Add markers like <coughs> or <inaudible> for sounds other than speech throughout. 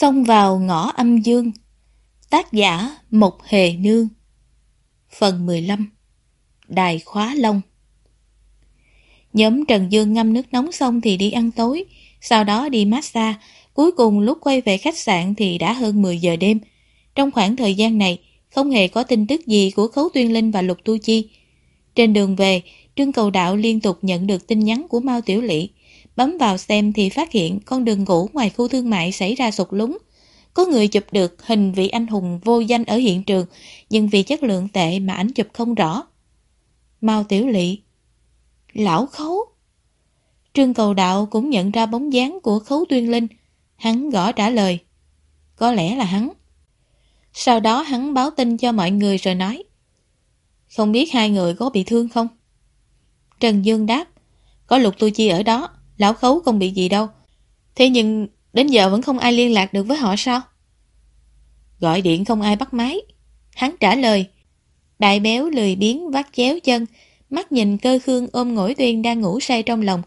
Xông vào ngõ âm dương Tác giả Mộc Hề Nương Phần 15 Đài Khóa Long Nhóm Trần Dương ngâm nước nóng xong thì đi ăn tối, sau đó đi massage, cuối cùng lúc quay về khách sạn thì đã hơn 10 giờ đêm. Trong khoảng thời gian này, không hề có tin tức gì của Khấu Tuyên Linh và Lục Tu Chi. Trên đường về, Trương Cầu Đạo liên tục nhận được tin nhắn của Mao Tiểu Lị. Bấm vào xem thì phát hiện con đường ngủ ngoài khu thương mại xảy ra sụt lúng. Có người chụp được hình vị anh hùng vô danh ở hiện trường, nhưng vì chất lượng tệ mà ảnh chụp không rõ. Mao Tiểu Lị Lão Khấu Trương Cầu Đạo cũng nhận ra bóng dáng của Khấu Tuyên Linh. Hắn gõ trả lời. Có lẽ là hắn. Sau đó hắn báo tin cho mọi người rồi nói. Không biết hai người có bị thương không? Trần Dương đáp. Có lục tu chi ở đó, lão khấu không bị gì đâu. Thế nhưng đến giờ vẫn không ai liên lạc được với họ sao? Gọi điện không ai bắt máy. Hắn trả lời. Đại béo lười biếng vắt chéo chân, mắt nhìn cơ khương ôm ngỗi tuyên đang ngủ say trong lòng.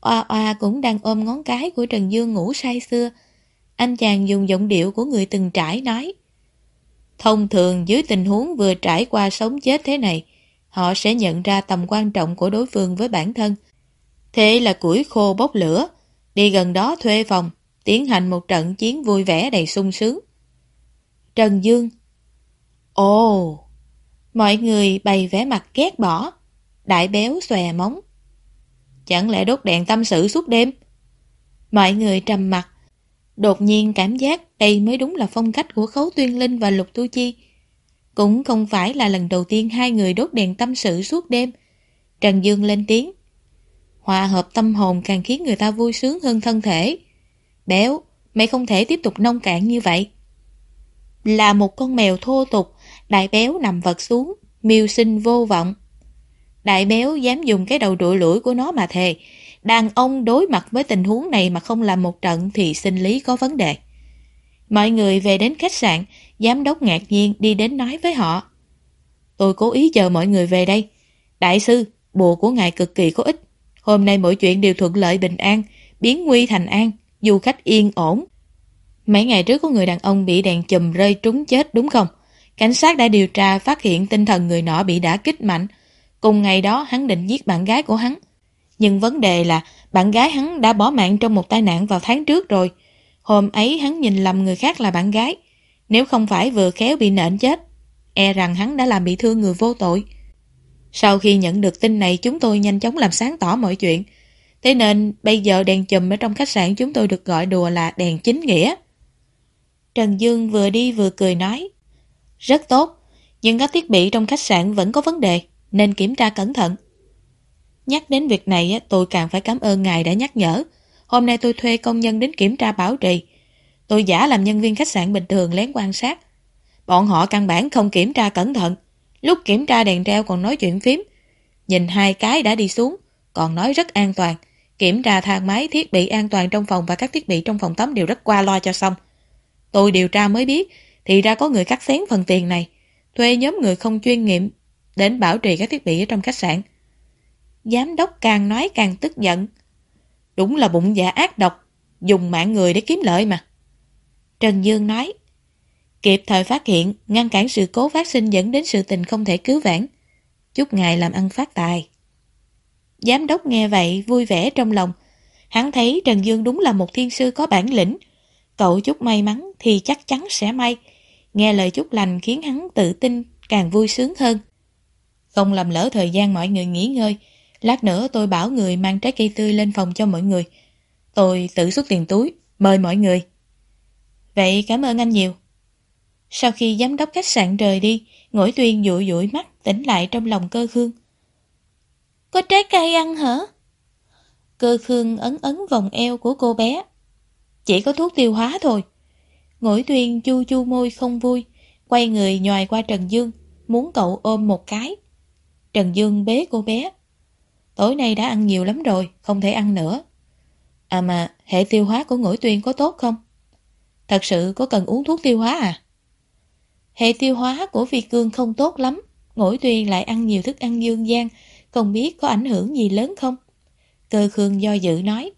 Oa oa cũng đang ôm ngón cái của Trần Dương ngủ say xưa. Anh chàng dùng giọng điệu của người từng trải nói. Thông thường dưới tình huống vừa trải qua sống chết thế này, họ sẽ nhận ra tầm quan trọng của đối phương với bản thân. Thế là củi khô bốc lửa, đi gần đó thuê phòng, tiến hành một trận chiến vui vẻ đầy sung sướng. Trần Dương Ồ! Mọi người bày vẻ mặt ghét bỏ, đại béo xòe móng. Chẳng lẽ đốt đèn tâm sự suốt đêm? Mọi người trầm mặt, đột nhiên cảm giác đây mới đúng là phong cách của Khấu Tuyên Linh và Lục Tu Chi. Cũng không phải là lần đầu tiên hai người đốt đèn tâm sự suốt đêm. Trần Dương lên tiếng. Hòa hợp tâm hồn càng khiến người ta vui sướng hơn thân thể. Béo, mày không thể tiếp tục nông cạn như vậy. Là một con mèo thô tục, đại béo nằm vật xuống, miêu sinh vô vọng. Đại béo dám dùng cái đầu đuổi lũi của nó mà thề. Đàn ông đối mặt với tình huống này mà không làm một trận thì sinh lý có vấn đề. Mọi người về đến khách sạn, giám đốc ngạc nhiên đi đến nói với họ. Tôi cố ý chờ mọi người về đây. Đại sư, bùa của ngài cực kỳ có ích. Hôm nay mọi chuyện đều thuận lợi bình an, biến nguy thành an, du khách yên ổn. Mấy ngày trước có người đàn ông bị đèn chùm rơi trúng chết đúng không? Cảnh sát đã điều tra phát hiện tinh thần người nọ bị đả kích mạnh. Cùng ngày đó hắn định giết bạn gái của hắn. Nhưng vấn đề là bạn gái hắn đã bỏ mạng trong một tai nạn vào tháng trước rồi. Hôm ấy hắn nhìn lầm người khác là bạn gái. Nếu không phải vừa khéo bị nện chết, e rằng hắn đã làm bị thương người vô tội. Sau khi nhận được tin này chúng tôi nhanh chóng làm sáng tỏ mọi chuyện. Thế nên bây giờ đèn chùm ở trong khách sạn chúng tôi được gọi đùa là đèn chính nghĩa. Trần Dương vừa đi vừa cười nói. Rất tốt, nhưng các thiết bị trong khách sạn vẫn có vấn đề, nên kiểm tra cẩn thận. Nhắc đến việc này tôi càng phải cảm ơn ngài đã nhắc nhở. Hôm nay tôi thuê công nhân đến kiểm tra bảo trì. Tôi giả làm nhân viên khách sạn bình thường lén quan sát. Bọn họ căn bản không kiểm tra cẩn thận. Lúc kiểm tra đèn treo còn nói chuyện phím. Nhìn hai cái đã đi xuống, còn nói rất an toàn. Kiểm tra thang máy, thiết bị an toàn trong phòng và các thiết bị trong phòng tắm đều rất qua loa cho xong. Tôi điều tra mới biết, thì ra có người cắt xén phần tiền này. Thuê nhóm người không chuyên nghiệm đến bảo trì các thiết bị ở trong khách sạn. Giám đốc càng nói càng tức giận. Đúng là bụng dạ ác độc, dùng mạng người để kiếm lợi mà. Trần Dương nói, kịp thời phát hiện, ngăn cản sự cố phát sinh dẫn đến sự tình không thể cứu vãn. Chúc ngài làm ăn phát tài. Giám đốc nghe vậy vui vẻ trong lòng. Hắn thấy Trần Dương đúng là một thiên sư có bản lĩnh. Cậu chúc may mắn thì chắc chắn sẽ may. Nghe lời chúc lành khiến hắn tự tin càng vui sướng hơn. Không làm lỡ thời gian mọi người nghỉ ngơi, Lát nữa tôi bảo người mang trái cây tươi lên phòng cho mọi người. Tôi tự xuất tiền túi, mời mọi người. Vậy cảm ơn anh nhiều. Sau khi giám đốc khách sạn rời đi, ngỗi tuyên dụi dụi mắt tỉnh lại trong lòng cơ khương. Có trái cây ăn hả? Cơ khương ấn ấn vòng eo của cô bé. Chỉ có thuốc tiêu hóa thôi. Ngỗi tuyên chu chu môi không vui, quay người nhòi qua Trần Dương, muốn cậu ôm một cái. Trần Dương bế cô bé. Tối nay đã ăn nhiều lắm rồi, không thể ăn nữa. À mà, hệ tiêu hóa của ngỗi tuyên có tốt không? Thật sự có cần uống thuốc tiêu hóa à? Hệ tiêu hóa của Phi Cương không tốt lắm, ngỗi tuyên lại ăn nhiều thức ăn dương gian, không biết có ảnh hưởng gì lớn không? Cơ Khương do dự nói.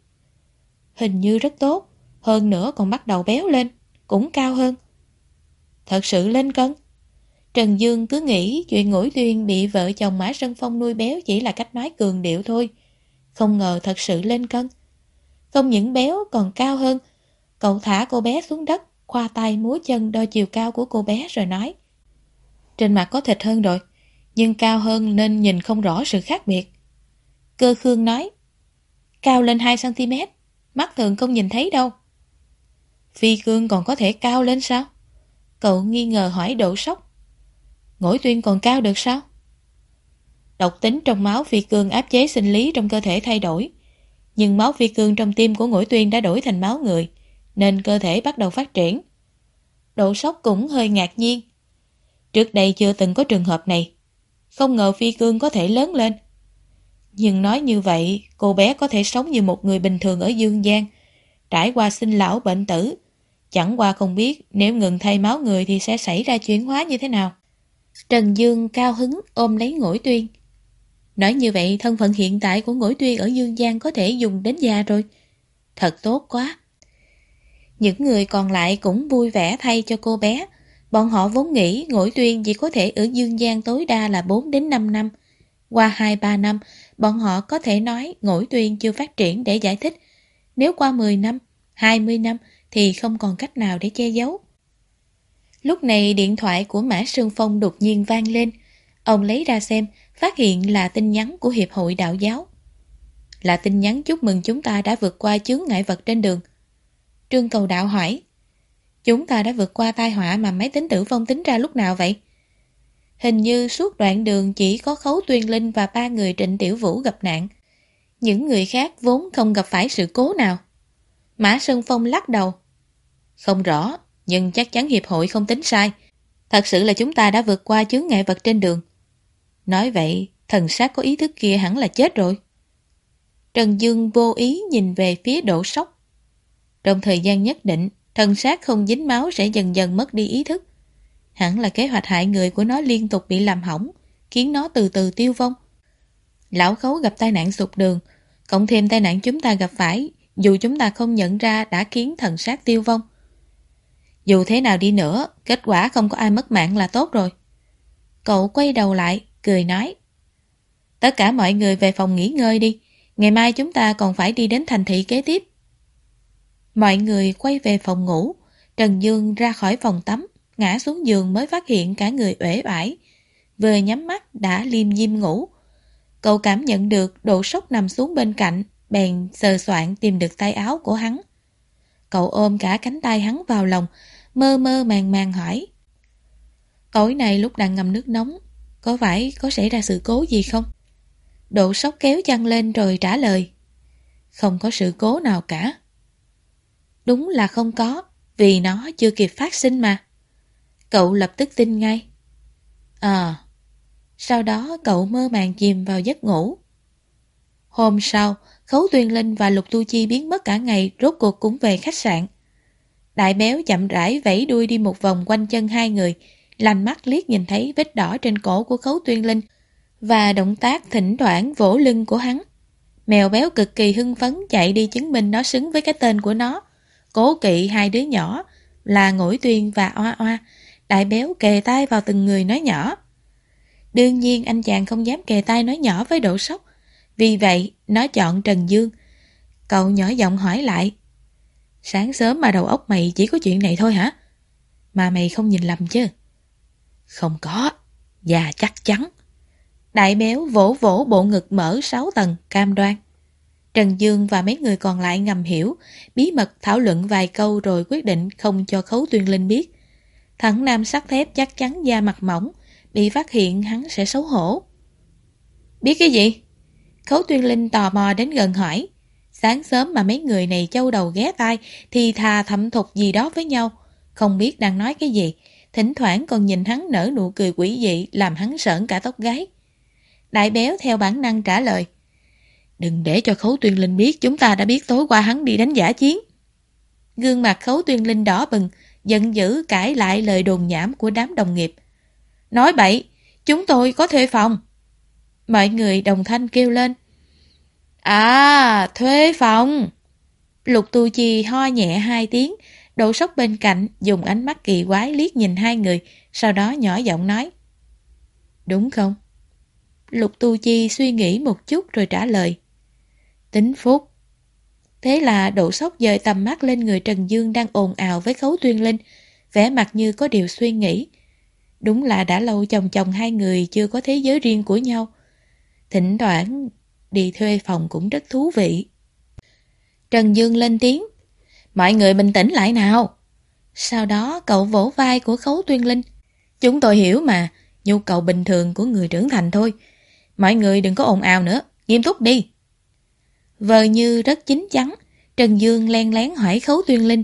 Hình như rất tốt, hơn nữa còn bắt đầu béo lên. cũng cao hơn. Thật sự lên cân. Trần Dương cứ nghĩ chuyện ngũi tuyên bị vợ chồng Mã Sơn Phong nuôi béo chỉ là cách nói cường điệu thôi. Không ngờ thật sự lên cân. Không những béo còn cao hơn. Cậu thả cô bé xuống đất, khoa tay múa chân đo chiều cao của cô bé rồi nói. Trên mặt có thịt hơn rồi, nhưng cao hơn nên nhìn không rõ sự khác biệt. Cơ Khương nói, cao lên 2cm, mắt thường không nhìn thấy đâu. Phi cương còn có thể cao lên sao? Cậu nghi ngờ hỏi độ sốc. Ngỗi tuyên còn cao được sao? Độc tính trong máu phi cương áp chế sinh lý trong cơ thể thay đổi. Nhưng máu phi cương trong tim của ngỗi tuyên đã đổi thành máu người, nên cơ thể bắt đầu phát triển. Độ sốc cũng hơi ngạc nhiên. Trước đây chưa từng có trường hợp này. Không ngờ phi cương có thể lớn lên. Nhưng nói như vậy, cô bé có thể sống như một người bình thường ở Dương gian, trải qua sinh lão bệnh tử. Chẳng qua không biết nếu ngừng thay máu người thì sẽ xảy ra chuyển hóa như thế nào. Trần Dương cao hứng ôm lấy ngũi tuyên. Nói như vậy thân phận hiện tại của ngũi tuyên ở Dương Giang có thể dùng đến già rồi. Thật tốt quá. Những người còn lại cũng vui vẻ thay cho cô bé. Bọn họ vốn nghĩ ngũi tuyên chỉ có thể ở Dương gian tối đa là 4 đến 5 năm. Qua 2-3 năm, bọn họ có thể nói ngũi tuyên chưa phát triển để giải thích. Nếu qua 10 năm, 20 năm thì không còn cách nào để che giấu. Lúc này điện thoại của Mã Sương Phong đột nhiên vang lên. Ông lấy ra xem, phát hiện là tin nhắn của Hiệp hội Đạo giáo. Là tin nhắn chúc mừng chúng ta đã vượt qua chướng ngại vật trên đường. Trương Cầu Đạo hỏi, chúng ta đã vượt qua tai họa mà máy tính tử vong tính ra lúc nào vậy? Hình như suốt đoạn đường chỉ có Khấu Tuyên Linh và ba người Trịnh Tiểu Vũ gặp nạn. Những người khác vốn không gặp phải sự cố nào. Mã Sơn Phong lắc đầu. Không rõ, nhưng chắc chắn hiệp hội không tính sai. Thật sự là chúng ta đã vượt qua chướng ngại vật trên đường. Nói vậy, thần sát có ý thức kia hẳn là chết rồi. Trần Dương vô ý nhìn về phía độ sốc. Trong thời gian nhất định, thần sát không dính máu sẽ dần dần mất đi ý thức. Hẳn là kế hoạch hại người của nó liên tục bị làm hỏng, khiến nó từ từ tiêu vong. Lão khấu gặp tai nạn sụp đường, cộng thêm tai nạn chúng ta gặp phải, dù chúng ta không nhận ra đã khiến thần sát tiêu vong. Dù thế nào đi nữa, kết quả không có ai mất mạng là tốt rồi. Cậu quay đầu lại, cười nói. Tất cả mọi người về phòng nghỉ ngơi đi, ngày mai chúng ta còn phải đi đến thành thị kế tiếp. Mọi người quay về phòng ngủ, Trần Dương ra khỏi phòng tắm, ngã xuống giường mới phát hiện cả người uể oải. Vừa nhắm mắt đã liêm diêm ngủ. Cậu cảm nhận được độ sốc nằm xuống bên cạnh, bèn sờ soạn tìm được tay áo của hắn. Cậu ôm cả cánh tay hắn vào lòng, mơ mơ màng màng hỏi. Tối nay lúc đang ngâm nước nóng, có phải có xảy ra sự cố gì không? Độ sốc kéo chăn lên rồi trả lời. Không có sự cố nào cả. Đúng là không có, vì nó chưa kịp phát sinh mà. Cậu lập tức tin ngay. À, sau đó cậu mơ màng chìm vào giấc ngủ. Hôm sau, Khấu Tuyên Linh và Lục Tu Chi biến mất cả ngày, rốt cuộc cũng về khách sạn. Đại béo chậm rãi vẫy đuôi đi một vòng quanh chân hai người, lành mắt liếc nhìn thấy vết đỏ trên cổ của Khấu Tuyên Linh và động tác thỉnh thoảng vỗ lưng của hắn. Mèo béo cực kỳ hưng phấn chạy đi chứng minh nó xứng với cái tên của nó. Cố kỵ hai đứa nhỏ là Ngũi Tuyên và Oa Oa. Đại béo kề tay vào từng người nói nhỏ. Đương nhiên anh chàng không dám kề tay nói nhỏ với độ sốc. Vì vậy, nó chọn Trần Dương. Cậu nhỏ giọng hỏi lại. Sáng sớm mà đầu óc mày chỉ có chuyện này thôi hả? Mà mày không nhìn lầm chứ? Không có, và chắc chắn. Đại béo vỗ vỗ bộ ngực mở 6 tầng, cam đoan. Trần Dương và mấy người còn lại ngầm hiểu, bí mật thảo luận vài câu rồi quyết định không cho Khấu Tuyên Linh biết. Thẳng nam sắt thép chắc chắn da mặt mỏng, bị phát hiện hắn sẽ xấu hổ. Biết cái gì? Khấu Tuyên Linh tò mò đến gần hỏi. Sáng sớm mà mấy người này châu đầu ghé tai thì thà thẩm thục gì đó với nhau. Không biết đang nói cái gì. Thỉnh thoảng còn nhìn hắn nở nụ cười quỷ dị làm hắn sợn cả tóc gáy. Đại béo theo bản năng trả lời. Đừng để cho Khấu Tuyên Linh biết chúng ta đã biết tối qua hắn đi đánh giả chiến. Gương mặt Khấu Tuyên Linh đỏ bừng, giận dữ cãi lại lời đồn nhảm của đám đồng nghiệp. Nói bậy, chúng tôi có thuê phòng. Mọi người đồng thanh kêu lên. À, thuê phòng. Lục Tu Chi ho nhẹ hai tiếng, Độ sốc bên cạnh dùng ánh mắt kỳ quái liếc nhìn hai người, sau đó nhỏ giọng nói. Đúng không? Lục Tu Chi suy nghĩ một chút rồi trả lời. Tính phúc. Thế là độ sốc dời tầm mắt lên người Trần Dương đang ồn ào với khấu tuyên linh, vẻ mặt như có điều suy nghĩ. Đúng là đã lâu chồng chồng hai người chưa có thế giới riêng của nhau. Thỉnh thoảng đi thuê phòng cũng rất thú vị. Trần Dương lên tiếng. Mọi người bình tĩnh lại nào. Sau đó cậu vỗ vai của khấu tuyên linh. Chúng tôi hiểu mà, nhu cầu bình thường của người trưởng thành thôi. Mọi người đừng có ồn ào nữa, nghiêm túc đi. Vờ như rất chính chắn, Trần Dương len lén hỏi khấu tuyên linh.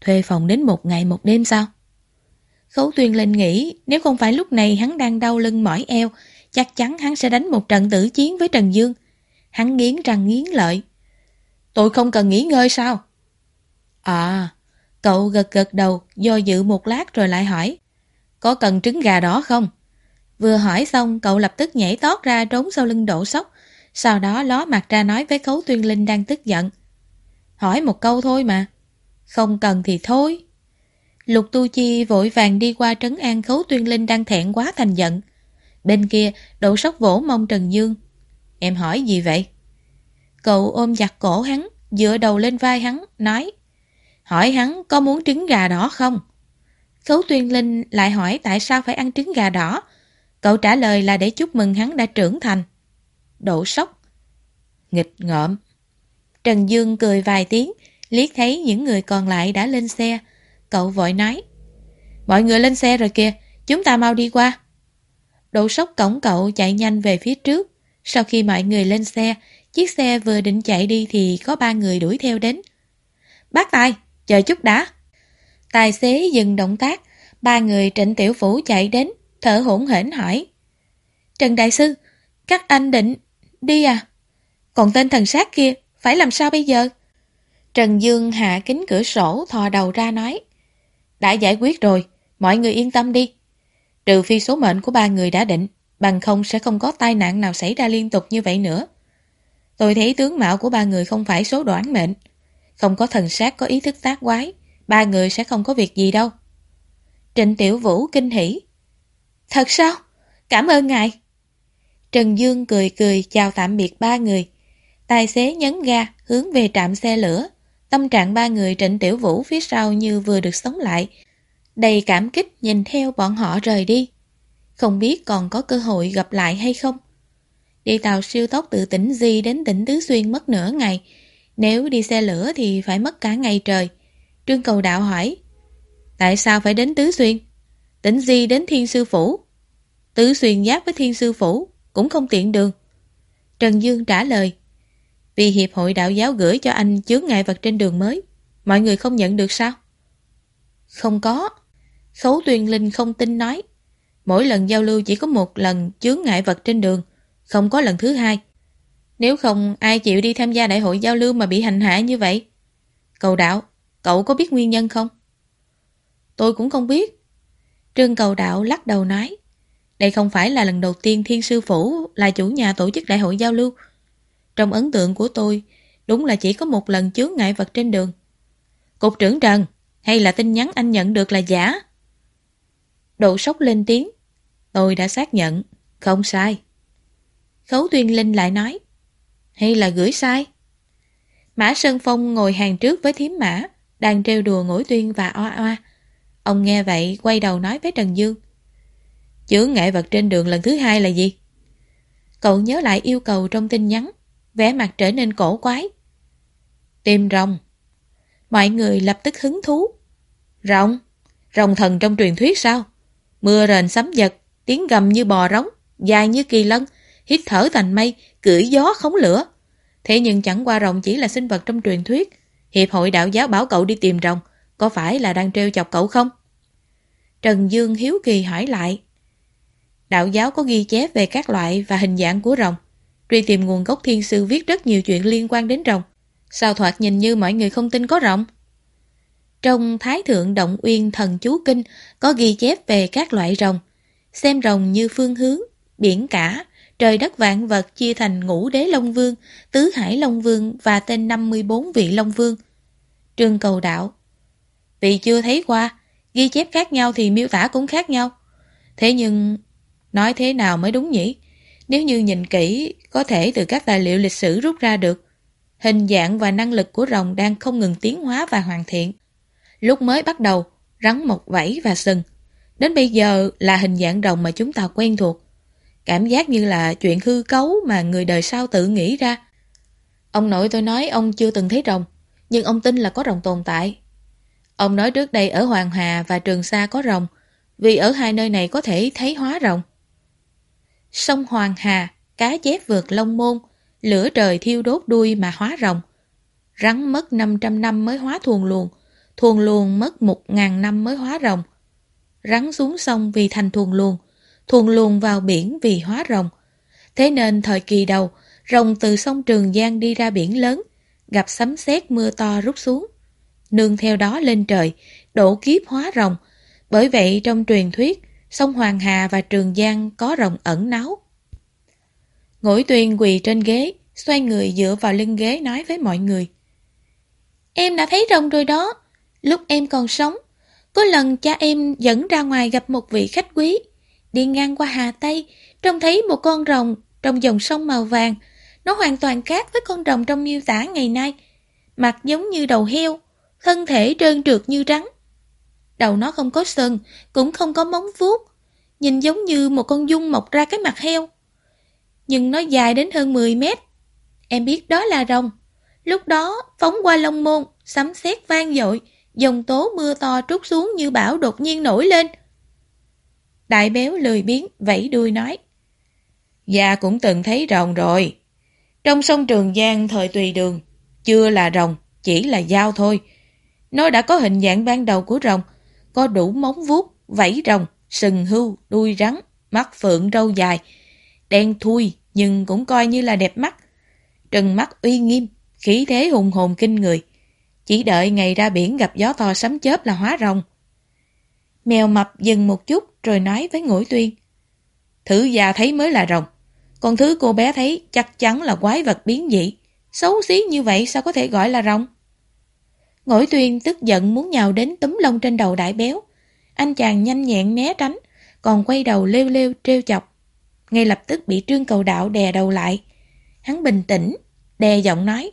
Thuê phòng đến một ngày một đêm sao? Khấu tuyên linh nghĩ nếu không phải lúc này hắn đang đau lưng mỏi eo, chắc chắn hắn sẽ đánh một trận tử chiến với Trần Dương. Hắn nghiến răng nghiến lợi. Tôi không cần nghỉ ngơi sao? À, cậu gật gật đầu, do dự một lát rồi lại hỏi. Có cần trứng gà đỏ không? Vừa hỏi xong, cậu lập tức nhảy tót ra trốn sau lưng đổ sóc, sau đó ló mặt ra nói với Khấu Tuyên Linh đang tức giận. Hỏi một câu thôi mà. Không cần thì thôi. Lục Tu Chi vội vàng đi qua trấn an Khấu Tuyên Linh đang thẹn quá thành giận. Bên kia, đổ sóc vỗ mông Trần Dương. Em hỏi gì vậy? Cậu ôm chặt cổ hắn, dựa đầu lên vai hắn, nói Hỏi hắn có muốn trứng gà đỏ không? Khấu Tuyên Linh lại hỏi tại sao phải ăn trứng gà đỏ. Cậu trả lời là để chúc mừng hắn đã trưởng thành đổ sốc. Nghịch ngợm. Trần Dương cười vài tiếng, liếc thấy những người còn lại đã lên xe. Cậu vội nói. Mọi người lên xe rồi kìa, chúng ta mau đi qua. đổ sốc cổng cậu chạy nhanh về phía trước. Sau khi mọi người lên xe, chiếc xe vừa định chạy đi thì có ba người đuổi theo đến. Bác Tài, chờ chút đã. Tài xế dừng động tác, ba người trịnh tiểu phủ chạy đến, thở hổn hển hỏi. Trần Đại Sư, các anh định đi à? Còn tên thần sát kia, phải làm sao bây giờ? Trần Dương hạ kính cửa sổ thò đầu ra nói. Đã giải quyết rồi, mọi người yên tâm đi. Trừ phi số mệnh của ba người đã định, bằng không sẽ không có tai nạn nào xảy ra liên tục như vậy nữa. Tôi thấy tướng mạo của ba người không phải số đoán mệnh. Không có thần sát có ý thức tác quái, ba người sẽ không có việc gì đâu. Trịnh Tiểu Vũ kinh hỉ. Thật sao? Cảm ơn ngài. Trần Dương cười cười chào tạm biệt ba người. Tài xế nhấn ga, hướng về trạm xe lửa. Tâm trạng ba người Trịnh Tiểu Vũ phía sau như vừa được sống lại. Đầy cảm kích nhìn theo bọn họ rời đi. Không biết còn có cơ hội gặp lại hay không? Đi tàu siêu tốc từ tỉnh Di đến tỉnh Tứ Xuyên mất nửa ngày. Nếu đi xe lửa thì phải mất cả ngày trời. Trương Cầu Đạo hỏi, Tại sao phải đến Tứ Xuyên? Tỉnh Di đến Thiên Sư Phủ. Tứ Xuyên giáp với Thiên Sư Phủ cũng không tiện đường. Trần Dương trả lời Vì Hiệp hội Đạo giáo gửi cho anh chướng ngại vật trên đường mới. Mọi người không nhận được sao? Không có. Khấu Tuyền Linh không tin nói. Mỗi lần giao lưu chỉ có một lần chướng ngại vật trên đường, không có lần thứ hai. Nếu không, ai chịu đi tham gia đại hội giao lưu mà bị hành hạ như vậy? Cầu đạo, cậu có biết nguyên nhân không? Tôi cũng không biết. Trương cầu đạo lắc đầu nói. Đây không phải là lần đầu tiên Thiên Sư Phủ là chủ nhà tổ chức đại hội giao lưu. Trong ấn tượng của tôi, đúng là chỉ có một lần chướng ngại vật trên đường. Cục trưởng Trần, hay là tin nhắn anh nhận được là giả? Độ sốc lên tiếng. Tôi đã xác nhận, không sai. Khấu Tuyên Linh lại nói. Hay là gửi sai? Mã Sơn Phong ngồi hàng trước với thím mã, đang trêu đùa ngỗi tuyên và oa oa. Ông nghe vậy quay đầu nói với Trần Dương. Chướng ngại vật trên đường lần thứ hai là gì? Cậu nhớ lại yêu cầu trong tin nhắn, vẻ mặt trở nên cổ quái. Tìm rồng. Mọi người lập tức hứng thú. Rồng? Rồng thần trong truyền thuyết sao? Mưa rền sấm giật, tiếng gầm như bò rống, dài như kỳ lân, hít thở thành mây, cưỡi gió khống lửa. Thế nhưng chẳng qua rồng chỉ là sinh vật trong truyền thuyết. Hiệp hội đạo giáo bảo cậu đi tìm rồng, có phải là đang trêu chọc cậu không? Trần Dương hiếu kỳ hỏi lại. Đạo giáo có ghi chép về các loại và hình dạng của rồng. Truy tìm nguồn gốc thiên sư viết rất nhiều chuyện liên quan đến rồng. Sao thoạt nhìn như mọi người không tin có rồng? Trong Thái Thượng Động Uyên Thần Chú Kinh có ghi chép về các loại rồng. Xem rồng như phương hướng, biển cả, trời đất vạn vật chia thành ngũ đế Long Vương, tứ hải Long Vương và tên 54 vị Long Vương. Trương Cầu Đạo Vì chưa thấy qua, ghi chép khác nhau thì miêu tả cũng khác nhau. Thế nhưng, nói thế nào mới đúng nhỉ? Nếu như nhìn kỹ, có thể từ các tài liệu lịch sử rút ra được. Hình dạng và năng lực của rồng đang không ngừng tiến hóa và hoàn thiện. Lúc mới bắt đầu, rắn mọc vảy và sừng. Đến bây giờ là hình dạng rồng mà chúng ta quen thuộc. Cảm giác như là chuyện hư cấu mà người đời sau tự nghĩ ra. Ông nội tôi nói ông chưa từng thấy rồng, nhưng ông tin là có rồng tồn tại. Ông nói trước đây ở Hoàng Hà và Trường Sa có rồng, vì ở hai nơi này có thể thấy hóa rồng. Sông Hoàng Hà, cá chép vượt lông môn, lửa trời thiêu đốt đuôi mà hóa rồng. Rắn mất 500 năm mới hóa thuồng luồng, thuồng luồng mất 1.000 năm mới hóa rồng. Rắn xuống sông vì thành thuồng luồng, thuồng luồng vào biển vì hóa rồng. Thế nên thời kỳ đầu, rồng từ sông Trường Giang đi ra biển lớn, gặp sấm sét mưa to rút xuống. Nương theo đó lên trời, đổ kiếp hóa rồng. Bởi vậy trong truyền thuyết, sông Hoàng Hà và Trường Giang có rồng ẩn náu. Ngũi tuyền quỳ trên ghế, xoay người dựa vào lưng ghế nói với mọi người. Em đã thấy rồng rồi đó, lúc em còn sống. Có lần cha em dẫn ra ngoài gặp một vị khách quý. Đi ngang qua Hà Tây, trông thấy một con rồng trong dòng sông màu vàng. Nó hoàn toàn khác với con rồng trong miêu tả ngày nay. Mặt giống như đầu heo, thân thể trơn trượt như rắn. Đầu nó không có sừng, cũng không có móng vuốt, nhìn giống như một con dung mọc ra cái mặt heo. Nhưng nó dài đến hơn 10 mét. Em biết đó là rồng. Lúc đó, phóng qua lông môn, sấm sét vang dội, dòng tố mưa to trút xuống như bão đột nhiên nổi lên. Đại béo lười biến, vẫy đuôi nói. Dạ cũng từng thấy rồng rồi. Trong sông Trường Giang thời tùy đường, chưa là rồng, chỉ là dao thôi. Nó đã có hình dạng ban đầu của rồng, có đủ móng vuốt, vảy rồng, sừng hưu, đuôi rắn, mắt phượng râu dài, đen thui nhưng cũng coi như là đẹp mắt. Trừng mắt uy nghiêm, khí thế hùng hồn kinh người. Chỉ đợi ngày ra biển gặp gió to sấm chớp là hóa rồng. Mèo mập dừng một chút rồi nói với ngũi tuyên. thử già thấy mới là rồng. Còn thứ cô bé thấy chắc chắn là quái vật biến dị. Xấu xí như vậy sao có thể gọi là rồng? Ngỗi tuyên tức giận muốn nhào đến túm lông trên đầu đại béo. Anh chàng nhanh nhẹn né tránh, còn quay đầu lêu lêu trêu chọc. Ngay lập tức bị trương cầu đạo đè đầu lại. Hắn bình tĩnh, đè giọng nói.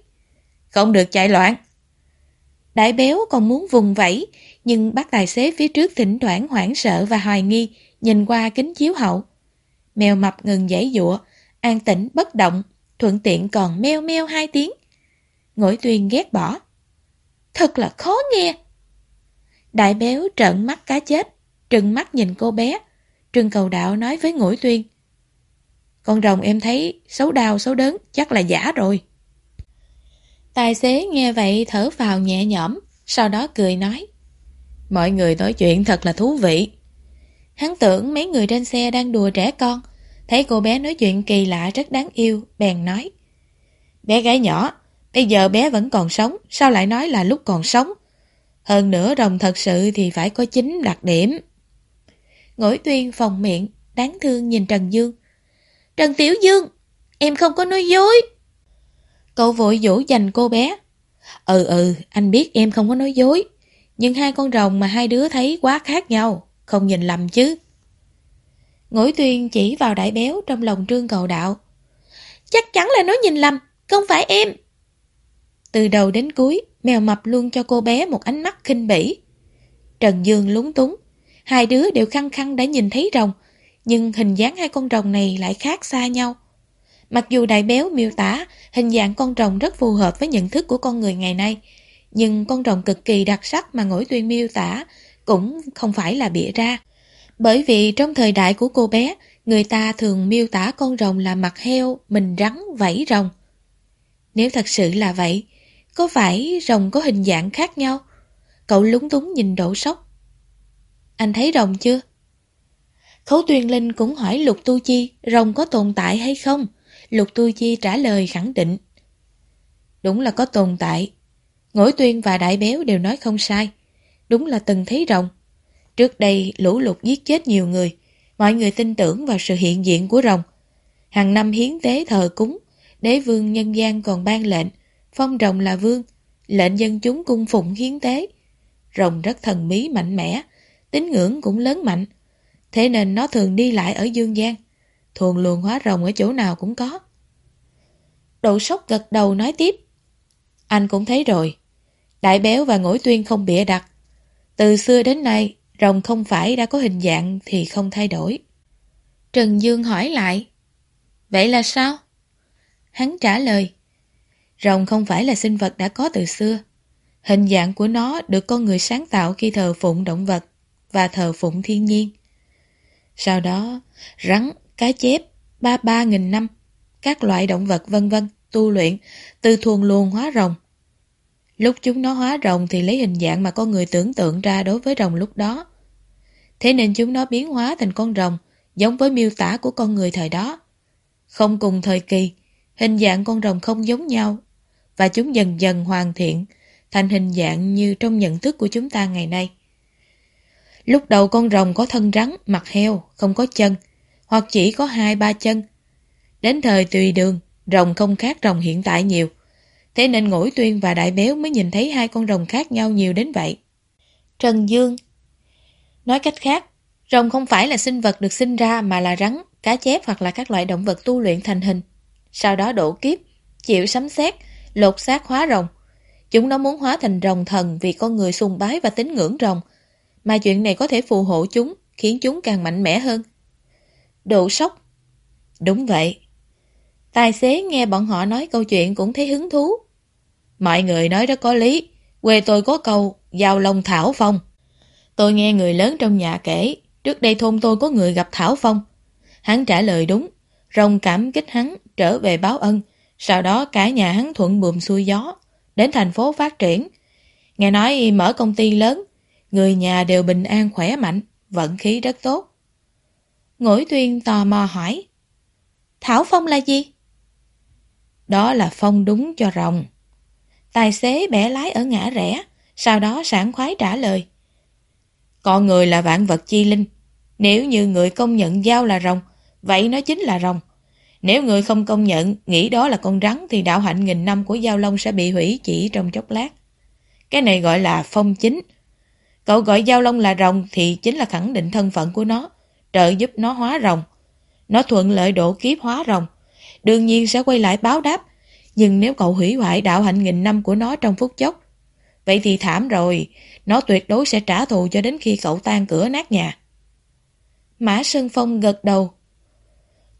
Không được chạy loạn. Đại béo còn muốn vùng vẫy, nhưng bác tài xế phía trước thỉnh thoảng hoảng sợ và hoài nghi, nhìn qua kính chiếu hậu. Mèo mập ngừng giãy dụa, an tĩnh bất động, thuận tiện còn meo meo hai tiếng. Ngỗi tuyên ghét bỏ. Thật là khó nghe. Đại béo trợn mắt cá chết, trừng mắt nhìn cô bé. Trừng cầu đạo nói với ngũi tuyên. Con rồng em thấy xấu đau xấu đớn, chắc là giả rồi. Tài xế nghe vậy thở vào nhẹ nhõm, sau đó cười nói. Mọi người nói chuyện thật là thú vị. Hắn tưởng mấy người trên xe đang đùa trẻ con, thấy cô bé nói chuyện kỳ lạ rất đáng yêu, bèn nói. Bé gái nhỏ, bây giờ bé vẫn còn sống, sao lại nói là lúc còn sống? Hơn nữa rồng thật sự thì phải có chính đặc điểm. Ngỗi tuyên phòng miệng, đáng thương nhìn Trần Dương. Trần Tiểu Dương, em không có nói dối. Cậu vội dỗ dành cô bé. Ừ ừ, anh biết em không có nói dối. Nhưng hai con rồng mà hai đứa thấy quá khác nhau, không nhìn lầm chứ. ngỗi tuyên chỉ vào đại béo trong lòng trương cầu đạo. Chắc chắn là nó nhìn lầm, không phải em. Từ đầu đến cuối, mèo mập luôn cho cô bé một ánh mắt khinh bỉ. Trần Dương lúng túng. Hai đứa đều khăng khăng đã nhìn thấy rồng, nhưng hình dáng hai con rồng này lại khác xa nhau. Mặc dù đại béo miêu tả hình dạng con rồng rất phù hợp với nhận thức của con người ngày nay, nhưng con rồng cực kỳ đặc sắc mà ngỗi tuyên miêu tả cũng không phải là bịa ra. Bởi vì trong thời đại của cô bé, người ta thường miêu tả con rồng là mặt heo, mình rắn, vảy rồng. Nếu thật sự là vậy, có phải rồng có hình dạng khác nhau? Cậu lúng túng nhìn đổ sốc. Anh thấy rồng chưa? Khấu Tuyên Linh cũng hỏi Lục Tu Chi rồng có tồn tại hay không? Lục Tu Chi trả lời khẳng định. Đúng là có tồn tại. Ngỗi Tuyên và Đại Béo đều nói không sai. Đúng là từng thấy rồng. Trước đây lũ lụt giết chết nhiều người. Mọi người tin tưởng vào sự hiện diện của rồng. Hàng năm hiến tế thờ cúng, đế vương nhân gian còn ban lệnh, phong rồng là vương, lệnh dân chúng cung phụng hiến tế. rồng rất thần bí mạnh mẽ, tín ngưỡng cũng lớn mạnh. Thế nên nó thường đi lại ở dương gian. Thuần luồng hóa rồng ở chỗ nào cũng có. Độ sốc gật đầu nói tiếp. Anh cũng thấy rồi. Đại béo và ngỗi tuyên không bịa đặt. Từ xưa đến nay, rồng không phải đã có hình dạng thì không thay đổi. Trần Dương hỏi lại. Vậy là sao? Hắn trả lời. Rồng không phải là sinh vật đã có từ xưa. Hình dạng của nó được con người sáng tạo khi thờ phụng động vật và thờ phụng thiên nhiên. Sau đó, rắn, cá chép, ba ba nghìn năm, các loại động vật vân vân tu luyện từ thuần luồn hóa rồng. Lúc chúng nó hóa rồng thì lấy hình dạng mà con người tưởng tượng ra đối với rồng lúc đó. Thế nên chúng nó biến hóa thành con rồng, giống với miêu tả của con người thời đó. Không cùng thời kỳ, hình dạng con rồng không giống nhau, và chúng dần dần hoàn thiện, thành hình dạng như trong nhận thức của chúng ta ngày nay. Lúc đầu con rồng có thân rắn, mặt heo, không có chân, hoặc chỉ có hai ba chân. Đến thời tùy đường, rồng không khác rồng hiện tại nhiều. Thế nên Ngũi Tuyên và Đại Béo mới nhìn thấy hai con rồng khác nhau nhiều đến vậy. Trần Dương Nói cách khác, rồng không phải là sinh vật được sinh ra mà là rắn, cá chép hoặc là các loại động vật tu luyện thành hình. Sau đó đổ kiếp, chịu sấm sét, lột xác hóa rồng. Chúng nó muốn hóa thành rồng thần vì con người sùng bái và tín ngưỡng rồng, mà chuyện này có thể phù hộ chúng, khiến chúng càng mạnh mẽ hơn. Độ sốc Đúng vậy. Tài xế nghe bọn họ nói câu chuyện cũng thấy hứng thú. Mọi người nói rất có lý, quê tôi có câu giao long thảo phong. Tôi nghe người lớn trong nhà kể, trước đây thôn tôi có người gặp Thảo Phong. Hắn trả lời đúng, rồng cảm kích hắn, trở về báo ân. Sau đó cả nhà hắn thuận buồm xuôi gió, đến thành phố phát triển. Nghe nói mở công ty lớn, người nhà đều bình an khỏe mạnh, vận khí rất tốt. Ngũi Tuyên tò mò hỏi, Thảo Phong là gì? Đó là phong đúng cho rồng. Tài xế bẻ lái ở ngã rẽ, sau đó sảng khoái trả lời. Con người là vạn vật chi linh. Nếu như người công nhận dao là rồng, vậy nó chính là rồng. Nếu người không công nhận, nghĩ đó là con rắn thì đạo hạnh nghìn năm của giao long sẽ bị hủy chỉ trong chốc lát. Cái này gọi là phong chính. Cậu gọi giao long là rồng thì chính là khẳng định thân phận của nó, trợ giúp nó hóa rồng. Nó thuận lợi độ kiếp hóa rồng. Đương nhiên sẽ quay lại báo đáp. Nhưng nếu cậu hủy hoại đạo hạnh nghìn năm của nó trong phút chốc, vậy thì thảm rồi, nó tuyệt đối sẽ trả thù cho đến khi cậu tan cửa nát nhà. Mã Sơn Phong gật đầu.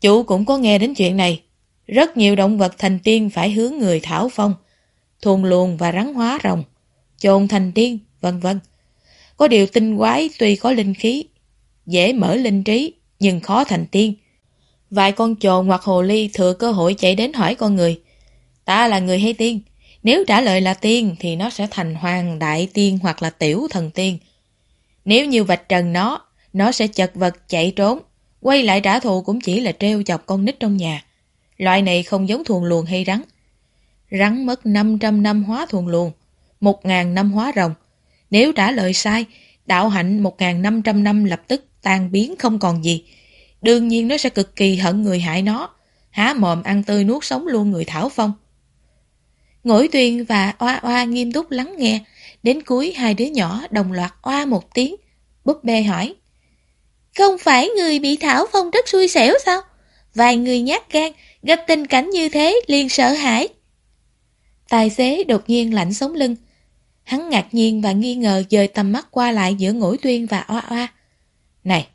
Chủ cũng có nghe đến chuyện này. Rất nhiều động vật thành tiên phải hướng người thảo phong, thuần luồn và rắn hóa rồng, chồn thành tiên, vân vân. Có điều tinh quái tuy có linh khí, dễ mở linh trí, nhưng khó thành tiên. Vài con chồn hoặc hồ ly thừa cơ hội chạy đến hỏi con người, ta là người hay tiên? Nếu trả lời là tiên thì nó sẽ thành hoàng đại tiên hoặc là tiểu thần tiên. Nếu như vạch trần nó, nó sẽ chật vật chạy trốn. Quay lại trả thù cũng chỉ là treo chọc con nít trong nhà. Loại này không giống thuồng luồng hay rắn. Rắn mất 500 năm hóa thuồng luồng, 1.000 năm hóa rồng. Nếu trả lời sai, đạo hạnh 1.500 năm lập tức tan biến không còn gì. Đương nhiên nó sẽ cực kỳ hận người hại nó, há mồm ăn tươi nuốt sống luôn người Thảo Phong. Ngỗi Tuyên và Oa Oa nghiêm túc lắng nghe, đến cuối hai đứa nhỏ đồng loạt oa một tiếng. Búp bê hỏi, không phải người bị Thảo Phong rất xui xẻo sao? Vài người nhát gan, gặp tình cảnh như thế liền sợ hãi. Tài xế đột nhiên lạnh sống lưng. Hắn ngạc nhiên và nghi ngờ dời tầm mắt qua lại giữa ngũi Tuyên và Oa Oa. Này,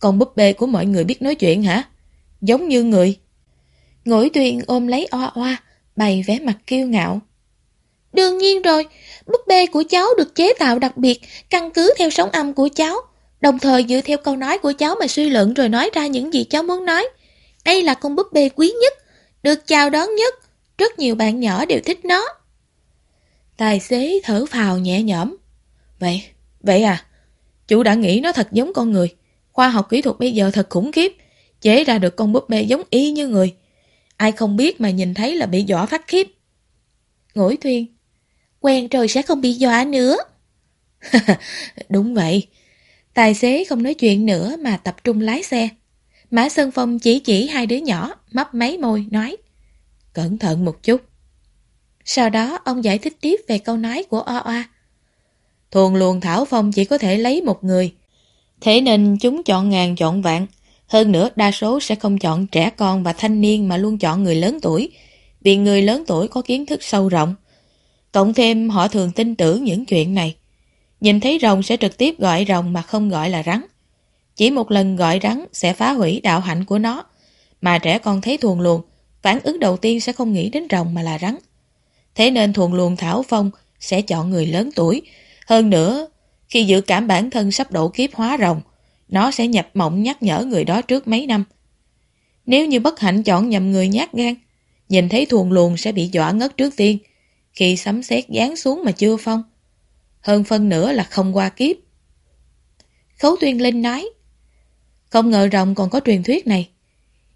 con búp bê của mọi người biết nói chuyện hả? Giống như người. Ngũi Tuyên ôm lấy Oa Oa, bày vẻ mặt kiêu ngạo. Đương nhiên rồi, búp bê của cháu được chế tạo đặc biệt, căn cứ theo sóng âm của cháu, đồng thời dựa theo câu nói của cháu mà suy luận rồi nói ra những gì cháu muốn nói. Đây là con búp bê quý nhất, được chào đón nhất, rất nhiều bạn nhỏ đều thích nó. Tài xế thở phào nhẹ nhõm. Vậy, vậy à, chủ đã nghĩ nó thật giống con người. Khoa học kỹ thuật bây giờ thật khủng khiếp, chế ra được con búp bê giống y như người. Ai không biết mà nhìn thấy là bị dọa phát khiếp. Ngũi Thuyên Quen rồi sẽ không bị dọa nữa. <laughs> Đúng vậy. Tài xế không nói chuyện nữa mà tập trung lái xe. Mã Sơn Phong chỉ chỉ hai đứa nhỏ, mấp máy môi, nói Cẩn thận một chút. Sau đó ông giải thích tiếp về câu nói của Oa Oa. Thuần luồng Thảo Phong chỉ có thể lấy một người. Thế nên chúng chọn ngàn chọn vạn. Hơn nữa đa số sẽ không chọn trẻ con và thanh niên mà luôn chọn người lớn tuổi. Vì người lớn tuổi có kiến thức sâu rộng. Cộng thêm họ thường tin tưởng những chuyện này. Nhìn thấy rồng sẽ trực tiếp gọi rồng mà không gọi là rắn. Chỉ một lần gọi rắn sẽ phá hủy đạo hạnh của nó. Mà trẻ con thấy thuần luồng, phản ứng đầu tiên sẽ không nghĩ đến rồng mà là rắn. Thế nên thuần luồng Thảo Phong sẽ chọn người lớn tuổi. Hơn nữa, khi dự cảm bản thân sắp độ kiếp hóa rồng, nó sẽ nhập mộng nhắc nhở người đó trước mấy năm. Nếu như bất hạnh chọn nhầm người nhát gan, nhìn thấy thuần luồng sẽ bị dọa ngất trước tiên, khi sấm sét giáng xuống mà chưa phong. Hơn phân nữa là không qua kiếp. Khấu Tuyên Linh nói, không ngờ rồng còn có truyền thuyết này.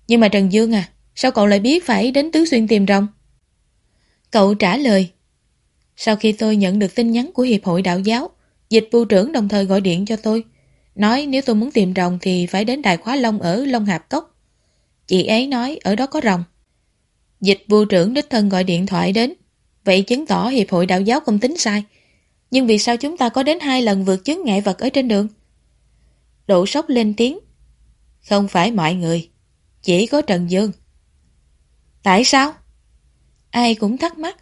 Nhưng mà Trần Dương à, sao cậu lại biết phải đến Tứ Xuyên tìm rồng? Cậu trả lời, sau khi tôi nhận được tin nhắn của Hiệp hội Đạo giáo, dịch vụ trưởng đồng thời gọi điện cho tôi. Nói nếu tôi muốn tìm rồng thì phải đến Đài Khóa Long ở Long Hạp Cốc. Chị ấy nói ở đó có rồng. Dịch vụ trưởng đích thân gọi điện thoại đến. Vậy chứng tỏ Hiệp hội Đạo giáo không tính sai. Nhưng vì sao chúng ta có đến hai lần vượt chứng ngại vật ở trên đường? Độ sốc lên tiếng. Không phải mọi người, chỉ có Trần Dương. Tại sao? Ai cũng thắc mắc.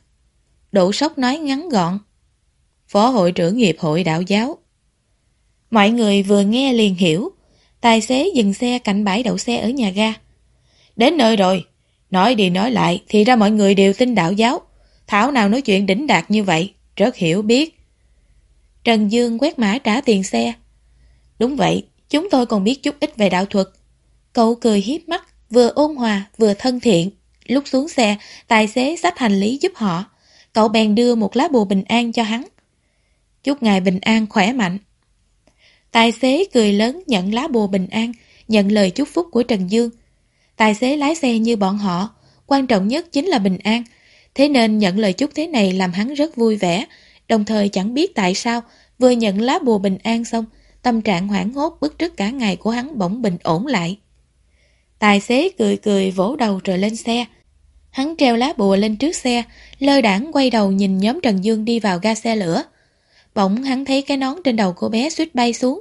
Độ sốc nói ngắn gọn. Phó hội trưởng nghiệp hội Đạo giáo. Mọi người vừa nghe liền hiểu. Tài xế dừng xe cạnh bãi đậu xe ở nhà ga. Đến nơi rồi. Nói đi nói lại thì ra mọi người đều tin đạo giáo. Thảo nào nói chuyện đỉnh đạt như vậy. Rất hiểu biết. Trần Dương quét mã trả tiền xe. Đúng vậy, chúng tôi còn biết chút ít về đạo thuật. Cậu cười hiếp mắt, vừa ôn hòa vừa thân thiện. Lúc xuống xe, tài xế xách hành lý giúp họ. Cậu bèn đưa một lá bùa bình an cho hắn. Chúc ngài bình an khỏe mạnh. Tài xế cười lớn nhận lá bùa bình an, nhận lời chúc phúc của Trần Dương. Tài xế lái xe như bọn họ, quan trọng nhất chính là bình an. Thế nên nhận lời chúc thế này làm hắn rất vui vẻ, đồng thời chẳng biết tại sao vừa nhận lá bùa bình an xong, tâm trạng hoảng hốt bức trước cả ngày của hắn bỗng bình ổn lại. Tài xế cười cười vỗ đầu rồi lên xe. Hắn treo lá bùa lên trước xe, lơ đảng quay đầu nhìn nhóm Trần Dương đi vào ga xe lửa. Bỗng hắn thấy cái nón trên đầu cô bé suýt bay xuống,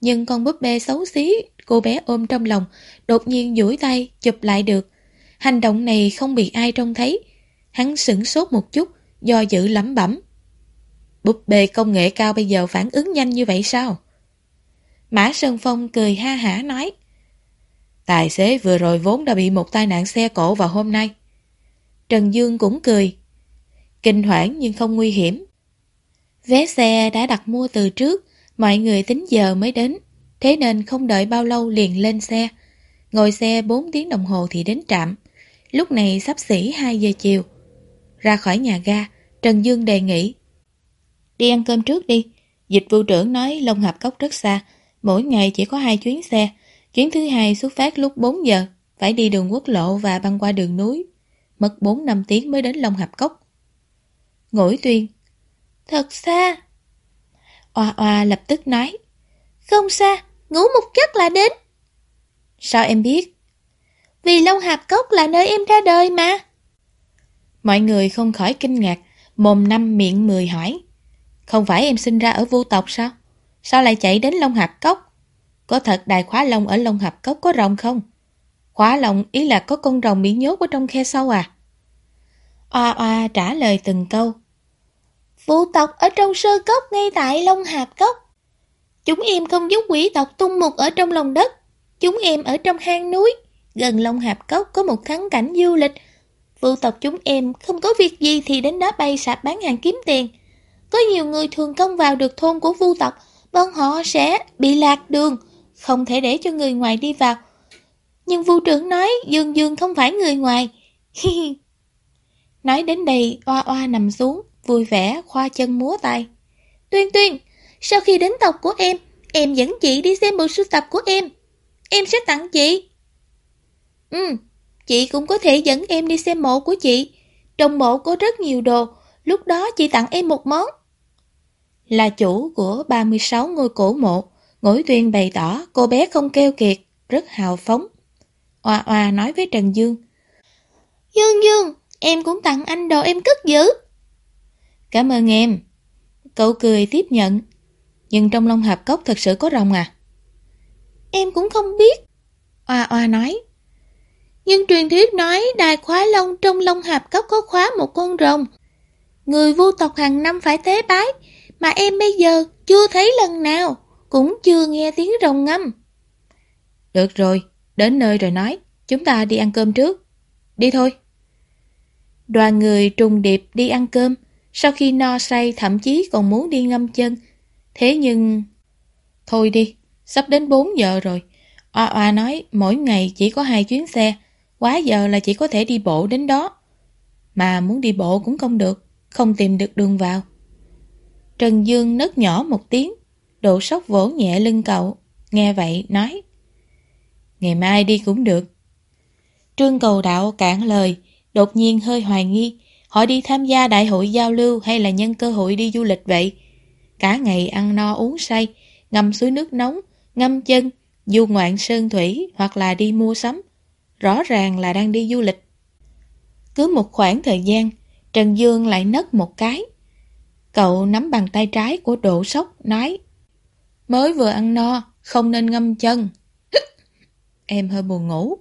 nhưng con búp bê xấu xí cô bé ôm trong lòng, đột nhiên duỗi tay chụp lại được. Hành động này không bị ai trông thấy. Hắn sửng sốt một chút, do dự lẩm bẩm. Búp bê công nghệ cao bây giờ phản ứng nhanh như vậy sao? Mã Sơn Phong cười ha hả nói. Tài xế vừa rồi vốn đã bị một tai nạn xe cổ vào hôm nay. Trần Dương cũng cười. Kinh hoảng nhưng không nguy hiểm. Vé xe đã đặt mua từ trước, mọi người tính giờ mới đến, thế nên không đợi bao lâu liền lên xe. Ngồi xe 4 tiếng đồng hồ thì đến trạm. Lúc này sắp xỉ 2 giờ chiều. Ra khỏi nhà ga, Trần Dương đề nghị. Đi ăn cơm trước đi. Dịch vụ trưởng nói Long Hạp Cốc rất xa, mỗi ngày chỉ có hai chuyến xe. Chuyến thứ hai xuất phát lúc 4 giờ, phải đi đường quốc lộ và băng qua đường núi. Mất 4 năm tiếng mới đến Long Hạp Cốc. Ngũi tuyên. Thật xa. Oa oa lập tức nói. Không xa, ngủ một giấc là đến. Sao em biết? Vì Long Hạp Cốc là nơi em ra đời mà. Mọi người không khỏi kinh ngạc, mồm năm miệng mười hỏi. Không phải em sinh ra ở vô tộc sao? Sao lại chạy đến Long Hạp Cốc? Có thật đài khóa lông ở Long Hạp Cốc có rồng không? Khóa lông ý là có con rồng bị nhốt ở trong khe sâu à? Oa oa trả lời từng câu. Vũ tộc ở trong sơ cốc ngay tại Long Hạp Cốc. Chúng em không giống quỷ tộc tung mục ở trong lòng đất. Chúng em ở trong hang núi. Gần Long Hạp Cốc có một thắng cảnh du lịch. Vũ tộc chúng em không có việc gì thì đến đó bay sạp bán hàng kiếm tiền. Có nhiều người thường công vào được thôn của vu tộc, bọn họ sẽ bị lạc đường, không thể để cho người ngoài đi vào. Nhưng vu trưởng nói Dương Dương không phải người ngoài. <laughs> nói đến đây, oa oa nằm xuống, vui vẻ, khoa chân múa tay. Tuyên tuyên, sau khi đến tộc của em, em dẫn chị đi xem bộ sưu tập của em. Em sẽ tặng chị. Ừ, chị cũng có thể dẫn em đi xem mộ của chị. Trong mộ có rất nhiều đồ, lúc đó chị tặng em một món. Là chủ của 36 ngôi cổ mộ, ngỗi tuyên bày tỏ cô bé không keo kiệt, rất hào phóng. Oa oa nói với Trần Dương. Dương Dương, em cũng tặng anh đồ em cất giữ. Cảm ơn em. Cậu cười tiếp nhận, Nhưng trong lông hạp cốc thật sự có rồng à? Em cũng không biết. Oa oa nói. Nhưng truyền thuyết nói đài khóa lông trong lông hạp cốc có khóa một con rồng. Người vô tộc hàng năm phải tế bái, mà em bây giờ chưa thấy lần nào, cũng chưa nghe tiếng rồng ngâm. Được rồi, đến nơi rồi nói, chúng ta đi ăn cơm trước. Đi thôi. Đoàn người trùng điệp đi ăn cơm, sau khi no say thậm chí còn muốn đi ngâm chân. Thế nhưng... Thôi đi, sắp đến 4 giờ rồi. Oa Oa nói mỗi ngày chỉ có hai chuyến xe, quá giờ là chỉ có thể đi bộ đến đó. Mà muốn đi bộ cũng không được, không tìm được đường vào. Trần Dương nấc nhỏ một tiếng, độ sốc vỗ nhẹ lưng cậu. Nghe vậy, nói Ngày mai đi cũng được. Trương cầu đạo cản lời, đột nhiên hơi hoài nghi. Họ đi tham gia đại hội giao lưu hay là nhân cơ hội đi du lịch vậy? Cả ngày ăn no uống say, ngâm suối nước nóng, ngâm chân, du ngoạn sơn thủy hoặc là đi mua sắm. Rõ ràng là đang đi du lịch. Cứ một khoảng thời gian, Trần Dương lại nấc một cái. Cậu nắm bàn tay trái của Đỗ Sóc, nói Mới vừa ăn no, không nên ngâm chân. <laughs> em hơi buồn ngủ.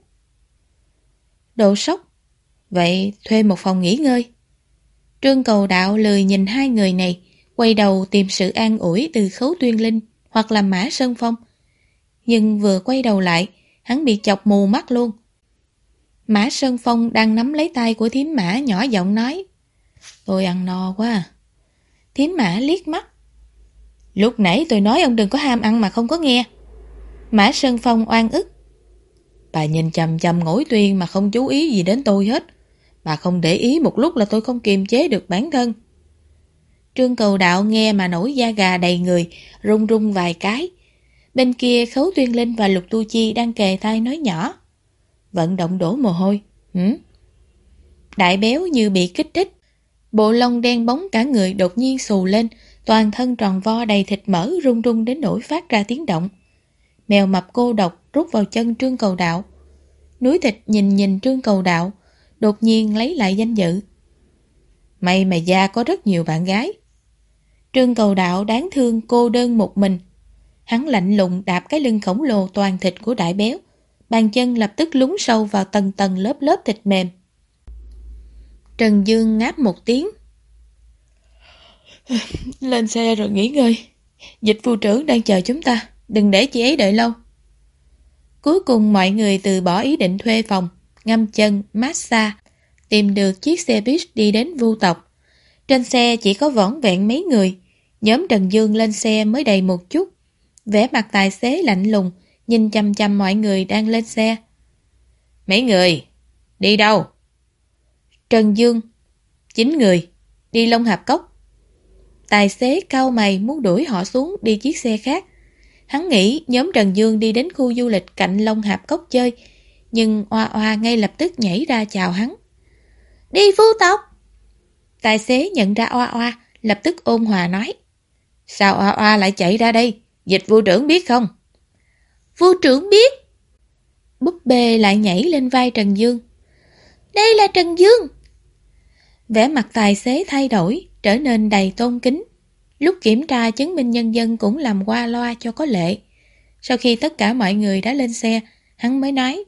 Đỗ Sóc Vậy thuê một phòng nghỉ ngơi. Trương cầu đạo lười nhìn hai người này, quay đầu tìm sự an ủi từ khấu tuyên linh hoặc là mã sơn phong. Nhưng vừa quay đầu lại, hắn bị chọc mù mắt luôn. Mã Sơn Phong đang nắm lấy tay của thím mã nhỏ giọng nói Tôi ăn no quá à. Mã liếc mắt Lúc nãy tôi nói ông đừng có ham ăn mà không có nghe Mã Sơn Phong oan ức Bà nhìn chầm chầm ngồi tuyên mà không chú ý gì đến tôi hết Bà không để ý một lúc là tôi không kiềm chế được bản thân Trương cầu đạo nghe mà nổi da gà đầy người Rung rung vài cái Bên kia Khấu Tuyên Linh và Lục Tu Chi đang kề tay nói nhỏ vận động đổ mồ hôi. Hử? Đại béo như bị kích thích. Bộ lông đen bóng cả người đột nhiên xù lên, toàn thân tròn vo đầy thịt mỡ rung rung đến nỗi phát ra tiếng động. Mèo mập cô độc rút vào chân trương cầu đạo. Núi thịt nhìn nhìn trương cầu đạo, đột nhiên lấy lại danh dự. May mà gia có rất nhiều bạn gái. Trương cầu đạo đáng thương cô đơn một mình. Hắn lạnh lùng đạp cái lưng khổng lồ toàn thịt của đại béo, bàn chân lập tức lún sâu vào tầng tầng lớp lớp thịt mềm. Trần Dương ngáp một tiếng. <sighs> Lên xe rồi nghỉ ngơi. Dịch vụ trưởng đang chờ chúng ta, đừng để chị ấy đợi lâu. Cuối cùng mọi người từ bỏ ý định thuê phòng, ngâm chân, massage, tìm được chiếc xe buýt đi đến vu tộc. Trên xe chỉ có võn vẹn mấy người, nhóm Trần Dương lên xe mới đầy một chút. vẻ mặt tài xế lạnh lùng, nhìn chăm chăm mọi người đang lên xe. Mấy người, đi đâu? Trần Dương, chín người, đi Long Hạp Cốc. Tài xế cao mày muốn đuổi họ xuống đi chiếc xe khác. Hắn nghĩ nhóm Trần Dương đi đến khu du lịch cạnh Long Hạp Cốc chơi, nhưng Oa Oa ngay lập tức nhảy ra chào hắn. Đi phu tộc! Tài xế nhận ra Oa Oa, lập tức ôn hòa nói. Sao Oa Oa lại chạy ra đây? Dịch vụ trưởng biết không? Vua trưởng biết. Búp bê lại nhảy lên vai Trần Dương. Đây là Trần Dương. Vẻ mặt tài xế thay đổi, trở nên đầy tôn kính. Lúc kiểm tra chứng minh nhân dân cũng làm qua loa cho có lệ. Sau khi tất cả mọi người đã lên xe, hắn mới nói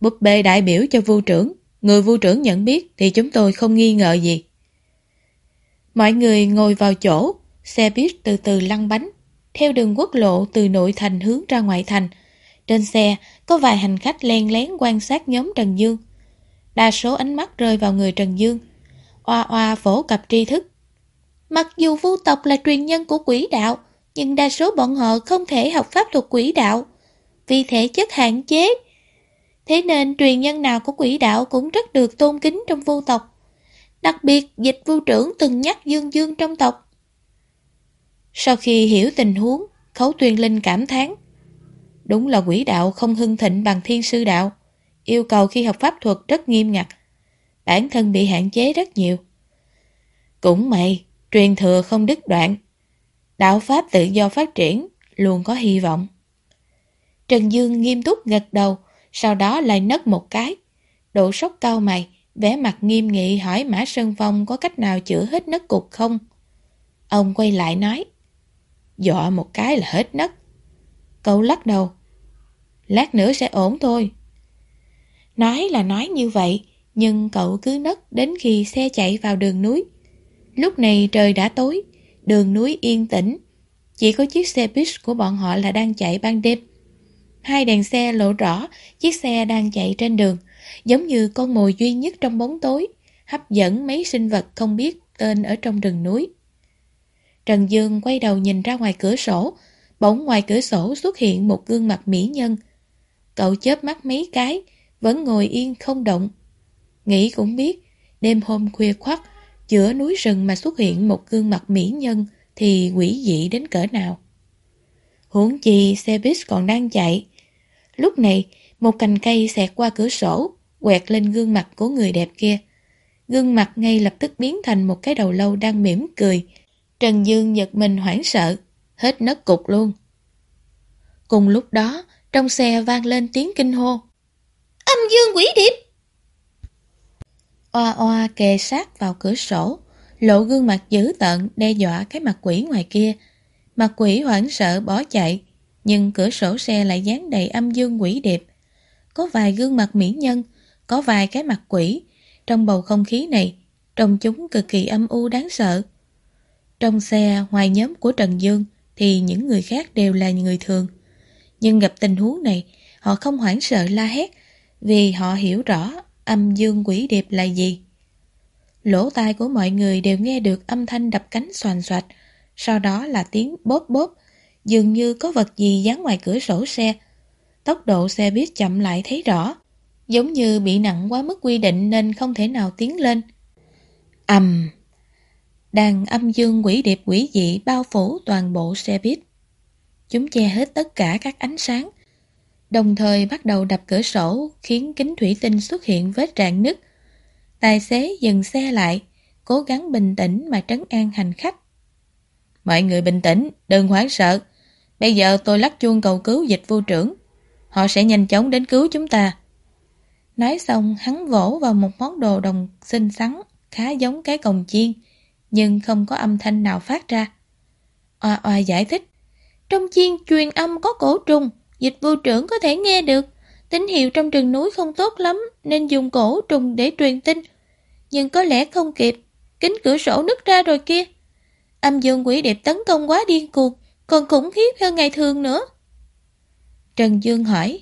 Búp bê đại biểu cho vua trưởng, người vua trưởng nhận biết thì chúng tôi không nghi ngờ gì. Mọi người ngồi vào chỗ, xe buýt từ từ lăn bánh theo đường quốc lộ từ nội thành hướng ra ngoại thành. Trên xe, có vài hành khách len lén quan sát nhóm Trần Dương. Đa số ánh mắt rơi vào người Trần Dương. Oa oa phổ cập tri thức. Mặc dù vu tộc là truyền nhân của quỷ đạo, nhưng đa số bọn họ không thể học pháp thuật quỷ đạo, vì thể chất hạn chế. Thế nên truyền nhân nào của quỷ đạo cũng rất được tôn kính trong vu tộc. Đặc biệt, dịch vu trưởng từng nhắc Dương Dương trong tộc. Sau khi hiểu tình huống, Khấu Tuyên Linh cảm thán Đúng là quỷ đạo không hưng thịnh bằng thiên sư đạo. Yêu cầu khi học pháp thuật rất nghiêm ngặt. Bản thân bị hạn chế rất nhiều. Cũng may, truyền thừa không đứt đoạn. Đạo Pháp tự do phát triển, luôn có hy vọng. Trần Dương nghiêm túc gật đầu, sau đó lại nấc một cái. Độ sốc cao mày, vẻ mặt nghiêm nghị hỏi Mã Sơn Phong có cách nào chữa hết nấc cục không? Ông quay lại nói. Dọa một cái là hết nấc. Cậu lắc đầu. Lát nữa sẽ ổn thôi. Nói là nói như vậy, nhưng cậu cứ nấc đến khi xe chạy vào đường núi. Lúc này trời đã tối, đường núi yên tĩnh. Chỉ có chiếc xe bus của bọn họ là đang chạy ban đêm. Hai đèn xe lộ rõ chiếc xe đang chạy trên đường, giống như con mồi duy nhất trong bóng tối, hấp dẫn mấy sinh vật không biết tên ở trong rừng núi. Trần Dương quay đầu nhìn ra ngoài cửa sổ, bỗng ngoài cửa sổ xuất hiện một gương mặt mỹ nhân. Cậu chớp mắt mấy cái, vẫn ngồi yên không động. Nghĩ cũng biết, đêm hôm khuya khoắt, giữa núi rừng mà xuất hiện một gương mặt mỹ nhân thì quỷ dị đến cỡ nào. Huống chi xe buýt còn đang chạy. Lúc này, một cành cây xẹt qua cửa sổ, quẹt lên gương mặt của người đẹp kia. Gương mặt ngay lập tức biến thành một cái đầu lâu đang mỉm cười. Trần Dương giật mình hoảng sợ, hết nấc cục luôn. Cùng lúc đó, trong xe vang lên tiếng kinh hô. Âm dương quỷ điệp! Oa oa kề sát vào cửa sổ, lộ gương mặt dữ tợn đe dọa cái mặt quỷ ngoài kia. Mặt quỷ hoảng sợ bỏ chạy, nhưng cửa sổ xe lại dán đầy âm dương quỷ điệp. Có vài gương mặt mỹ nhân, có vài cái mặt quỷ. Trong bầu không khí này, trông chúng cực kỳ âm u đáng sợ. Trong xe, ngoài nhóm của Trần Dương, thì những người khác đều là người thường. Nhưng gặp tình huống này, họ không hoảng sợ la hét, vì họ hiểu rõ âm dương quỷ điệp là gì. Lỗ tai của mọi người đều nghe được âm thanh đập cánh soàn xoạch, sau đó là tiếng bóp bóp, dường như có vật gì dán ngoài cửa sổ xe. Tốc độ xe buýt chậm lại thấy rõ, giống như bị nặng quá mức quy định nên không thể nào tiến lên. ầm Đàn âm dương quỷ điệp quỷ dị bao phủ toàn bộ xe buýt. Chúng che hết tất cả các ánh sáng, đồng thời bắt đầu đập cửa sổ khiến kính thủy tinh xuất hiện vết rạn nứt. Tài xế dừng xe lại, cố gắng bình tĩnh mà trấn an hành khách. Mọi người bình tĩnh, đừng hoảng sợ. Bây giờ tôi lắc chuông cầu cứu dịch vụ trưởng. Họ sẽ nhanh chóng đến cứu chúng ta. Nói xong, hắn vỗ vào một món đồ đồng xinh xắn, khá giống cái cồng chiên, nhưng không có âm thanh nào phát ra. Oa oa giải thích, trong chiên truyền âm có cổ trùng, dịch vụ trưởng có thể nghe được. Tín hiệu trong rừng núi không tốt lắm nên dùng cổ trùng để truyền tin. Nhưng có lẽ không kịp, kính cửa sổ nứt ra rồi kia. Âm dương quỷ điệp tấn công quá điên cuồng, còn khủng khiếp hơn ngày thường nữa. Trần Dương hỏi,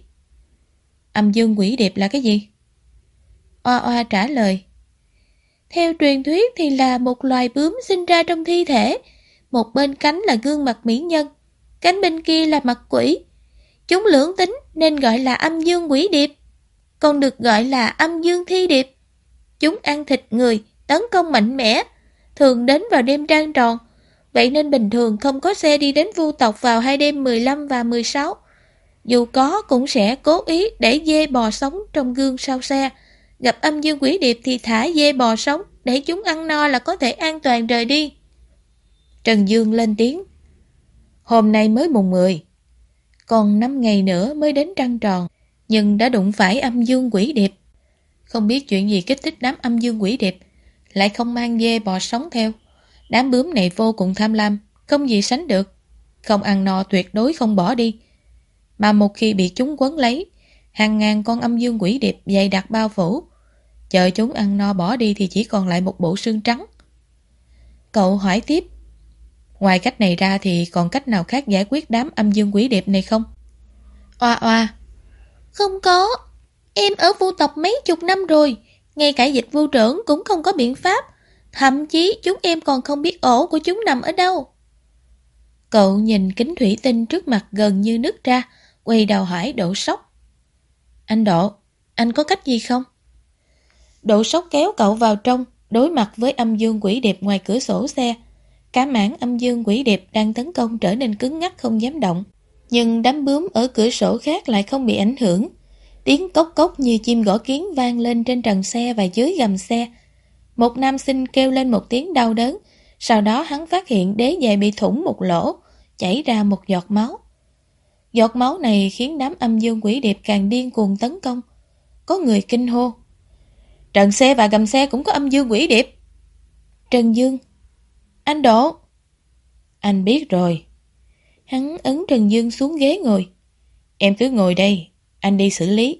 âm dương quỷ điệp là cái gì? Oa Oa trả lời, theo truyền thuyết thì là một loài bướm sinh ra trong thi thể, một bên cánh là gương mặt mỹ nhân, cánh bên kia là mặt quỷ. Chúng lưỡng tính nên gọi là âm dương quỷ điệp, còn được gọi là âm dương thi điệp. Chúng ăn thịt người, tấn công mạnh mẽ, thường đến vào đêm trăng tròn. Vậy nên bình thường không có xe đi đến vu tộc vào hai đêm 15 và 16. Dù có cũng sẽ cố ý để dê bò sống trong gương sau xe. Gặp âm dương quỷ điệp thì thả dê bò sống để chúng ăn no là có thể an toàn rời đi. Trần Dương lên tiếng. Hôm nay mới mùng 10. Còn 5 ngày nữa mới đến trăng tròn, nhưng đã đụng phải âm dương quỷ điệp. Không biết chuyện gì kích thích đám âm dương quỷ điệp, lại không mang dê bò sống theo. Đám bướm này vô cùng tham lam, không gì sánh được. Không ăn no tuyệt đối không bỏ đi. Mà một khi bị chúng quấn lấy, hàng ngàn con âm dương quỷ điệp dày đặc bao phủ. Chờ chúng ăn no bỏ đi thì chỉ còn lại một bộ xương trắng. Cậu hỏi tiếp, ngoài cách này ra thì còn cách nào khác giải quyết đám âm dương quỷ điệp này không? Oa oa, không có. Em ở vu tộc mấy chục năm rồi, ngay cả dịch vu trưởng cũng không có biện pháp. Thậm chí chúng em còn không biết ổ của chúng nằm ở đâu. Cậu nhìn kính thủy tinh trước mặt gần như nứt ra, quay đầu hỏi Độ Sóc. Anh Độ, anh có cách gì không? Độ Sóc kéo cậu vào trong, đối mặt với âm dương quỷ điệp ngoài cửa sổ xe. Cả mảng âm dương quỷ điệp đang tấn công trở nên cứng ngắc không dám động. Nhưng đám bướm ở cửa sổ khác lại không bị ảnh hưởng. Tiếng cốc cốc như chim gõ kiến vang lên trên trần xe và dưới gầm xe. Một nam sinh kêu lên một tiếng đau đớn, sau đó hắn phát hiện đế giày bị thủng một lỗ, chảy ra một giọt máu. Giọt máu này khiến đám âm dương quỷ điệp càng điên cuồng tấn công. Có người kinh hô. Trần xe và gầm xe cũng có âm dương quỷ điệp. Trần Dương. Anh Đỗ. Anh biết rồi. Hắn ấn Trần Dương xuống ghế ngồi. Em cứ ngồi đây, anh đi xử lý.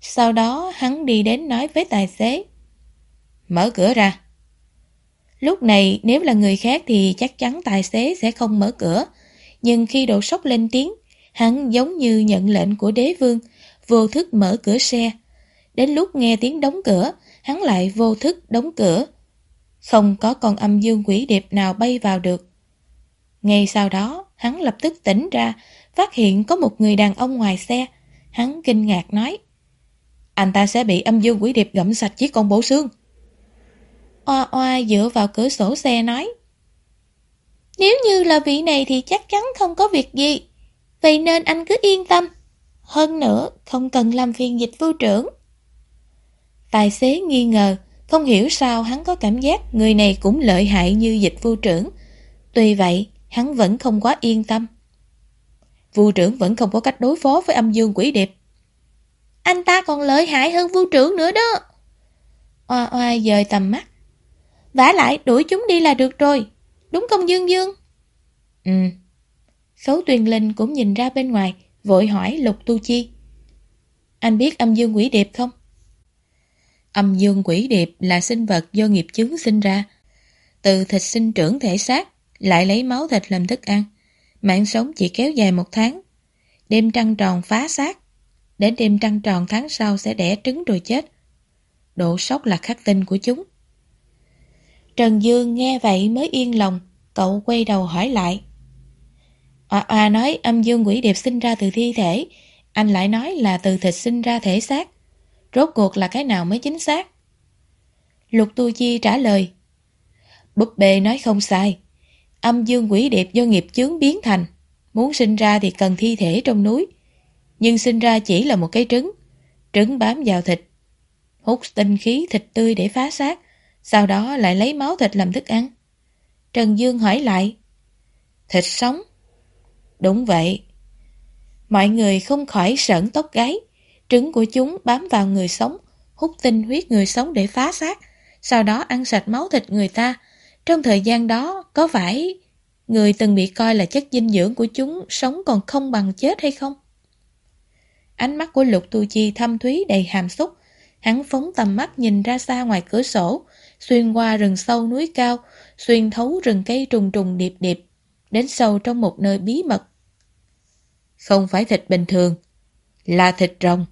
Sau đó hắn đi đến nói với tài xế. Mở cửa ra. Lúc này nếu là người khác thì chắc chắn tài xế sẽ không mở cửa. Nhưng khi độ sốc lên tiếng, hắn giống như nhận lệnh của đế vương, vô thức mở cửa xe. Đến lúc nghe tiếng đóng cửa, hắn lại vô thức đóng cửa. Không có con âm dương quỷ điệp nào bay vào được. Ngay sau đó, hắn lập tức tỉnh ra, phát hiện có một người đàn ông ngoài xe. Hắn kinh ngạc nói, anh ta sẽ bị âm dương quỷ điệp gặm sạch chiếc con bổ xương. Oa oa dựa vào cửa sổ xe nói, Nếu như là vị này thì chắc chắn không có việc gì, vậy nên anh cứ yên tâm. Hơn nữa, không cần làm phiền dịch vu trưởng. Tài xế nghi ngờ, không hiểu sao hắn có cảm giác người này cũng lợi hại như dịch vu trưởng. Tuy vậy, hắn vẫn không quá yên tâm. Vu trưởng vẫn không có cách đối phó với âm dương quỷ điệp. Anh ta còn lợi hại hơn vu trưởng nữa đó. Oa oa dời tầm mắt. vả lại đuổi chúng đi là được rồi. Đúng không Dương Dương? Ừ. Khấu tuyền linh cũng nhìn ra bên ngoài, vội hỏi Lục Tu Chi. Anh biết âm dương quỷ điệp không? Âm dương quỷ điệp là sinh vật do nghiệp chứng sinh ra. Từ thịt sinh trưởng thể xác, lại lấy máu thịt làm thức ăn. Mạng sống chỉ kéo dài một tháng. Đêm trăng tròn phá xác. Đến đêm trăng tròn tháng sau sẽ đẻ trứng rồi chết. Độ sốc là khắc tinh của chúng. Trần Dương nghe vậy mới yên lòng, cậu quay đầu hỏi lại. À, à nói âm dương quỷ điệp sinh ra từ thi thể, anh lại nói là từ thịt sinh ra thể xác. Rốt cuộc là cái nào mới chính xác? Lục Tu Chi trả lời. Búp bê nói không sai. Âm dương quỷ điệp do nghiệp chướng biến thành. Muốn sinh ra thì cần thi thể trong núi. Nhưng sinh ra chỉ là một cái trứng. Trứng bám vào thịt. Hút tinh khí thịt tươi để phá xác. Sau đó lại lấy máu thịt làm thức ăn. Trần Dương hỏi lại. Thịt sống? Đúng vậy. Mọi người không khỏi sởn tóc gáy. Trứng của chúng bám vào người sống, hút tinh huyết người sống để phá xác, sau đó ăn sạch máu thịt người ta. Trong thời gian đó, có phải người từng bị coi là chất dinh dưỡng của chúng sống còn không bằng chết hay không? Ánh mắt của Lục Tu Chi thâm thúy đầy hàm xúc. Hắn phóng tầm mắt nhìn ra xa ngoài cửa sổ, xuyên qua rừng sâu núi cao, xuyên thấu rừng cây trùng trùng điệp điệp, đến sâu trong một nơi bí mật. Không phải thịt bình thường, là thịt rồng.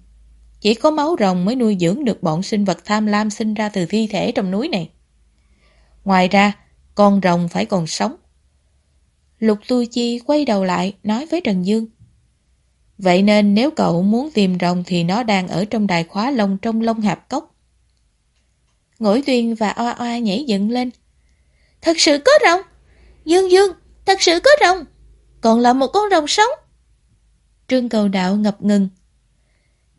Chỉ có máu rồng mới nuôi dưỡng được bọn sinh vật tham lam sinh ra từ thi thể trong núi này. Ngoài ra, con rồng phải còn sống. Lục Tu Chi quay đầu lại nói với Trần Dương. Vậy nên nếu cậu muốn tìm rồng thì nó đang ở trong đài khóa lông trong lông hạp cốc. Ngỗi tuyên và oa oa nhảy dựng lên. Thật sự có rồng! Dương Dương, thật sự có rồng! Còn là một con rồng sống! Trương cầu đạo ngập ngừng.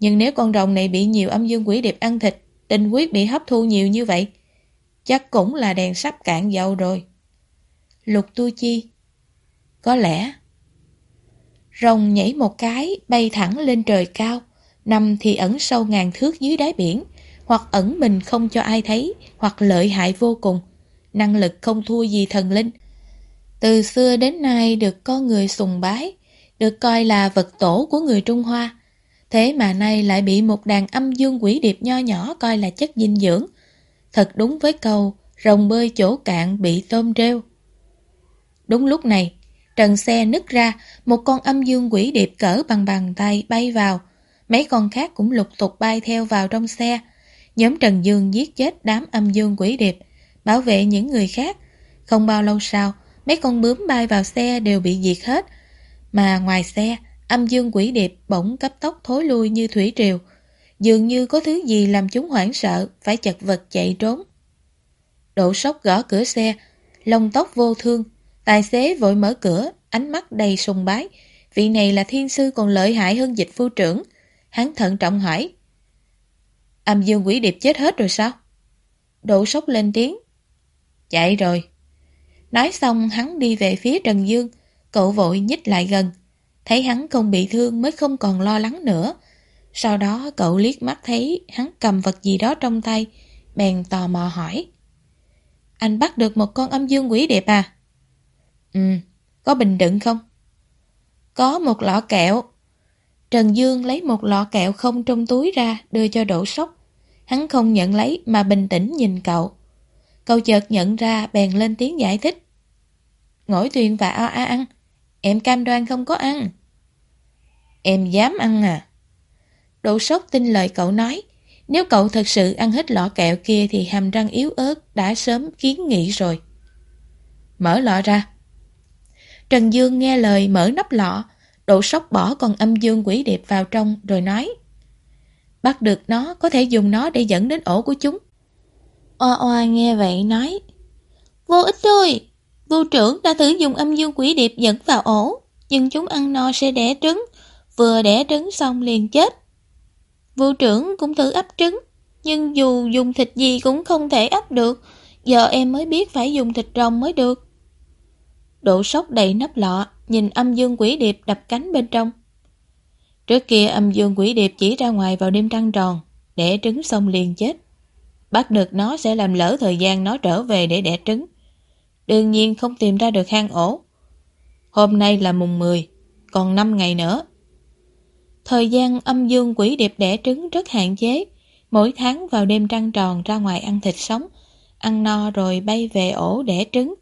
Nhưng nếu con rồng này bị nhiều âm dương quỷ điệp ăn thịt, tinh huyết bị hấp thu nhiều như vậy, chắc cũng là đèn sắp cạn dầu rồi. Lục tu chi. Có lẽ. Rồng nhảy một cái, bay thẳng lên trời cao, nằm thì ẩn sâu ngàn thước dưới đáy biển, hoặc ẩn mình không cho ai thấy, hoặc lợi hại vô cùng. Năng lực không thua gì thần linh. Từ xưa đến nay được con người sùng bái, được coi là vật tổ của người Trung Hoa. Thế mà nay lại bị một đàn âm dương quỷ điệp nho nhỏ coi là chất dinh dưỡng. Thật đúng với câu, rồng bơi chỗ cạn bị tôm rêu. Đúng lúc này, trần xe nứt ra, một con âm dương quỷ điệp cỡ bằng bàn tay bay vào. Mấy con khác cũng lục tục bay theo vào trong xe. Nhóm Trần Dương giết chết đám âm dương quỷ điệp, bảo vệ những người khác. Không bao lâu sau, mấy con bướm bay vào xe đều bị diệt hết. Mà ngoài xe, Âm dương quỷ điệp bỗng cấp tốc thối lui như thủy triều, dường như có thứ gì làm chúng hoảng sợ, phải chật vật chạy trốn. Độ sốc gõ cửa xe, lông tóc vô thương, tài xế vội mở cửa, ánh mắt đầy sùng bái. Vị này là thiên sư còn lợi hại hơn dịch phu trưởng. Hắn thận trọng hỏi. Âm dương quỷ điệp chết hết rồi sao? Độ sốc lên tiếng. Chạy rồi. Nói xong hắn đi về phía Trần Dương, cậu vội nhích lại gần, Thấy hắn không bị thương mới không còn lo lắng nữa. Sau đó cậu liếc mắt thấy hắn cầm vật gì đó trong tay, bèn tò mò hỏi. Anh bắt được một con âm dương quỷ đẹp à? Ừ, có bình đựng không? Có một lọ kẹo. Trần Dương lấy một lọ kẹo không trong túi ra đưa cho Đỗ Sóc. Hắn không nhận lấy mà bình tĩnh nhìn cậu. Cậu chợt nhận ra bèn lên tiếng giải thích. Ngỗi tuyền và A A ăn. Em cam đoan không có ăn. Em dám ăn à? Đỗ sốc tin lời cậu nói. Nếu cậu thật sự ăn hết lọ kẹo kia thì hàm răng yếu ớt đã sớm kiến nghị rồi. Mở lọ ra. Trần Dương nghe lời mở nắp lọ, độ sốc bỏ con âm dương quỷ điệp vào trong rồi nói Bắt được nó có thể dùng nó để dẫn đến ổ của chúng. Oa oa nghe vậy nói Vô ích thôi, vô trưởng đã thử dùng âm dương quỷ điệp dẫn vào ổ, nhưng chúng ăn no sẽ đẻ trứng, vừa đẻ trứng xong liền chết. Vô trưởng cũng thử ấp trứng, nhưng dù dùng thịt gì cũng không thể ấp được, giờ em mới biết phải dùng thịt rồng mới được. Độ sốc đầy nắp lọ, nhìn âm dương quỷ điệp đập cánh bên trong. Trước kia âm dương quỷ điệp chỉ ra ngoài vào đêm trăng tròn, đẻ trứng xong liền chết. Bắt được nó sẽ làm lỡ thời gian nó trở về để đẻ trứng. Đương nhiên không tìm ra được hang ổ. Hôm nay là mùng 10, còn 5 ngày nữa. Thời gian âm dương quỷ điệp đẻ trứng rất hạn chế. Mỗi tháng vào đêm trăng tròn ra ngoài ăn thịt sống, ăn no rồi bay về ổ đẻ trứng.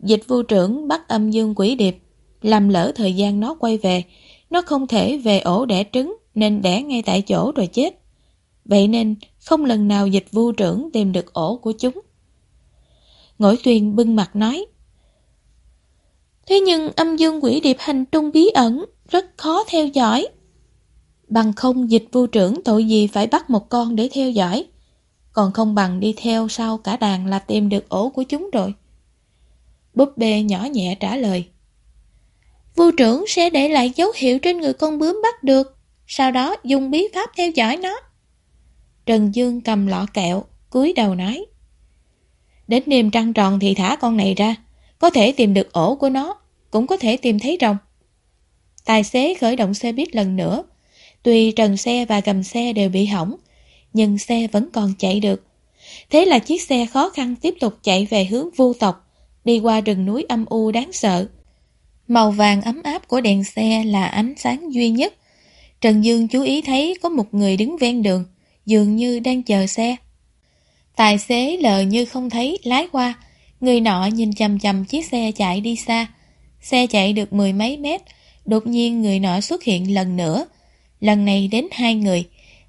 Dịch vu trưởng bắt âm dương quỷ điệp, làm lỡ thời gian nó quay về, nó không thể về ổ đẻ trứng nên đẻ ngay tại chỗ rồi chết. Vậy nên không lần nào dịch vu trưởng tìm được ổ của chúng. Ngỗi tuyền bưng mặt nói Thế nhưng âm dương quỷ điệp hành trung bí ẩn, rất khó theo dõi. Bằng không dịch vô trưởng tội gì phải bắt một con để theo dõi. Còn không bằng đi theo sau cả đàn là tìm được ổ của chúng rồi. Búp bê nhỏ nhẹ trả lời. Vô trưởng sẽ để lại dấu hiệu trên người con bướm bắt được, sau đó dùng bí pháp theo dõi nó. Trần Dương cầm lọ kẹo, cúi đầu nói. Đến đêm trăng tròn thì thả con này ra, có thể tìm được ổ của nó, cũng có thể tìm thấy rồng. Tài xế khởi động xe buýt lần nữa, tuy trần xe và gầm xe đều bị hỏng, nhưng xe vẫn còn chạy được. Thế là chiếc xe khó khăn tiếp tục chạy về hướng vu tộc, đi qua rừng núi âm u đáng sợ. Màu vàng ấm áp của đèn xe là ánh sáng duy nhất. Trần Dương chú ý thấy có một người đứng ven đường, dường như đang chờ xe. Tài xế lờ như không thấy lái qua, người nọ nhìn chầm chầm chiếc xe chạy đi xa. Xe chạy được mười mấy mét, đột nhiên người nọ xuất hiện lần nữa. Lần này đến hai người,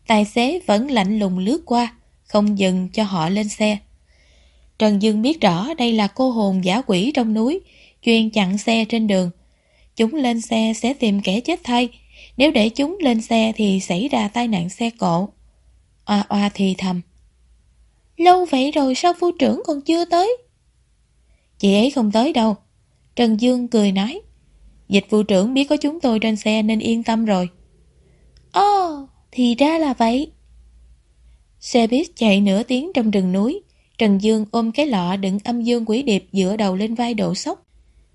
tài xế vẫn lạnh lùng lướt qua, không dừng cho họ lên xe. Trần Dương biết rõ đây là cô hồn giả quỷ trong núi, chuyên chặn xe trên đường. Chúng lên xe sẽ tìm kẻ chết thay, nếu để chúng lên xe thì xảy ra tai nạn xe cộ. Oa oa thì thầm. Lâu vậy rồi sao phu trưởng còn chưa tới? Chị ấy không tới đâu. Trần Dương cười nói. Dịch vụ trưởng biết có chúng tôi trên xe nên yên tâm rồi. Ồ, oh, thì ra là vậy. Xe buýt chạy nửa tiếng trong rừng núi. Trần Dương ôm cái lọ đựng âm dương quỷ điệp dựa đầu lên vai độ sốc.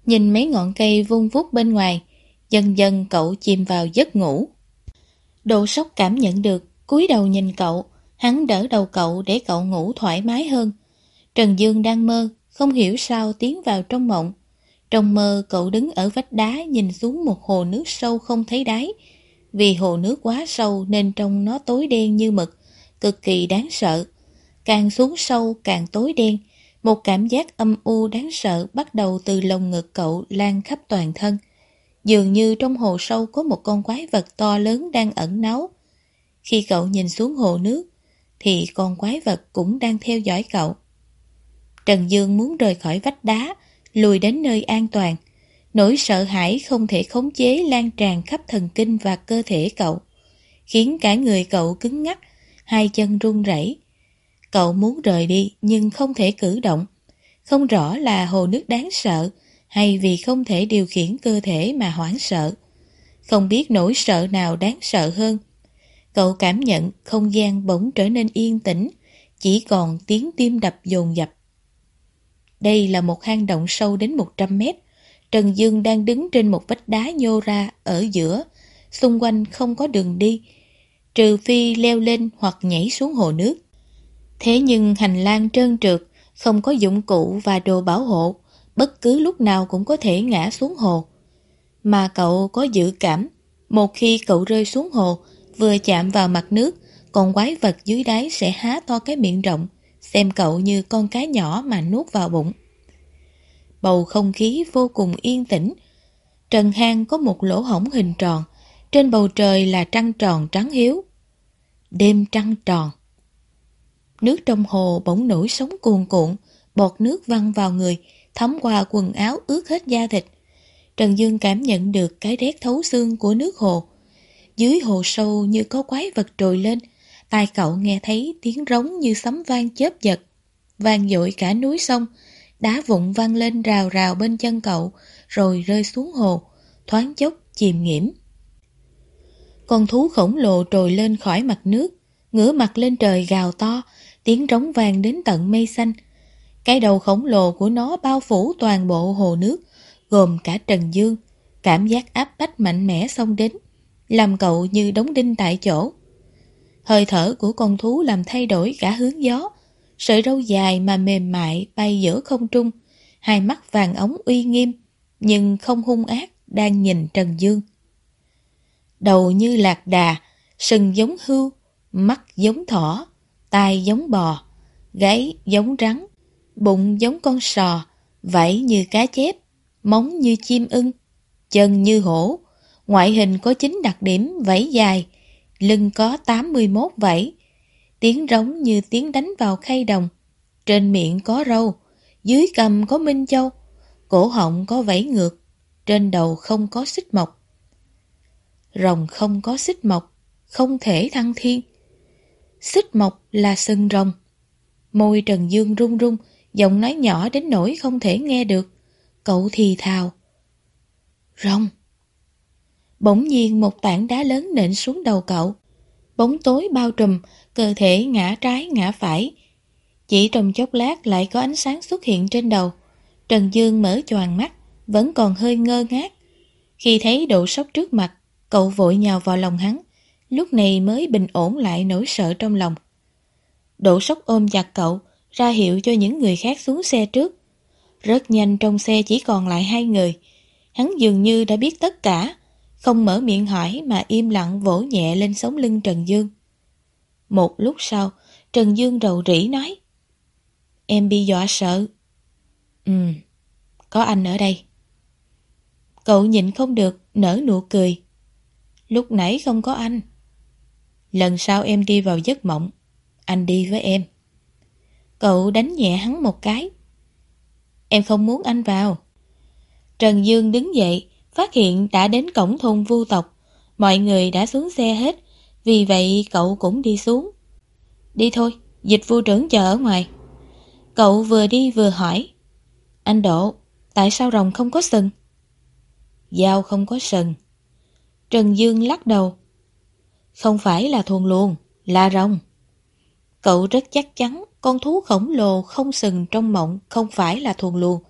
Nhìn mấy ngọn cây vung vút bên ngoài, dần dần cậu chìm vào giấc ngủ. Độ sốc cảm nhận được, cúi đầu nhìn cậu, hắn đỡ đầu cậu để cậu ngủ thoải mái hơn. Trần Dương đang mơ, không hiểu sao tiến vào trong mộng. Trong mơ cậu đứng ở vách đá nhìn xuống một hồ nước sâu không thấy đáy. Vì hồ nước quá sâu nên trong nó tối đen như mực, cực kỳ đáng sợ. Càng xuống sâu càng tối đen, một cảm giác âm u đáng sợ bắt đầu từ lồng ngực cậu lan khắp toàn thân. Dường như trong hồ sâu có một con quái vật to lớn đang ẩn náu. Khi cậu nhìn xuống hồ nước, thì con quái vật cũng đang theo dõi cậu. Trần Dương muốn rời khỏi vách đá, lùi đến nơi an toàn. Nỗi sợ hãi không thể khống chế lan tràn khắp thần kinh và cơ thể cậu, khiến cả người cậu cứng ngắc, hai chân run rẩy. Cậu muốn rời đi nhưng không thể cử động. Không rõ là hồ nước đáng sợ hay vì không thể điều khiển cơ thể mà hoảng sợ. Không biết nỗi sợ nào đáng sợ hơn. Cậu cảm nhận không gian bỗng trở nên yên tĩnh, chỉ còn tiếng tim đập dồn dập. Đây là một hang động sâu đến 100 mét. Trần Dương đang đứng trên một vách đá nhô ra ở giữa, xung quanh không có đường đi, trừ phi leo lên hoặc nhảy xuống hồ nước. Thế nhưng hành lang trơn trượt, không có dụng cụ và đồ bảo hộ, bất cứ lúc nào cũng có thể ngã xuống hồ. Mà cậu có dự cảm, một khi cậu rơi xuống hồ, vừa chạm vào mặt nước, con quái vật dưới đáy sẽ há to cái miệng rộng, xem cậu như con cá nhỏ mà nuốt vào bụng. Bầu không khí vô cùng yên tĩnh. Trần hang có một lỗ hổng hình tròn, trên bầu trời là trăng tròn trắng hiếu. Đêm trăng tròn. Nước trong hồ bỗng nổi sóng cuồn cuộn, bọt nước văng vào người, thấm qua quần áo ướt hết da thịt. Trần Dương cảm nhận được cái rét thấu xương của nước hồ. Dưới hồ sâu như có quái vật trồi lên, tai cậu nghe thấy tiếng rống như sấm vang chớp giật. Vang dội cả núi sông, đá vụn văng lên rào rào bên chân cậu, rồi rơi xuống hồ, thoáng chốc chìm nghiễm. Con thú khổng lồ trồi lên khỏi mặt nước, ngửa mặt lên trời gào to, tiếng rống vang đến tận mây xanh. Cái đầu khổng lồ của nó bao phủ toàn bộ hồ nước, gồm cả Trần Dương. Cảm giác áp bách mạnh mẽ xông đến, làm cậu như đóng đinh tại chỗ. Hơi thở của con thú làm thay đổi cả hướng gió, sợi râu dài mà mềm mại bay giữa không trung, hai mắt vàng ống uy nghiêm, nhưng không hung ác, đang nhìn Trần Dương. Đầu như lạc đà, sừng giống hưu, mắt giống thỏ, tai giống bò, gáy giống rắn, bụng giống con sò, vảy như cá chép, móng như chim ưng, chân như hổ, ngoại hình có 9 đặc điểm vẫy dài, lưng có 81 vẫy tiếng rống như tiếng đánh vào khay đồng, trên miệng có râu, dưới cầm có minh châu, cổ họng có vẫy ngược, trên đầu không có xích mộc. Rồng không có xích mộc, không thể thăng thiên. Xích mộc là sừng rồng. Môi Trần Dương run run, giọng nói nhỏ đến nỗi không thể nghe được. Cậu thì thào. Rồng. Bỗng nhiên một tảng đá lớn nện xuống đầu cậu. Bóng tối bao trùm, cơ thể ngã trái ngã phải. Chỉ trong chốc lát lại có ánh sáng xuất hiện trên đầu. Trần Dương mở choàng mắt, vẫn còn hơi ngơ ngác. Khi thấy độ sốc trước mặt, cậu vội nhào vào lòng hắn, lúc này mới bình ổn lại nỗi sợ trong lòng. Độ sốc ôm chặt cậu, ra hiệu cho những người khác xuống xe trước. Rất nhanh trong xe chỉ còn lại hai người. Hắn dường như đã biết tất cả, không mở miệng hỏi mà im lặng vỗ nhẹ lên sống lưng Trần Dương. Một lúc sau, Trần Dương rầu rĩ nói Em bị dọa sợ. Ừ, có anh ở đây. Cậu nhịn không được, nở nụ cười. Lúc nãy không có anh. Lần sau em đi vào giấc mộng, anh đi với em. Cậu đánh nhẹ hắn một cái. Em không muốn anh vào. Trần Dương đứng dậy, phát hiện đã đến cổng thôn vu tộc. Mọi người đã xuống xe hết, vì vậy cậu cũng đi xuống. Đi thôi, dịch vu trưởng chờ ở ngoài. Cậu vừa đi vừa hỏi. Anh Độ, tại sao rồng không có sừng? Dao không có sừng. Trần Dương lắc đầu. Không phải là thuần luồng, là rồng. Cậu rất chắc chắn con thú khổng lồ không sừng trong mộng không phải là thuần luồng.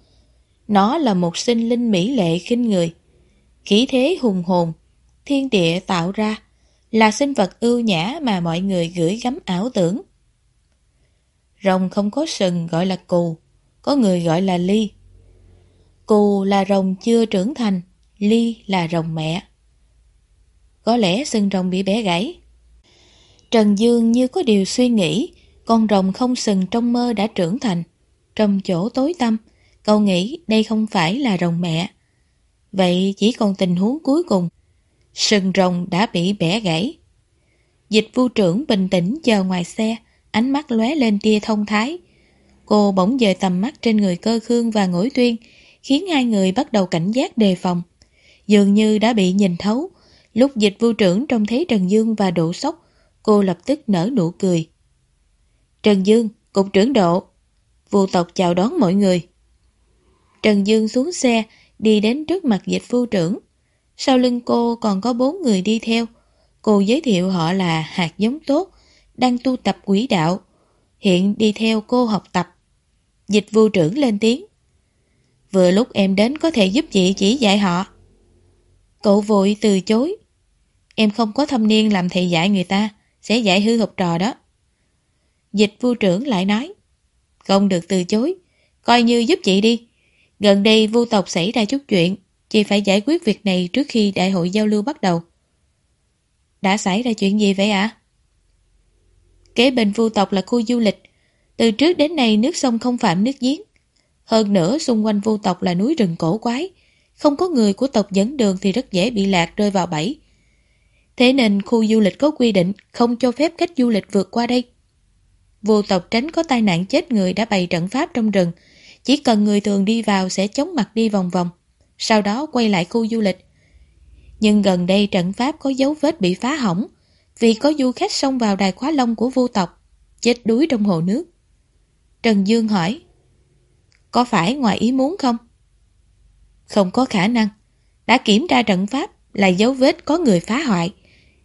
Nó là một sinh linh mỹ lệ khinh người. Khí thế hùng hồn, thiên địa tạo ra, là sinh vật ưu nhã mà mọi người gửi gắm ảo tưởng. Rồng không có sừng gọi là cù, có người gọi là ly. Cù là rồng chưa trưởng thành, ly là rồng mẹ. Có lẽ sừng rồng bị bẻ gãy. Trần Dương như có điều suy nghĩ, con rồng không sừng trong mơ đã trưởng thành. Trong chỗ tối tăm, cậu nghĩ đây không phải là rồng mẹ. Vậy chỉ còn tình huống cuối cùng. Sừng rồng đã bị bẻ gãy. Dịch vu trưởng bình tĩnh chờ ngoài xe, ánh mắt lóe lên tia thông thái. Cô bỗng dời tầm mắt trên người cơ khương và ngỗi tuyên, khiến hai người bắt đầu cảnh giác đề phòng. Dường như đã bị nhìn thấu. Lúc dịch vu trưởng trông thấy Trần Dương và Độ Sóc, cô lập tức nở nụ cười. Trần Dương, cục trưởng Độ. Vu tộc chào đón mọi người. Trần Dương xuống xe, đi đến trước mặt dịch phu trưởng. Sau lưng cô còn có bốn người đi theo. Cô giới thiệu họ là hạt giống tốt, đang tu tập quỷ đạo. Hiện đi theo cô học tập. Dịch vu trưởng lên tiếng. Vừa lúc em đến có thể giúp chị chỉ dạy họ. Cậu vội từ chối. Em không có thâm niên làm thầy dạy người ta, sẽ dạy hư học trò đó. Dịch vu trưởng lại nói. Không được từ chối, coi như giúp chị đi. Gần đây vu tộc xảy ra chút chuyện, Chị phải giải quyết việc này trước khi đại hội giao lưu bắt đầu. Đã xảy ra chuyện gì vậy ạ? Kế bên vu tộc là khu du lịch. Từ trước đến nay nước sông không phạm nước giếng. Hơn nữa xung quanh vu tộc là núi rừng cổ quái. Không có người của tộc dẫn đường thì rất dễ bị lạc rơi vào bẫy. Thế nên khu du lịch có quy định không cho phép khách du lịch vượt qua đây. Vô tộc tránh có tai nạn chết người đã bày trận pháp trong rừng. Chỉ cần người thường đi vào sẽ chống mặt đi vòng vòng. Sau đó quay lại khu du lịch. Nhưng gần đây trận pháp có dấu vết bị phá hỏng vì có du khách xông vào đài khóa lông của vô tộc, chết đuối trong hồ nước. Trần Dương hỏi, có phải ngoài ý muốn không? Không có khả năng. Đã kiểm tra trận pháp là dấu vết có người phá hoại.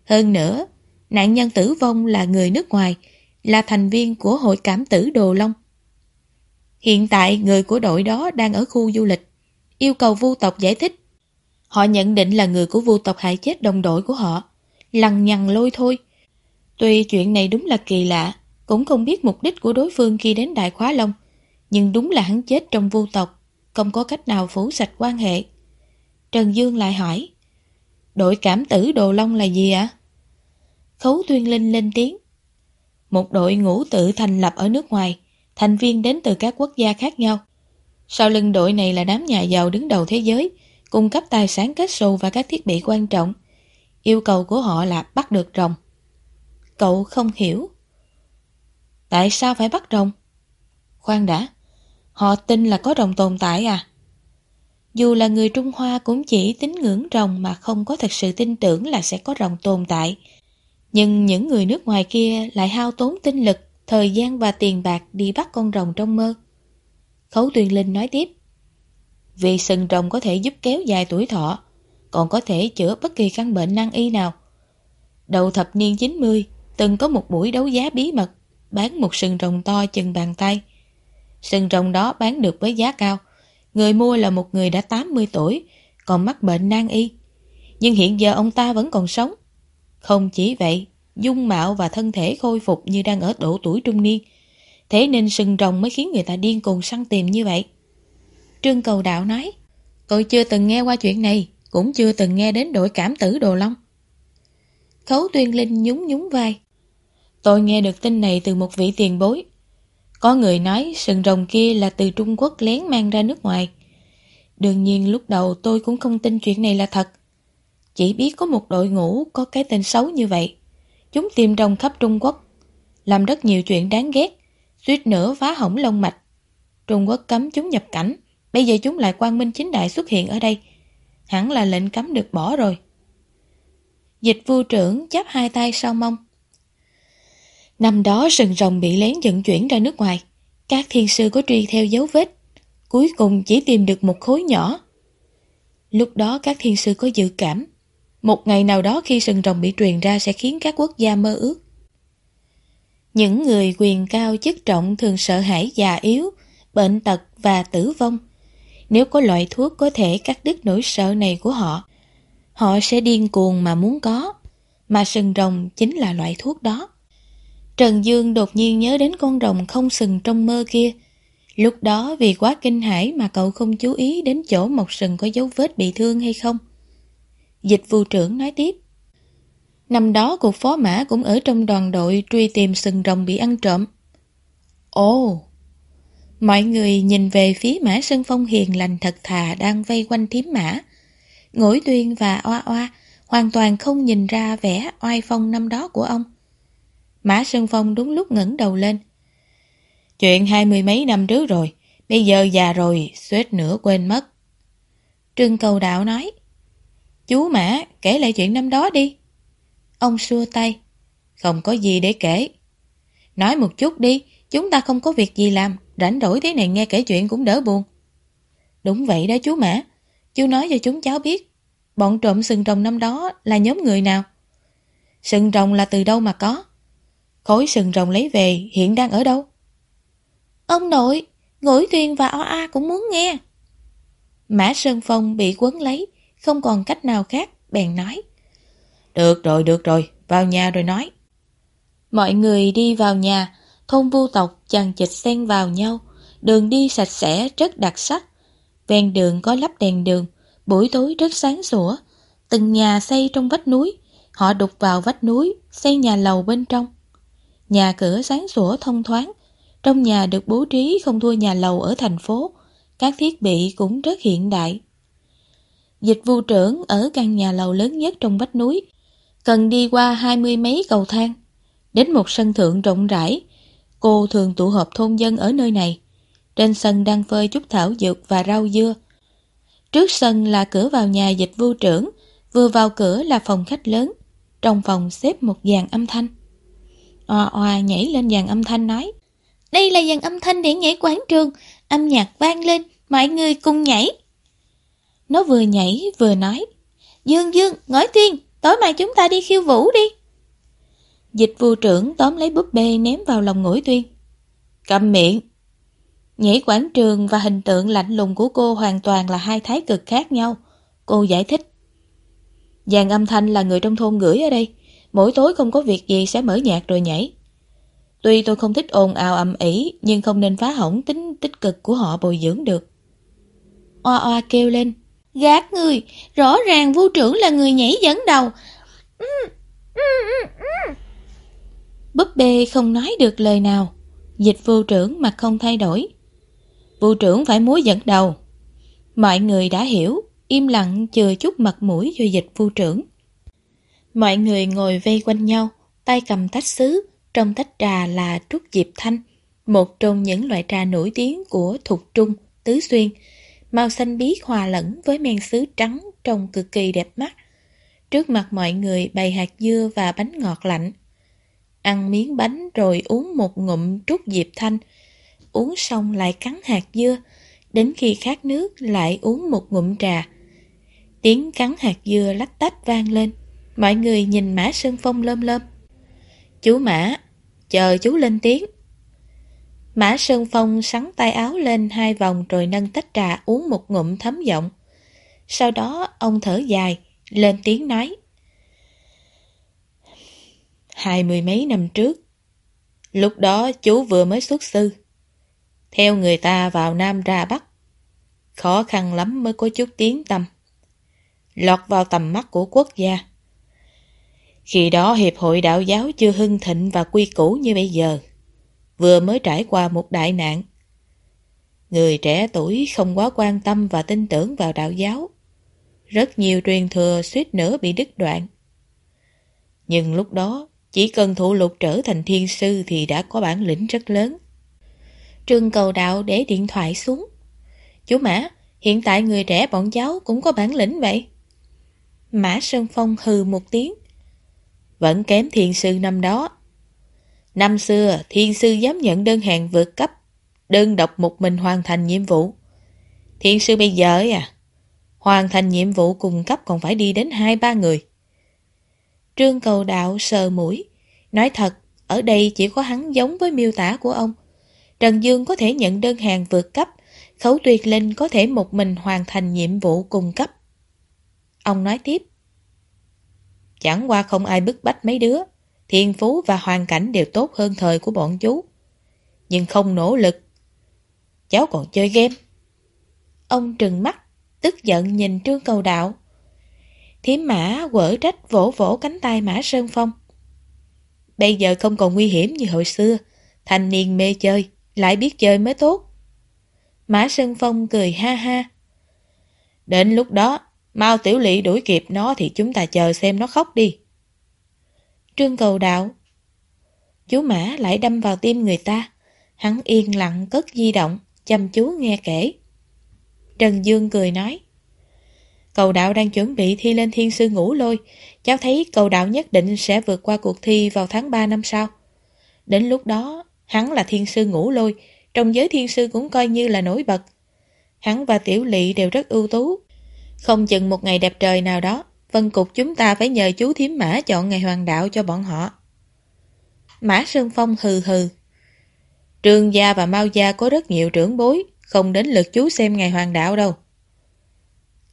Hơn nữa, nạn nhân tử vong là người nước ngoài, là thành viên của hội cảm tử Đồ Long. Hiện tại người của đội đó đang ở khu du lịch, yêu cầu vu tộc giải thích. Họ nhận định là người của vu tộc hại chết đồng đội của họ, lằng nhằng lôi thôi. Tuy chuyện này đúng là kỳ lạ, cũng không biết mục đích của đối phương khi đến Đại Khóa Long, nhưng đúng là hắn chết trong vu tộc, không có cách nào phủ sạch quan hệ. Trần Dương lại hỏi, đội cảm tử Đồ Long là gì ạ? Khấu Tuyên Linh lên tiếng. Một đội ngũ tự thành lập ở nước ngoài, thành viên đến từ các quốc gia khác nhau. Sau lưng đội này là đám nhà giàu đứng đầu thế giới, cung cấp tài sản kết xù và các thiết bị quan trọng. Yêu cầu của họ là bắt được rồng. Cậu không hiểu. Tại sao phải bắt rồng? Khoan đã, họ tin là có rồng tồn tại à? Dù là người Trung Hoa cũng chỉ tín ngưỡng rồng mà không có thật sự tin tưởng là sẽ có rồng tồn tại. Nhưng những người nước ngoài kia lại hao tốn tinh lực, thời gian và tiền bạc đi bắt con rồng trong mơ. Khấu Tuyền Linh nói tiếp. Vì sừng rồng có thể giúp kéo dài tuổi thọ, còn có thể chữa bất kỳ căn bệnh nan y nào. Đầu thập niên 90, từng có một buổi đấu giá bí mật, bán một sừng rồng to chừng bàn tay. Sừng rồng đó bán được với giá cao. Người mua là một người đã 80 tuổi, còn mắc bệnh nan y. Nhưng hiện giờ ông ta vẫn còn sống. Không chỉ vậy, dung mạo và thân thể khôi phục như đang ở độ tuổi trung niên. Thế nên sừng rồng mới khiến người ta điên cuồng săn tìm như vậy. Trương Cầu Đạo nói, tôi chưa từng nghe qua chuyện này, cũng chưa từng nghe đến đội cảm tử Đồ Long. Khấu Tuyên Linh nhún nhún vai. Tôi nghe được tin này từ một vị tiền bối. Có người nói sừng rồng kia là từ Trung Quốc lén mang ra nước ngoài. Đương nhiên lúc đầu tôi cũng không tin chuyện này là thật. Chỉ biết có một đội ngũ có cái tên xấu như vậy. Chúng tiêm rồng khắp Trung Quốc, làm rất nhiều chuyện đáng ghét, suýt nữa phá hỏng lông mạch. Trung Quốc cấm chúng nhập cảnh, bây giờ chúng lại quang minh chính đại xuất hiện ở đây. Hẳn là lệnh cấm được bỏ rồi. Dịch vu trưởng chắp hai tay sau mông. Năm đó sừng rồng bị lén dẫn chuyển ra nước ngoài. Các thiên sư có truy theo dấu vết. Cuối cùng chỉ tìm được một khối nhỏ. Lúc đó các thiên sư có dự cảm một ngày nào đó khi sừng rồng bị truyền ra sẽ khiến các quốc gia mơ ước. Những người quyền cao chức trọng thường sợ hãi già yếu, bệnh tật và tử vong. Nếu có loại thuốc có thể cắt đứt nỗi sợ này của họ, họ sẽ điên cuồng mà muốn có, mà sừng rồng chính là loại thuốc đó. Trần Dương đột nhiên nhớ đến con rồng không sừng trong mơ kia. Lúc đó vì quá kinh hãi mà cậu không chú ý đến chỗ một sừng có dấu vết bị thương hay không. Dịch vụ trưởng nói tiếp. Năm đó cục phó mã cũng ở trong đoàn đội truy tìm sừng rồng bị ăn trộm. Ồ! Mọi người nhìn về phía mã Sơn Phong hiền lành thật thà đang vây quanh thiếm mã. Ngũi tuyên và oa oa hoàn toàn không nhìn ra vẻ oai phong năm đó của ông. Mã Sơn Phong đúng lúc ngẩng đầu lên. Chuyện hai mươi mấy năm trước rồi, bây giờ già rồi, suýt nữa quên mất. Trương Cầu Đạo nói. Chú Mã, kể lại chuyện năm đó đi. Ông xua tay. Không có gì để kể. Nói một chút đi, chúng ta không có việc gì làm, rảnh rỗi thế này nghe kể chuyện cũng đỡ buồn. Đúng vậy đó chú Mã. Chú nói cho chúng cháu biết, bọn trộm sừng rồng năm đó là nhóm người nào? Sừng rồng là từ đâu mà có? Khối sừng rồng lấy về hiện đang ở đâu? Ông nội, Ngũi Tuyên và O.A. cũng muốn nghe. Mã Sơn Phong bị quấn lấy, không còn cách nào khác, bèn nói. Được rồi, được rồi, vào nhà rồi nói. Mọi người đi vào nhà, thôn vu tộc chằng chịch xen vào nhau, đường đi sạch sẽ rất đặc sắc. Ven đường có lắp đèn đường, Buổi tối rất sáng sủa, từng nhà xây trong vách núi, họ đục vào vách núi, xây nhà lầu bên trong. Nhà cửa sáng sủa thông thoáng, trong nhà được bố trí không thua nhà lầu ở thành phố, các thiết bị cũng rất hiện đại. Dịch vụ trưởng ở căn nhà lầu lớn nhất trong vách núi, cần đi qua hai mươi mấy cầu thang, đến một sân thượng rộng rãi. Cô thường tụ họp thôn dân ở nơi này. Trên sân đang phơi chút thảo dược và rau dưa. Trước sân là cửa vào nhà dịch vụ trưởng, vừa vào cửa là phòng khách lớn. Trong phòng xếp một dàn âm thanh. Oa oa nhảy lên dàn âm thanh nói Đây là dàn âm thanh để nhảy quán trường Âm nhạc vang lên Mọi người cùng nhảy nó vừa nhảy vừa nói Dương Dương, ngói tiên Tối mai chúng ta đi khiêu vũ đi Dịch vụ trưởng tóm lấy búp bê ném vào lòng ngũi tuyên Cầm miệng Nhảy quảng trường và hình tượng lạnh lùng của cô hoàn toàn là hai thái cực khác nhau. Cô giải thích. Giàn âm thanh là người trong thôn gửi ở đây. Mỗi tối không có việc gì sẽ mở nhạc rồi nhảy. Tuy tôi không thích ồn ào ầm ĩ nhưng không nên phá hỏng tính tích cực của họ bồi dưỡng được. Oa oa kêu lên. Gác người, rõ ràng vu trưởng là người nhảy dẫn đầu. Búp bê không nói được lời nào. Dịch vu trưởng mà không thay đổi. Vu trưởng phải múa dẫn đầu. Mọi người đã hiểu, im lặng chừa chút mặt mũi cho dịch vu trưởng. Mọi người ngồi vây quanh nhau, tay cầm tách sứ, trong tách trà là trúc diệp thanh, một trong những loại trà nổi tiếng của Thục Trung, Tứ Xuyên. Màu xanh biếc hòa lẫn với men sứ trắng trông cực kỳ đẹp mắt. Trước mặt mọi người bày hạt dưa và bánh ngọt lạnh. Ăn miếng bánh rồi uống một ngụm trúc diệp thanh, uống xong lại cắn hạt dưa, đến khi khát nước lại uống một ngụm trà. Tiếng cắn hạt dưa lách tách vang lên, mọi người nhìn Mã Sơn Phong lơm lơm. Chú Mã, chờ chú lên tiếng. Mã Sơn Phong sắn tay áo lên hai vòng rồi nâng tách trà uống một ngụm thấm giọng. Sau đó ông thở dài, lên tiếng nói. Hai mươi mấy năm trước, lúc đó chú vừa mới xuất sư. Theo người ta vào Nam ra Bắc, khó khăn lắm mới có chút tiếng tâm. Lọt vào tầm mắt của quốc gia. Khi đó Hiệp hội Đạo giáo chưa hưng thịnh và quy củ như bây giờ, vừa mới trải qua một đại nạn. Người trẻ tuổi không quá quan tâm và tin tưởng vào đạo giáo. Rất nhiều truyền thừa suýt nữa bị đứt đoạn. Nhưng lúc đó, chỉ cần thụ lục trở thành thiên sư thì đã có bản lĩnh rất lớn. Trương cầu đạo để điện thoại xuống. Chú Mã, hiện tại người trẻ bọn cháu cũng có bản lĩnh vậy. Mã Sơn Phong hừ một tiếng. Vẫn kém thiên sư năm đó. Năm xưa, thiên sư dám nhận đơn hàng vượt cấp, đơn độc một mình hoàn thành nhiệm vụ. Thiên sư bây giờ à, hoàn thành nhiệm vụ cùng cấp còn phải đi đến hai ba người. Trương cầu đạo sờ mũi, nói thật, ở đây chỉ có hắn giống với miêu tả của ông. Trần Dương có thể nhận đơn hàng vượt cấp, Khấu Tuyệt Linh có thể một mình hoàn thành nhiệm vụ cung cấp. Ông nói tiếp. Chẳng qua không ai bức bách mấy đứa, thiên phú và hoàn cảnh đều tốt hơn thời của bọn chú. Nhưng không nỗ lực. Cháu còn chơi game. Ông trừng mắt, tức giận nhìn Trương Cầu Đạo. Thiếm mã quở trách vỗ vỗ cánh tay mã Sơn Phong. Bây giờ không còn nguy hiểm như hồi xưa, thanh niên mê chơi, lại biết chơi mới tốt. Mã Sơn Phong cười ha ha. Đến lúc đó, Mao Tiểu Lị đuổi kịp nó thì chúng ta chờ xem nó khóc đi. Trương cầu đạo. Chú Mã lại đâm vào tim người ta. Hắn yên lặng cất di động, chăm chú nghe kể. Trần Dương cười nói. Cầu đạo đang chuẩn bị thi lên thiên sư ngũ lôi. Cháu thấy cầu đạo nhất định sẽ vượt qua cuộc thi vào tháng 3 năm sau. Đến lúc đó, Hắn là thiên sư ngũ lôi, trong giới thiên sư cũng coi như là nổi bật. Hắn và Tiểu Lị đều rất ưu tú. Không chừng một ngày đẹp trời nào đó, vân cục chúng ta phải nhờ chú thiếm mã chọn ngày hoàng đạo cho bọn họ. Mã Sơn Phong hừ hừ. Trương gia và Mao gia có rất nhiều trưởng bối, không đến lượt chú xem ngày hoàng đạo đâu.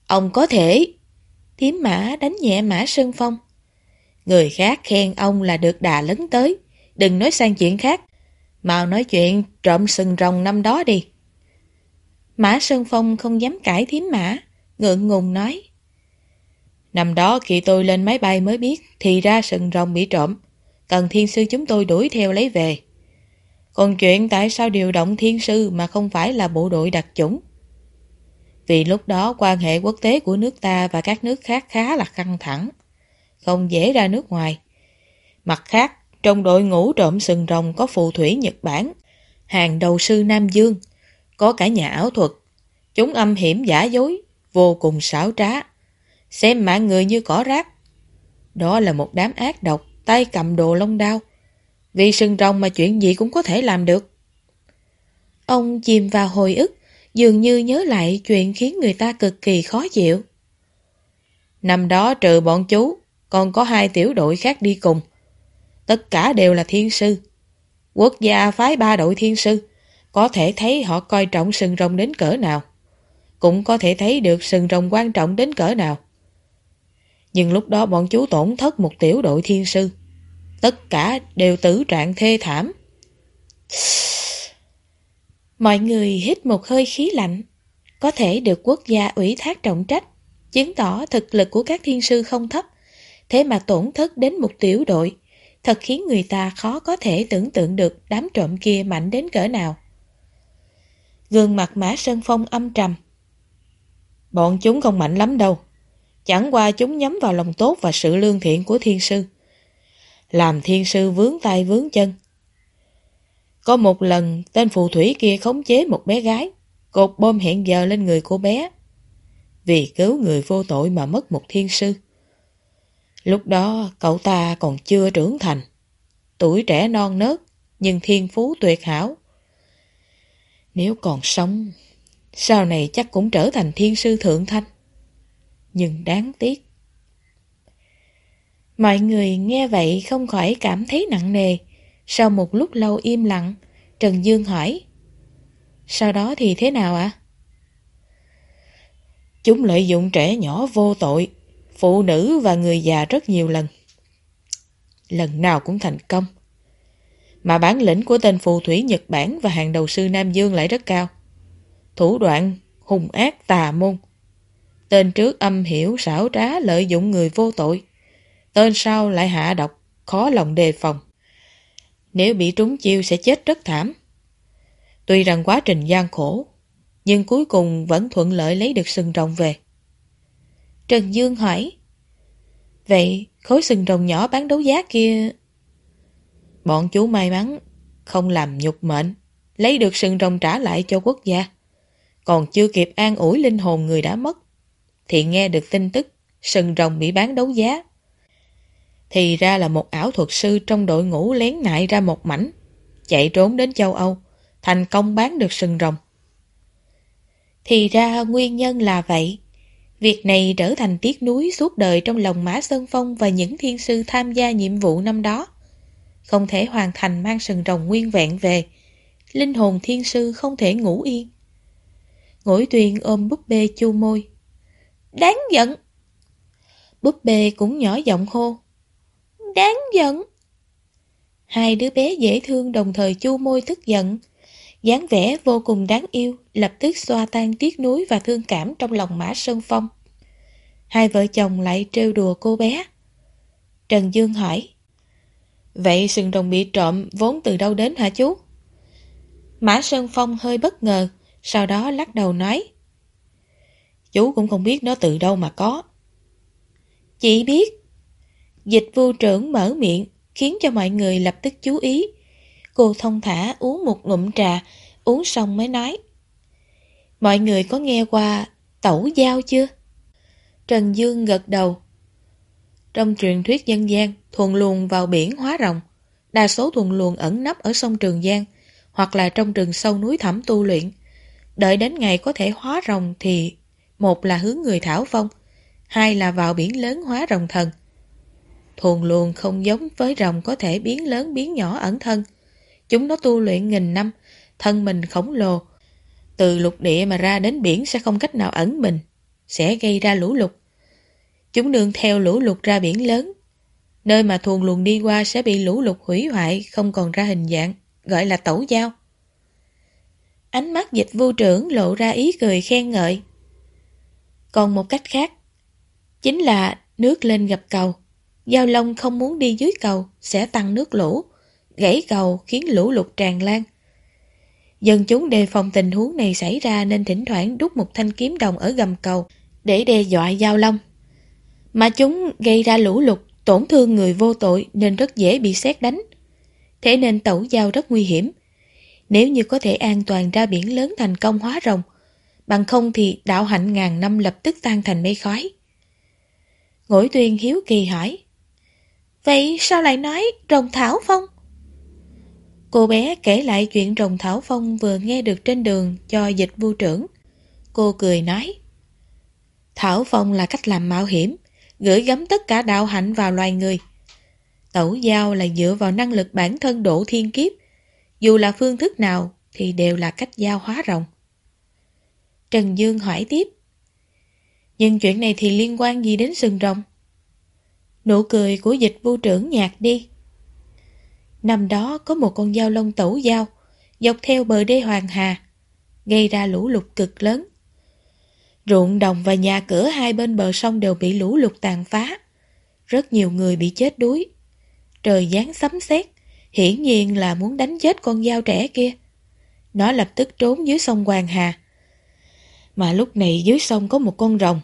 Ông có thể. Thiếm mã đánh nhẹ Mã Sơn Phong. Người khác khen ông là được đà lấn tới, đừng nói sang chuyện khác. Mau nói chuyện trộm sừng rồng năm đó đi. Mã Sơn Phong không dám cãi thiếm mã, ngượng ngùng nói. Năm đó khi tôi lên máy bay mới biết thì ra sừng rồng bị trộm. Cần thiên sư chúng tôi đuổi theo lấy về. Còn chuyện tại sao điều động thiên sư mà không phải là bộ đội đặc chủng? Vì lúc đó quan hệ quốc tế của nước ta và các nước khác khá là căng thẳng, không dễ ra nước ngoài. Mặt khác, trong đội ngũ trộm sừng rồng có phù thủy Nhật Bản, hàng đầu sư Nam Dương, có cả nhà ảo thuật. Chúng âm hiểm giả dối, vô cùng xảo trá. Xem mạng người như cỏ rác. Đó là một đám ác độc, tay cầm đồ lông đao. Vì sừng rồng mà chuyện gì cũng có thể làm được. Ông chìm vào hồi ức, dường như nhớ lại chuyện khiến người ta cực kỳ khó chịu. Năm đó trừ bọn chú, còn có hai tiểu đội khác đi cùng. Tất cả đều là thiên sư. Quốc gia phái ba đội thiên sư, có thể thấy họ coi trọng sừng rồng đến cỡ nào. Cũng có thể thấy được sừng rồng quan trọng đến cỡ nào. Nhưng lúc đó bọn chú tổn thất một tiểu đội thiên sư. Tất cả đều tử trạng thê thảm. Mọi người hít một hơi khí lạnh. Có thể được quốc gia ủy thác trọng trách, chứng tỏ thực lực của các thiên sư không thấp. Thế mà tổn thất đến một tiểu đội, thật khiến người ta khó có thể tưởng tượng được đám trộm kia mạnh đến cỡ nào. Gương mặt Mã Sơn Phong âm trầm. Bọn chúng không mạnh lắm đâu. Chẳng qua chúng nhắm vào lòng tốt và sự lương thiện của thiên sư. Làm thiên sư vướng tay vướng chân. Có một lần tên phù thủy kia khống chế một bé gái, cột bom hẹn giờ lên người cô bé. Vì cứu người vô tội mà mất một thiên sư. Lúc đó cậu ta còn chưa trưởng thành. Tuổi trẻ non nớt, nhưng thiên phú tuyệt hảo. Nếu còn sống, sau này chắc cũng trở thành thiên sư thượng thanh. Nhưng đáng tiếc. Mọi người nghe vậy không khỏi cảm thấy nặng nề. Sau một lúc lâu im lặng, Trần Dương hỏi. Sau đó thì thế nào ạ? Chúng lợi dụng trẻ nhỏ vô tội, phụ nữ và người già rất nhiều lần. Lần nào cũng thành công. Mà bản lĩnh của tên phù thủy Nhật Bản và hàng đầu sư Nam Dương lại rất cao. Thủ đoạn, hùng ác tà môn. Tên trước âm hiểu xảo trá lợi dụng người vô tội. Tên sau lại hạ độc, khó lòng đề phòng. Nếu bị trúng chiêu sẽ chết rất thảm. Tuy rằng quá trình gian khổ, nhưng cuối cùng vẫn thuận lợi lấy được sừng rồng về. Trần Dương hỏi, Vậy khối sừng rồng nhỏ bán đấu giá kia... Bọn chú may mắn không làm nhục mệnh, lấy được sừng rồng trả lại cho quốc gia. Còn chưa kịp an ủi linh hồn người đã mất, thì nghe được tin tức sừng rồng bị bán đấu giá. Thì ra là một ảo thuật sư trong đội ngũ lén nại ra một mảnh, chạy trốn đến châu Âu, thành công bán được sừng rồng. Thì ra nguyên nhân là vậy. Việc này trở thành tiếc núi suốt đời trong lòng Mã Sơn Phong và những thiên sư tham gia nhiệm vụ năm đó. Không thể hoàn thành mang sừng rồng nguyên vẹn về. Linh hồn thiên sư không thể ngủ yên. Ngũi tuyền ôm búp bê chu môi. Đáng giận! Búp bê cũng nhỏ giọng hô. Đáng giận! Hai đứa bé dễ thương đồng thời chu môi tức giận. dáng vẻ vô cùng đáng yêu, lập tức xoa tan tiếc nuối và thương cảm trong lòng Mã Sơn Phong. Hai vợ chồng lại trêu đùa cô bé. Trần Dương hỏi. Vậy sừng rồng bị trộm vốn từ đâu đến hả chú? Mã Sơn Phong hơi bất ngờ, sau đó lắc đầu nói. Chú cũng không biết nó từ đâu mà có. Chị biết. Dịch vu trưởng mở miệng, khiến cho mọi người lập tức chú ý. Cô thông thả uống một ngụm trà, uống xong mới nói. Mọi người có nghe qua tẩu giao chưa? Trần Dương gật đầu. Trong truyền thuyết dân gian, thuần luồng vào biển hóa rồng. Đa số thuần luồng ẩn nấp ở sông Trường Giang, hoặc là trong rừng sâu núi thẳm tu luyện. Đợi đến ngày có thể hóa rồng thì một là hướng người thảo phong, hai là vào biển lớn hóa rồng thần. Thuồn luồng không giống với rồng có thể biến lớn biến nhỏ ẩn thân. Chúng nó tu luyện nghìn năm, thân mình khổng lồ. Từ lục địa mà ra đến biển sẽ không cách nào ẩn mình, sẽ gây ra lũ lụt. Chúng nương theo lũ lụt ra biển lớn. Nơi mà thuồn luồng đi qua sẽ bị lũ lụt hủy hoại, không còn ra hình dạng, gọi là tẩu giao. Ánh mắt dịch vô trưởng lộ ra ý cười khen ngợi. Còn một cách khác, chính là nước lên gặp cầu. Giao Long không muốn đi dưới cầu sẽ tăng nước lũ, gãy cầu khiến lũ lụt tràn lan. Dân chúng đề phòng tình huống này xảy ra nên thỉnh thoảng đút một thanh kiếm đồng ở gầm cầu để đe dọa Giao Long. Mà chúng gây ra lũ lụt, tổn thương người vô tội nên rất dễ bị xét đánh. Thế nên tẩu giao rất nguy hiểm. Nếu như có thể an toàn ra biển lớn thành công hóa rồng, bằng không thì đạo hạnh ngàn năm lập tức tan thành mây khói. Ngỗi tuyên hiếu kỳ hỏi. Vậy sao lại nói rồng thảo phong? Cô bé kể lại chuyện rồng thảo phong vừa nghe được trên đường cho dịch vu trưởng. Cô cười nói. Thảo phong là cách làm mạo hiểm, gửi gắm tất cả đạo hạnh vào loài người. Tẩu giao là dựa vào năng lực bản thân độ thiên kiếp. Dù là phương thức nào thì đều là cách giao hóa rồng. Trần Dương hỏi tiếp. Nhưng chuyện này thì liên quan gì đến sừng rồng? Nụ cười của dịch vu trưởng nhạt đi. Năm đó có một con dao lông tẩu dao dọc theo bờ đê Hoàng Hà, gây ra lũ lụt cực lớn. Ruộng đồng và nhà cửa hai bên bờ sông đều bị lũ lụt tàn phá. Rất nhiều người bị chết đuối. Trời giáng sấm sét, hiển nhiên là muốn đánh chết con dao trẻ kia. Nó lập tức trốn dưới sông Hoàng Hà. Mà lúc này dưới sông có một con rồng.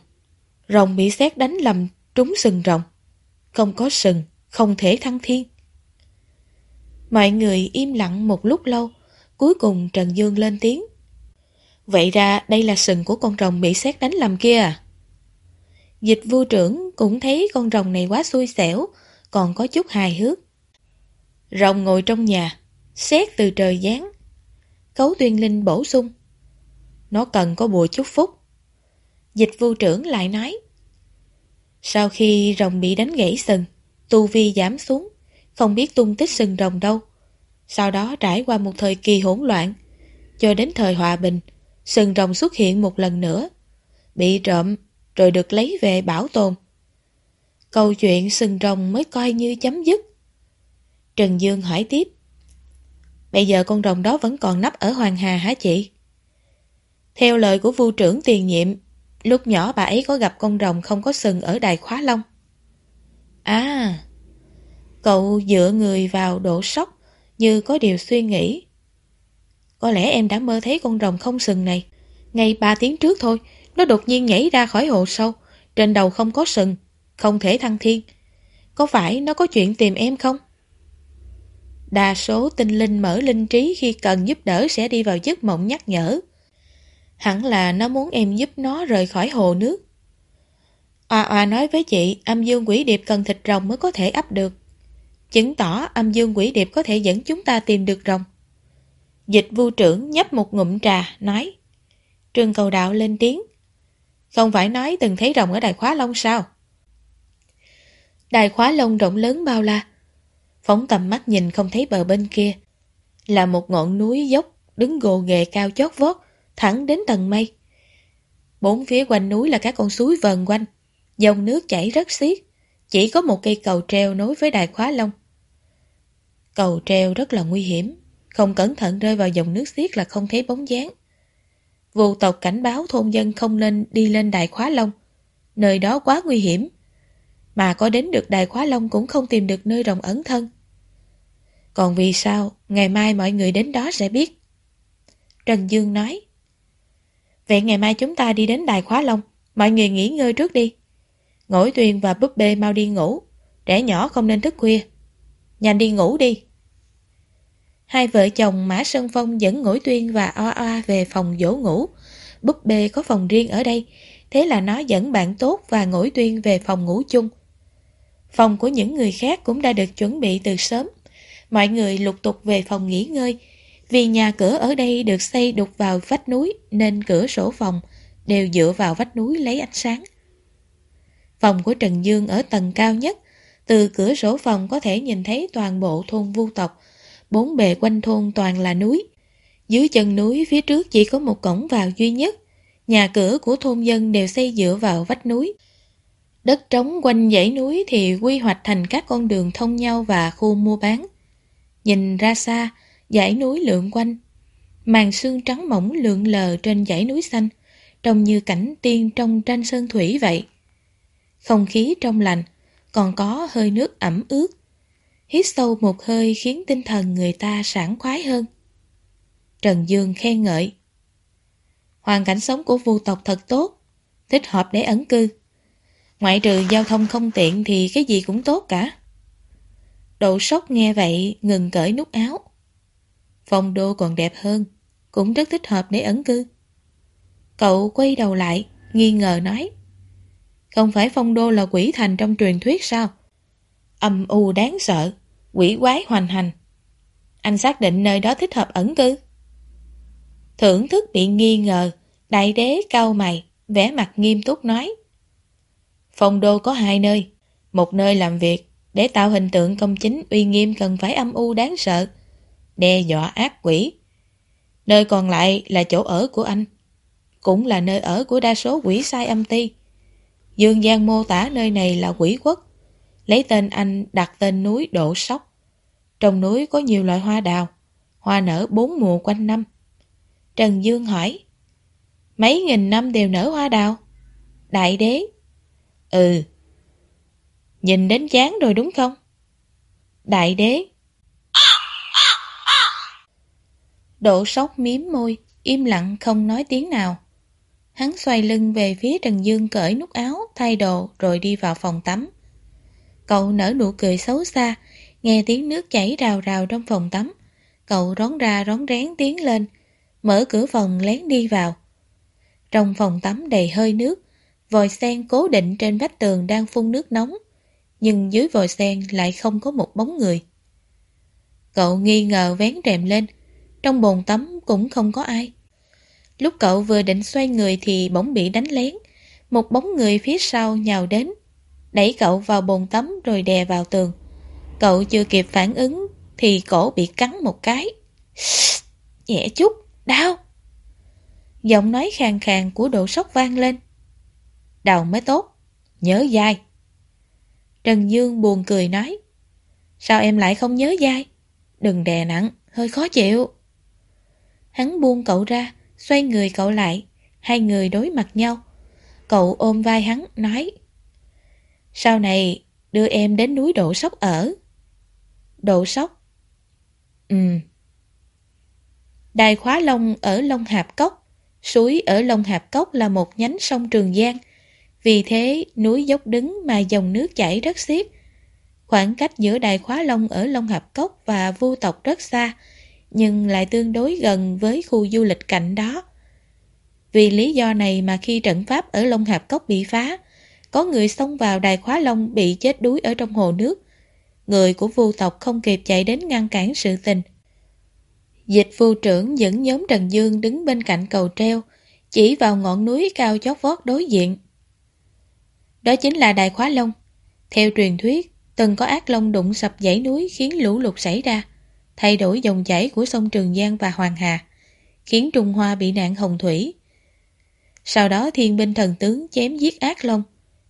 Rồng bị xét đánh lầm trúng sừng rồng. Không có sừng, không thể thăng thiên. Mọi người im lặng một lúc lâu, cuối cùng Trần Dương lên tiếng. Vậy ra đây là sừng của con rồng bị xét đánh lầm kia à? Dịch vua trưởng cũng thấy con rồng này quá xui xẻo, còn có chút hài hước. Rồng ngồi trong nhà, xét từ trời giáng. Cấu tuyên linh bổ sung. Nó cần có bùa chúc phúc. Dịch vu trưởng lại nói. Sau khi rồng bị đánh gãy sừng, tu vi giảm xuống, không biết tung tích sừng rồng đâu. Sau đó trải qua một thời kỳ hỗn loạn, cho đến thời hòa bình, sừng rồng xuất hiện một lần nữa, bị trộm rồi được lấy về bảo tồn. Câu chuyện sừng rồng mới coi như chấm dứt. Trần Dương hỏi tiếp. Bây giờ con rồng đó vẫn còn nắp ở Hoàng Hà hả chị? Theo lời của vu trưởng tiền nhiệm, lúc nhỏ bà ấy có gặp con rồng không có sừng ở đài khóa long. À, cậu dựa người vào độ sốc như có điều suy nghĩ. Có lẽ em đã mơ thấy con rồng không sừng này. Ngay ba tiếng trước thôi, nó đột nhiên nhảy ra khỏi hồ sâu, trên đầu không có sừng, không thể thăng thiên. Có phải nó có chuyện tìm em không? Đa số tinh linh mở linh trí khi cần giúp đỡ sẽ đi vào giấc mộng nhắc nhở. Hẳn là nó muốn em giúp nó rời khỏi hồ nước. Oa Oa nói với chị âm dương quỷ điệp cần thịt rồng mới có thể ấp được. Chứng tỏ âm dương quỷ điệp có thể dẫn chúng ta tìm được rồng. Dịch vu trưởng nhấp một ngụm trà, nói. Trương cầu đạo lên tiếng. Không phải nói từng thấy rồng ở đài khóa long sao? Đài khóa long rộng lớn bao la. Phóng tầm mắt nhìn không thấy bờ bên kia. Là một ngọn núi dốc, đứng gồ ghề cao chót vót, thẳng đến tầng mây. Bốn phía quanh núi là các con suối vần quanh, dòng nước chảy rất xiết, chỉ có một cây cầu treo nối với đài khóa long. Cầu treo rất là nguy hiểm, không cẩn thận rơi vào dòng nước xiết là không thấy bóng dáng. Vụ tộc cảnh báo thôn dân không nên đi lên đài khóa long, nơi đó quá nguy hiểm. Mà có đến được đài khóa long cũng không tìm được nơi rồng ẩn thân. Còn vì sao, ngày mai mọi người đến đó sẽ biết. Trần Dương nói. Vậy ngày mai chúng ta đi đến đài khóa long, mọi người nghỉ ngơi trước đi. Ngỗi Tuyền và búp bê mau đi ngủ, trẻ nhỏ không nên thức khuya. Nhanh đi ngủ đi. Hai vợ chồng Mã Sơn Phong dẫn Ngỗi Tuyên và Oa Oa về phòng dỗ ngủ. Búp bê có phòng riêng ở đây, thế là nó dẫn bạn tốt và Ngỗi Tuyên về phòng ngủ chung. Phòng của những người khác cũng đã được chuẩn bị từ sớm. Mọi người lục tục về phòng nghỉ ngơi, vì nhà cửa ở đây được xây đục vào vách núi nên cửa sổ phòng đều dựa vào vách núi lấy ánh sáng. Phòng của Trần Dương ở tầng cao nhất, từ cửa sổ phòng có thể nhìn thấy toàn bộ thôn vu tộc, bốn bề quanh thôn toàn là núi. Dưới chân núi phía trước chỉ có một cổng vào duy nhất, nhà cửa của thôn dân đều xây dựa vào vách núi. Đất trống quanh dãy núi thì quy hoạch thành các con đường thông nhau và khu mua bán. Nhìn ra xa, dãy núi lượn quanh. Màn sương trắng mỏng lượn lờ trên dãy núi xanh, trông như cảnh tiên trong tranh sơn thủy vậy. Không khí trong lành, còn có hơi nước ẩm ướt. Hít sâu một hơi khiến tinh thần người ta sảng khoái hơn. Trần Dương khen ngợi. Hoàn cảnh sống của vu tộc thật tốt, thích hợp để ẩn cư. Ngoại trừ giao thông không tiện thì cái gì cũng tốt cả. Độ sốc nghe vậy ngừng cởi nút áo. Phong đô còn đẹp hơn, cũng rất thích hợp để ẩn cư. Cậu quay đầu lại, nghi ngờ nói. Không phải phong đô là quỷ thành trong truyền thuyết sao? Âm u đáng sợ, quỷ quái hoành hành. Anh xác định nơi đó thích hợp ẩn cư. Thưởng thức bị nghi ngờ, đại đế cau mày, vẻ mặt nghiêm túc nói. Phong đô có hai nơi, một nơi làm việc, để tạo hình tượng công chính uy nghiêm cần phải âm u đáng sợ, đe dọa ác quỷ. Nơi còn lại là chỗ ở của anh, cũng là nơi ở của đa số quỷ sai âm ti. Dương Giang mô tả nơi này là quỷ quốc, lấy tên anh đặt tên núi Độ Sóc. Trong núi có nhiều loại hoa đào, hoa nở bốn mùa quanh năm. Trần Dương hỏi, mấy nghìn năm đều nở hoa đào? Đại đế? Ừ. Nhìn đến chán rồi đúng không? Đại đế? Đỗ sóc miếm môi, im lặng không nói tiếng nào. Hắn xoay lưng về phía Trần Dương cởi nút áo, thay đồ rồi đi vào phòng tắm. Cậu nở nụ cười xấu xa, nghe tiếng nước chảy rào rào trong phòng tắm. Cậu rón ra rón rén tiến lên, mở cửa phòng lén đi vào. Trong phòng tắm đầy hơi nước, vòi sen cố định trên vách tường đang phun nước nóng, nhưng dưới vòi sen lại không có một bóng người. Cậu nghi ngờ vén rèm lên, trong bồn tắm cũng không có ai. Lúc cậu vừa định xoay người thì bỗng bị đánh lén. Một bóng người phía sau nhào đến, đẩy cậu vào bồn tắm rồi đè vào tường. Cậu chưa kịp phản ứng thì cổ bị cắn một cái. Nhẹ chút, đau. Giọng nói khàn khàn của độ sốc vang lên. Đầu mới tốt, nhớ dai. Trần Dương buồn cười nói. Sao em lại không nhớ dai? Đừng đè nặng, hơi khó chịu. Hắn buông cậu ra, xoay người cậu lại, hai người đối mặt nhau. Cậu ôm vai hắn, nói Sau này, đưa em đến núi Độ Sóc ở. Độ Sóc? Ừ. Đài Khóa Long ở Long Hạp Cốc, suối ở Long Hạp Cốc là một nhánh sông Trường Giang. Vì thế, núi dốc đứng mà dòng nước chảy rất xiết. Khoảng cách giữa Đài Khóa Long ở Long Hạp Cốc và Vu Tộc rất xa, nhưng lại tương đối gần với khu du lịch cạnh đó. Vì lý do này mà khi trận pháp ở Long Hạp Cốc bị phá, có người xông vào đài khóa Long bị chết đuối ở trong hồ nước. Người của vu tộc không kịp chạy đến ngăn cản sự tình. Dịch vu trưởng dẫn nhóm Trần Dương đứng bên cạnh cầu treo, chỉ vào ngọn núi cao chót vót đối diện. Đó chính là đài khóa Long. Theo truyền thuyết, từng có ác long đụng sập dãy núi khiến lũ lụt xảy ra thay đổi dòng chảy của sông Trường Giang và Hoàng Hà, khiến Trung Hoa bị nạn hồng thủy. Sau đó thiên binh thần tướng chém giết ác long,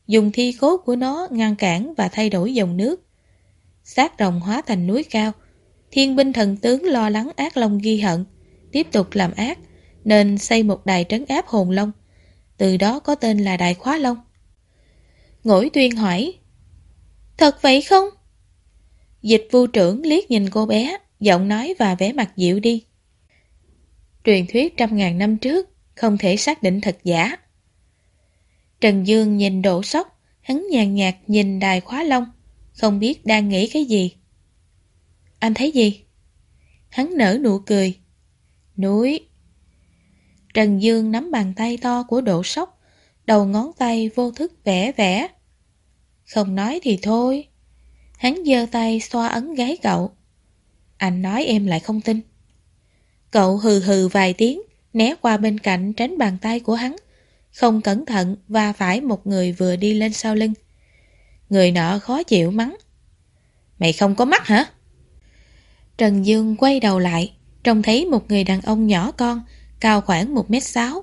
dùng thi cốt của nó ngăn cản và thay đổi dòng nước. Xác rồng hóa thành núi cao, thiên binh thần tướng lo lắng ác long ghi hận, tiếp tục làm ác, nên xây một đài trấn áp hồn long. Từ đó có tên là Đài Khóa Long. Ngỗi tuyên hỏi Thật vậy không? Dịch vu trưởng liếc nhìn cô bé giọng nói và vẻ mặt dịu đi. Truyền thuyết trăm ngàn năm trước, không thể xác định thật giả. Trần Dương nhìn độ sốc, hắn nhàn nhạt nhìn đài khóa long, không biết đang nghĩ cái gì. Anh thấy gì? Hắn nở nụ cười. Núi. Trần Dương nắm bàn tay to của độ sốc, đầu ngón tay vô thức vẽ vẽ. Không nói thì thôi. Hắn giơ tay xoa ấn gái cậu. Anh nói em lại không tin. Cậu hừ hừ vài tiếng, né qua bên cạnh tránh bàn tay của hắn. Không cẩn thận và phải một người vừa đi lên sau lưng. Người nọ khó chịu mắng. Mày không có mắt hả? Trần Dương quay đầu lại, trông thấy một người đàn ông nhỏ con, cao khoảng 1m6.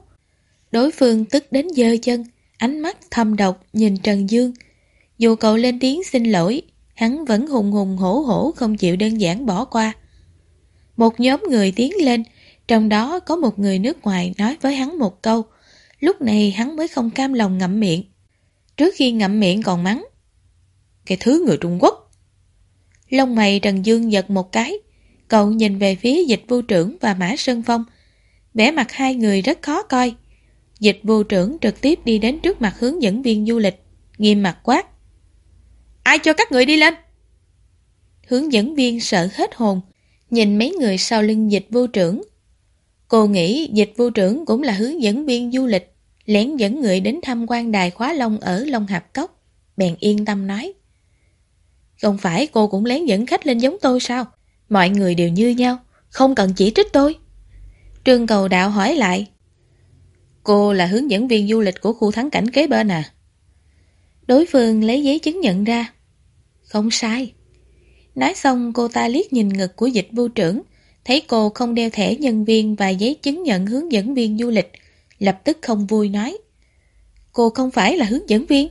Đối phương tức đến dơ chân, ánh mắt thâm độc nhìn Trần Dương. Dù cậu lên tiếng xin lỗi, hắn vẫn hùng hùng hổ hổ không chịu đơn giản bỏ qua. Một nhóm người tiến lên, trong đó có một người nước ngoài nói với hắn một câu, Lúc này hắn mới không cam lòng ngậm miệng. Trước khi ngậm miệng còn mắng. Cái thứ người Trung Quốc. Lông mày Trần Dương giật một cái. Cậu nhìn về phía dịch vu trưởng và Mã Sơn Phong. vẻ mặt hai người rất khó coi. Dịch vu trưởng trực tiếp đi đến trước mặt hướng dẫn viên du lịch. Nghiêm mặt quát. Ai cho các người đi lên? Hướng dẫn viên sợ hết hồn. Nhìn mấy người sau lưng dịch vô trưởng. Cô nghĩ dịch vô trưởng cũng là hướng dẫn viên du lịch. Lén dẫn người đến tham quan đài khóa long ở Long Hạp Cốc. Bèn yên tâm nói. Không phải cô cũng lén dẫn khách lên giống tôi sao? Mọi người đều như nhau, không cần chỉ trích tôi. Trương Cầu Đạo hỏi lại. Cô là hướng dẫn viên du lịch của khu thắng cảnh kế bên à? Đối phương lấy giấy chứng nhận ra. Không sai. Nói xong cô ta liếc nhìn ngực của dịch vô trưởng, thấy cô không đeo thẻ nhân viên và giấy chứng nhận hướng dẫn viên du lịch, lập tức không vui nói. Cô không phải là hướng dẫn viên.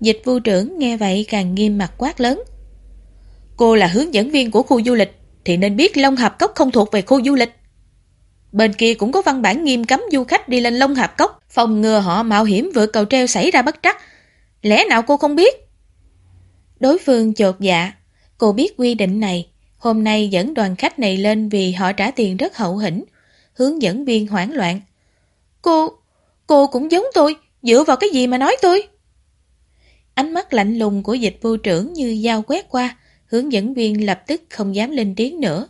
Dịch vô trưởng nghe vậy càng nghiêm mặt quát lớn. Cô là hướng dẫn viên của khu du lịch thì nên biết Long Hạp Cốc không thuộc về khu du lịch. Bên kia cũng có văn bản nghiêm cấm du khách đi lên Long Hạp Cốc phòng ngừa họ mạo hiểm vượt cầu treo xảy ra bất trắc. Lẽ nào cô không biết? Đối phương chột dạ. Cô biết quy định này. Hôm nay dẫn đoàn khách này lên vì họ trả tiền rất hậu hĩnh. Hướng dẫn viên hoảng loạn. Cô, cô cũng giống tôi. Dựa vào cái gì mà nói tôi? Ánh mắt lạnh lùng của dịch vô trưởng như dao quét qua, hướng dẫn viên lập tức không dám lên tiếng nữa.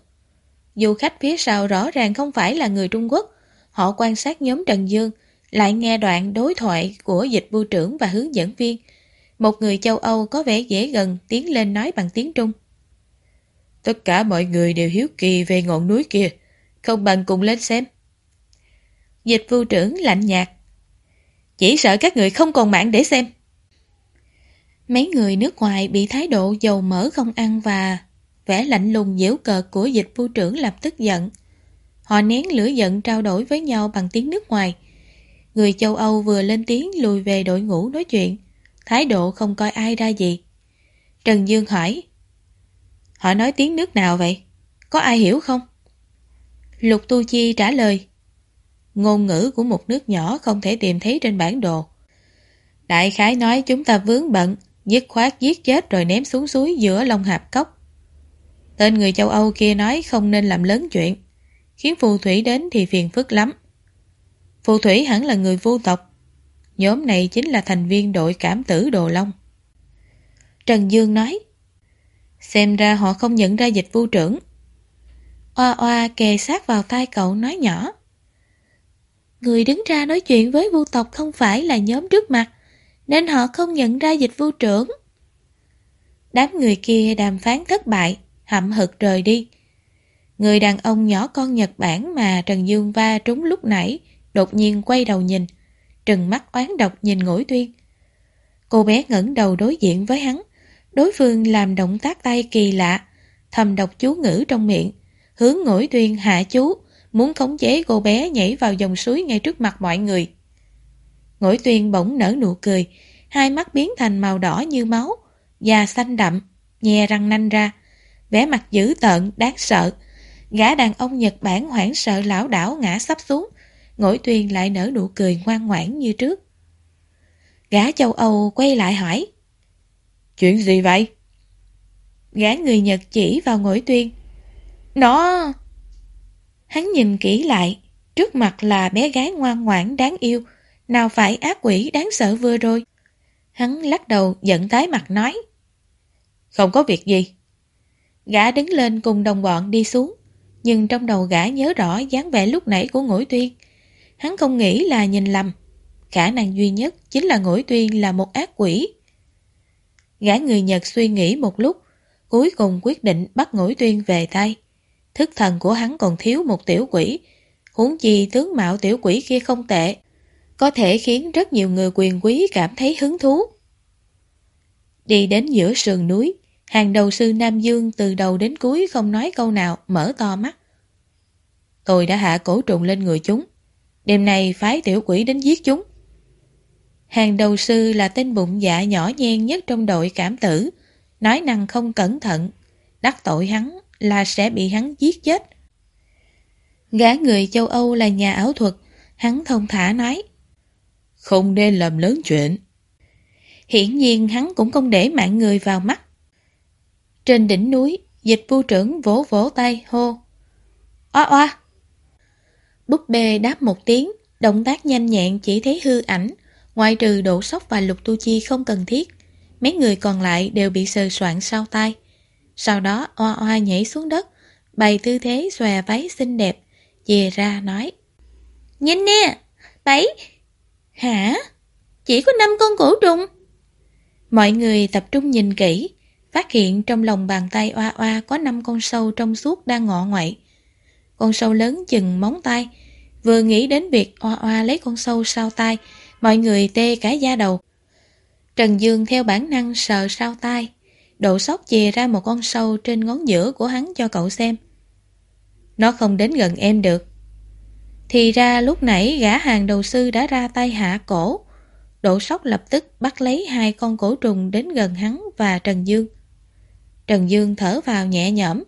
Du khách phía sau rõ ràng không phải là người Trung Quốc, họ quan sát nhóm Trần Dương, lại nghe đoạn đối thoại của dịch vụ trưởng và hướng dẫn viên. Một người châu Âu có vẻ dễ gần tiến lên nói bằng tiếng Trung. Tất cả mọi người đều hiếu kỳ về ngọn núi kia, không bằng cùng lên xem. Dịch vụ trưởng lạnh nhạt. Chỉ sợ các người không còn mạng để xem. Mấy người nước ngoài bị thái độ dầu mỡ không ăn và vẻ lạnh lùng dễu cợt của dịch vụ trưởng lập tức giận. Họ nén lửa giận trao đổi với nhau bằng tiếng nước ngoài. Người châu Âu vừa lên tiếng lùi về đội ngũ nói chuyện, thái độ không coi ai ra gì. Trần Dương hỏi, Họ nói tiếng nước nào vậy? Có ai hiểu không? Lục Tu Chi trả lời, Ngôn ngữ của một nước nhỏ không thể tìm thấy trên bản đồ. Đại khái nói chúng ta vướng bận, dứt khoát giết chết rồi ném xuống suối giữa Long Hạp Cốc. Tên người châu Âu kia nói không nên làm lớn chuyện, khiến phù thủy đến thì phiền phức lắm. Phù thủy hẳn là người vô tộc, nhóm này chính là thành viên đội cảm tử Đồ Long. Trần Dương nói, xem ra họ không nhận ra dịch vu trưởng. Oa oa kề sát vào tai cậu nói nhỏ. Người đứng ra nói chuyện với vu tộc không phải là nhóm trước mặt, nên họ không nhận ra dịch vu trưởng. Đám người kia đàm phán thất bại, hậm hực rời đi. Người đàn ông nhỏ con Nhật Bản mà Trần Dương va trúng lúc nãy đột nhiên quay đầu nhìn, trừng mắt oán độc nhìn ngũi tuyên. Cô bé ngẩng đầu đối diện với hắn, đối phương làm động tác tay kỳ lạ, thầm đọc chú ngữ trong miệng, hướng ngũi tuyên hạ chú, muốn khống chế cô bé nhảy vào dòng suối ngay trước mặt mọi người. Ngũi tuyên bỗng nở nụ cười, hai mắt biến thành màu đỏ như máu, da xanh đậm, nhè răng nanh ra, vẻ mặt dữ tợn, đáng sợ. Gã đàn ông Nhật Bản hoảng sợ lão đảo ngã sắp xuống, Ngỗi Tuyền lại nở nụ cười ngoan ngoãn như trước. Gã châu Âu quay lại hỏi. Chuyện gì vậy? Gã người Nhật chỉ vào ngỗi tuyên. Nó... Hắn nhìn kỹ lại, trước mặt là bé gái ngoan ngoãn đáng yêu, nào phải ác quỷ đáng sợ vừa rồi. Hắn lắc đầu giận tái mặt nói. Không có việc gì. Gã đứng lên cùng đồng bọn đi xuống, nhưng trong đầu gã nhớ rõ dáng vẻ lúc nãy của ngũi tuyên. Hắn không nghĩ là nhìn lầm. Khả năng duy nhất chính là ngũi tuyên là một ác quỷ. Gã người Nhật suy nghĩ một lúc, cuối cùng quyết định bắt ngũi tuyên về tay. Thức thần của hắn còn thiếu một tiểu quỷ, huống chi tướng mạo tiểu quỷ kia không tệ, có thể khiến rất nhiều người quyền quý cảm thấy hứng thú. Đi đến giữa sườn núi, hàng đầu sư Nam Dương từ đầu đến cuối không nói câu nào, mở to mắt. Tôi đã hạ cổ trùng lên người chúng. Đêm nay phái tiểu quỷ đến giết chúng. Hàng đầu sư là tên bụng dạ nhỏ nhen nhất trong đội cảm tử, nói năng không cẩn thận, đắc tội hắn là sẽ bị hắn giết chết. Gã người châu Âu là nhà ảo thuật, hắn thông thả nói. Không nên làm lớn chuyện. Hiển nhiên hắn cũng không để mạng người vào mắt. Trên đỉnh núi, dịch vu trưởng vỗ vỗ tay hô. Oa oa! Búp bê đáp một tiếng, động tác nhanh nhẹn chỉ thấy hư ảnh, ngoại trừ độ sốc và lục tu chi không cần thiết. Mấy người còn lại đều bị sờ soạn sau tay. Sau đó oa oa nhảy xuống đất, bày tư thế xòe váy xinh đẹp, về ra nói. Nhìn nè, bảy. Hả? Chỉ có năm con cổ trùng. Mọi người tập trung nhìn kỹ, phát hiện trong lòng bàn tay oa oa có năm con sâu trong suốt đang ngọ ngoại. Con sâu lớn chừng móng tay, vừa nghĩ đến việc oa oa lấy con sâu sau tay, mọi người tê cả da đầu. Trần Dương theo bản năng sờ sau tay, độ sóc chìa ra một con sâu trên ngón giữa của hắn cho cậu xem. Nó không đến gần em được. Thì ra lúc nãy gã hàng đầu sư đã ra tay hạ cổ. Độ sóc lập tức bắt lấy hai con cổ trùng đến gần hắn và Trần Dương. Trần Dương thở vào nhẹ nhõm.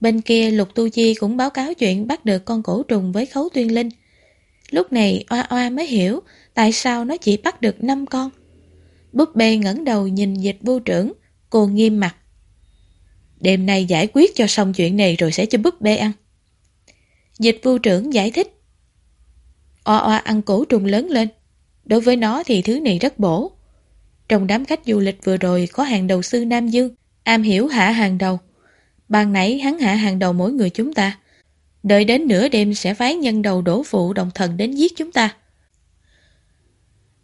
Bên kia Lục Tu Chi cũng báo cáo chuyện bắt được con cổ trùng với khấu tuyên linh. Lúc này Oa Oa mới hiểu tại sao nó chỉ bắt được 5 con. Búp bê ngẩng đầu nhìn dịch vô trưởng, cô nghiêm mặt. Đêm nay giải quyết cho xong chuyện này rồi sẽ cho búp bê ăn. Dịch vô trưởng giải thích. Oa oa ăn cổ trùng lớn lên. Đối với nó thì thứ này rất bổ. Trong đám khách du lịch vừa rồi có hàng đầu sư Nam Dương, am hiểu hạ hàng đầu. Ban nãy hắn hạ hàng đầu mỗi người chúng ta. Đợi đến nửa đêm sẽ phái nhân đầu đổ phụ đồng thần đến giết chúng ta.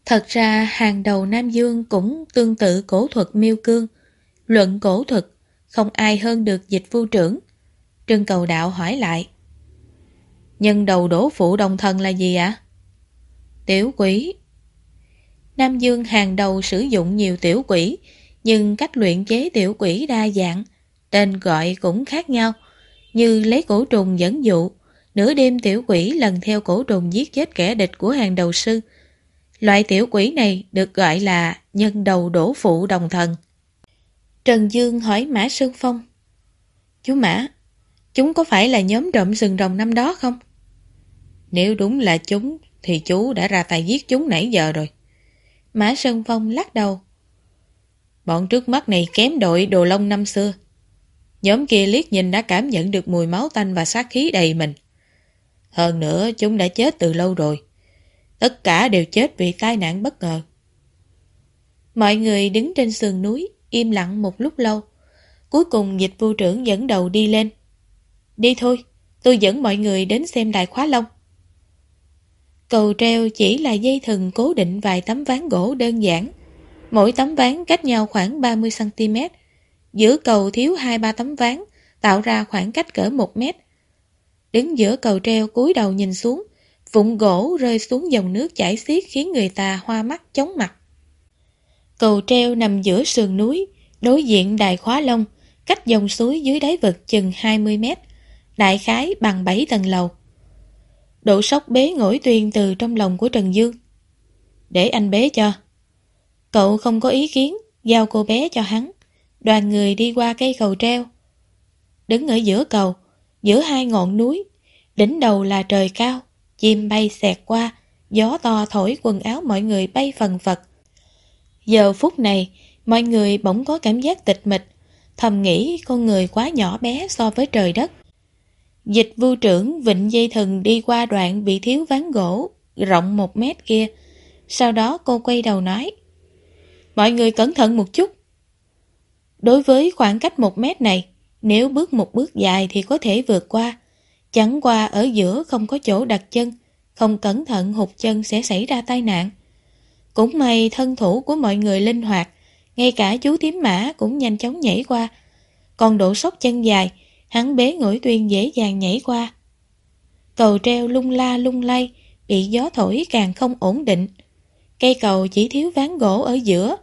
Thật ra hàng đầu Nam Dương cũng tương tự cổ thuật miêu cương. Luận cổ thuật, không ai hơn được dịch vu trưởng. Trương cầu đạo hỏi lại. Nhân đầu đổ phụ đồng thần là gì ạ? Tiểu quỷ Nam Dương hàng đầu sử dụng nhiều tiểu quỷ, nhưng cách luyện chế tiểu quỷ đa dạng, tên gọi cũng khác nhau, như lấy cổ trùng dẫn dụ, nửa đêm tiểu quỷ lần theo cổ trùng giết chết kẻ địch của hàng đầu sư. Loại tiểu quỷ này được gọi là nhân đầu đổ phụ đồng thần. Trần Dương hỏi Mã Sơn Phong. Chú Mã, chúng có phải là nhóm trộm sừng rồng năm đó không? Nếu đúng là chúng, thì chú đã ra tay giết chúng nãy giờ rồi. Mã Sơn Phong lắc đầu. Bọn trước mắt này kém đội đồ lông năm xưa. Nhóm kia liếc nhìn đã cảm nhận được mùi máu tanh và sát khí đầy mình. Hơn nữa, chúng đã chết từ lâu rồi. Tất cả đều chết vì tai nạn bất ngờ. Mọi người đứng trên sườn núi, im lặng một lúc lâu. Cuối cùng dịch vu trưởng dẫn đầu đi lên. Đi thôi, tôi dẫn mọi người đến xem đài khóa long. Cầu treo chỉ là dây thừng cố định vài tấm ván gỗ đơn giản. Mỗi tấm ván cách nhau khoảng 30cm. Giữa cầu thiếu 2-3 tấm ván, tạo ra khoảng cách cỡ 1 mét. Đứng giữa cầu treo cúi đầu nhìn xuống, vụn gỗ rơi xuống dòng nước chảy xiết khiến người ta hoa mắt chóng mặt. Cầu treo nằm giữa sườn núi, đối diện đài khóa lông, cách dòng suối dưới đáy vực chừng 20 mét, đại khái bằng 7 tầng lầu. Độ sốc bế ngổi tuyền từ trong lòng của Trần Dương. Để anh bế cho. Cậu không có ý kiến, giao cô bé cho hắn. Đoàn người đi qua cây cầu treo. Đứng ở giữa cầu, giữa hai ngọn núi, đỉnh đầu là trời cao, chim bay xẹt qua, gió to thổi quần áo mọi người bay phần phật. Giờ phút này, mọi người bỗng có cảm giác tịch mịch, thầm nghĩ con người quá nhỏ bé so với trời đất. Dịch vu trưởng vịnh dây thừng đi qua đoạn bị thiếu ván gỗ, rộng một mét kia. Sau đó cô quay đầu nói Mọi người cẩn thận một chút. Đối với khoảng cách một mét này, nếu bước một bước dài thì có thể vượt qua. Chẳng qua ở giữa không có chỗ đặt chân, không cẩn thận hụt chân sẽ xảy ra tai nạn. Cũng may thân thủ của mọi người linh hoạt, ngay cả chú tím mã cũng nhanh chóng nhảy qua. Còn độ sốc chân dài, hắn bế ngửi tuyên dễ dàng nhảy qua. Cầu treo lung la lung lay, bị gió thổi càng không ổn định. Cây cầu chỉ thiếu ván gỗ ở giữa,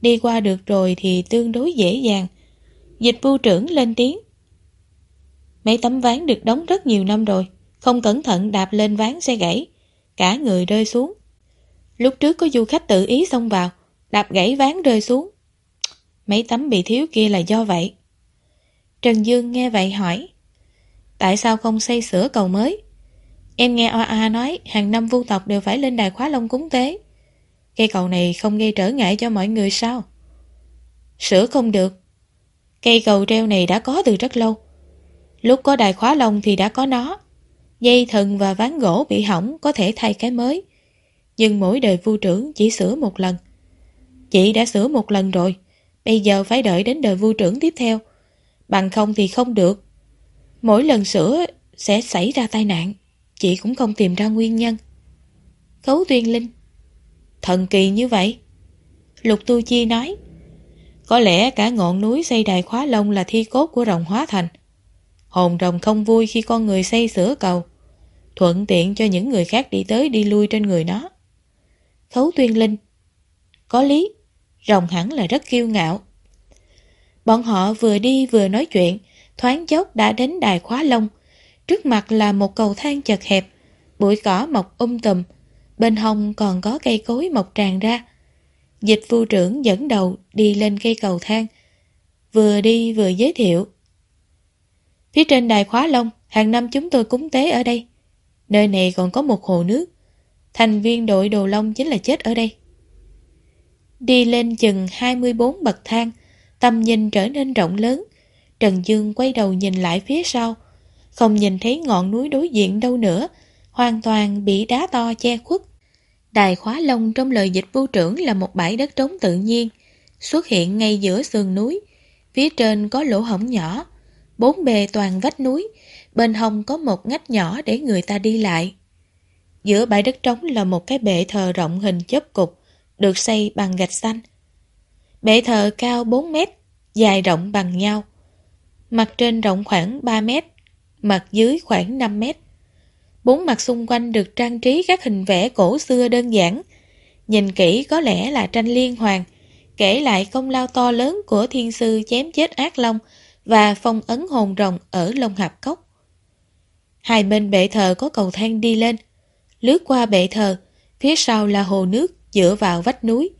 đi qua được rồi thì tương đối dễ dàng. Dịch vu trưởng lên tiếng. Mấy tấm ván được đóng rất nhiều năm rồi, không cẩn thận đạp lên ván xe gãy, cả người rơi xuống. Lúc trước có du khách tự ý xông vào, đạp gãy ván rơi xuống. Mấy tấm bị thiếu kia là do vậy. Trần Dương nghe vậy hỏi Tại sao không xây sửa cầu mới? Em nghe Oa nói hàng năm vu tộc đều phải lên đài khóa long cúng tế Cây cầu này không gây trở ngại cho mọi người sao? Sửa không được. Cây cầu treo này đã có từ rất lâu. Lúc có đài khóa lông thì đã có nó. Dây thần và ván gỗ bị hỏng có thể thay cái mới. Nhưng mỗi đời vua trưởng chỉ sửa một lần. Chị đã sửa một lần rồi. Bây giờ phải đợi đến đời vua trưởng tiếp theo. Bằng không thì không được. Mỗi lần sửa sẽ xảy ra tai nạn. Chị cũng không tìm ra nguyên nhân. Khấu tuyên linh Thần kỳ như vậy? Lục Tu Chi nói, Có lẽ cả ngọn núi xây đài khóa lông là thi cốt của rồng hóa thành. Hồn rồng không vui khi con người xây sửa cầu, Thuận tiện cho những người khác đi tới đi lui trên người nó. Khấu tuyên linh, Có lý, Rồng hẳn là rất kiêu ngạo. Bọn họ vừa đi vừa nói chuyện, Thoáng chốc đã đến đài khóa lông. Trước mặt là một cầu thang chật hẹp, Bụi cỏ mọc um tùm Bên hông còn có cây cối mọc tràn ra. Dịch phu trưởng dẫn đầu đi lên cây cầu thang. Vừa đi vừa giới thiệu. Phía trên đài khóa lông, Hàng năm chúng tôi cúng tế ở đây. Nơi này còn có một hồ nước. Thành viên đội đồ lông chính là chết ở đây. Đi lên chừng 24 bậc thang, Tầm nhìn trở nên rộng lớn. Trần Dương quay đầu nhìn lại phía sau. Không nhìn thấy ngọn núi đối diện đâu nữa, Hoàn toàn bị đá to che khuất. Đài khóa lông trong lời dịch vô trưởng là một bãi đất trống tự nhiên, Xuất hiện ngay giữa sườn núi. Phía trên có lỗ hổng nhỏ, Bốn bề toàn vách núi, Bên hông có một ngách nhỏ để người ta đi lại. Giữa bãi đất trống là một cái bệ thờ rộng hình chớp cục, Được xây bằng gạch xanh. Bệ thờ cao 4 mét, Dài rộng bằng nhau. Mặt trên rộng khoảng 3 mét, Mặt dưới khoảng 5 mét. Bốn mặt xung quanh được trang trí các hình vẽ cổ xưa đơn giản. Nhìn kỹ có lẽ là tranh liên hoàng Kể lại công lao to lớn của thiên sư chém chết ác long Và phong ấn hồn rồng ở lông Hạp Cốc. Hai bên bệ thờ có cầu thang đi lên. Lướt qua bệ thờ, Phía sau là hồ nước dựa vào vách núi.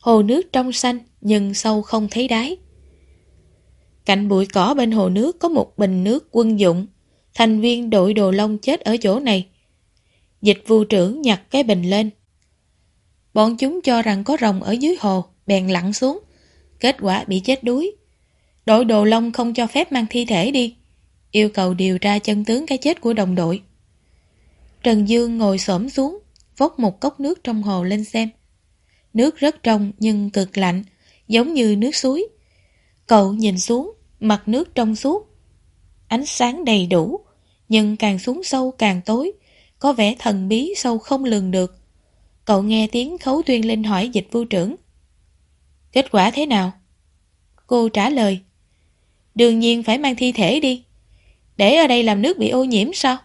Hồ nước trong xanh nhưng sâu không thấy đáy. Cạnh bụi cỏ bên hồ nước có một bình nước quân dụng. Thành viên đội đồ lông chết ở chỗ này. Dịch vụ trưởng nhặt cái bình lên. Bọn chúng cho rằng có rồng ở dưới hồ, Bèn lặn xuống. Kết quả bị chết đuối. Đội đồ lông không cho phép mang thi thể đi. Yêu cầu điều tra chân tướng cái chết của đồng đội. Trần Dương ngồi xổm xuống Vốc một cốc nước trong hồ lên xem. Nước rất trong nhưng cực lạnh, Giống như nước suối. Cậu nhìn xuống, Mặt nước trong suốt. Ánh sáng đầy đủ. Nhưng càng xuống sâu càng tối, Có vẻ thần bí sâu không lường được. Cậu nghe tiếng khấu tuyên linh hỏi dịch vu trưởng. Kết quả thế nào? Cô trả lời, Đương nhiên phải mang thi thể đi. Để ở đây làm nước bị ô nhiễm sao?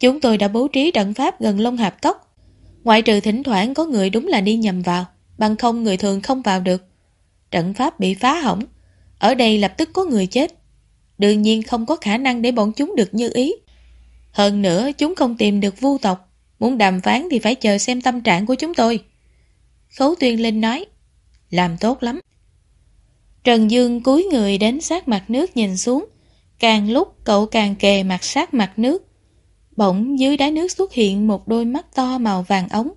Chúng tôi đã bố trí trận pháp gần lông hạp cốc Ngoại trừ thỉnh thoảng có người đúng là đi nhầm vào, Bằng không người thường không vào được. Trận pháp bị phá hỏng. Ở đây lập tức có người chết. Đương nhiên không có khả năng để bọn chúng được như ý. Hơn nữa, chúng không tìm được vu tộc. Muốn đàm phán thì phải chờ xem tâm trạng của chúng tôi. Khấu Tuyên Linh nói, Làm tốt lắm. Trần Dương cúi người đến sát mặt nước nhìn xuống. Càng lúc cậu càng kề mặt sát mặt nước. Bỗng dưới đáy nước xuất hiện một đôi mắt to màu vàng ống.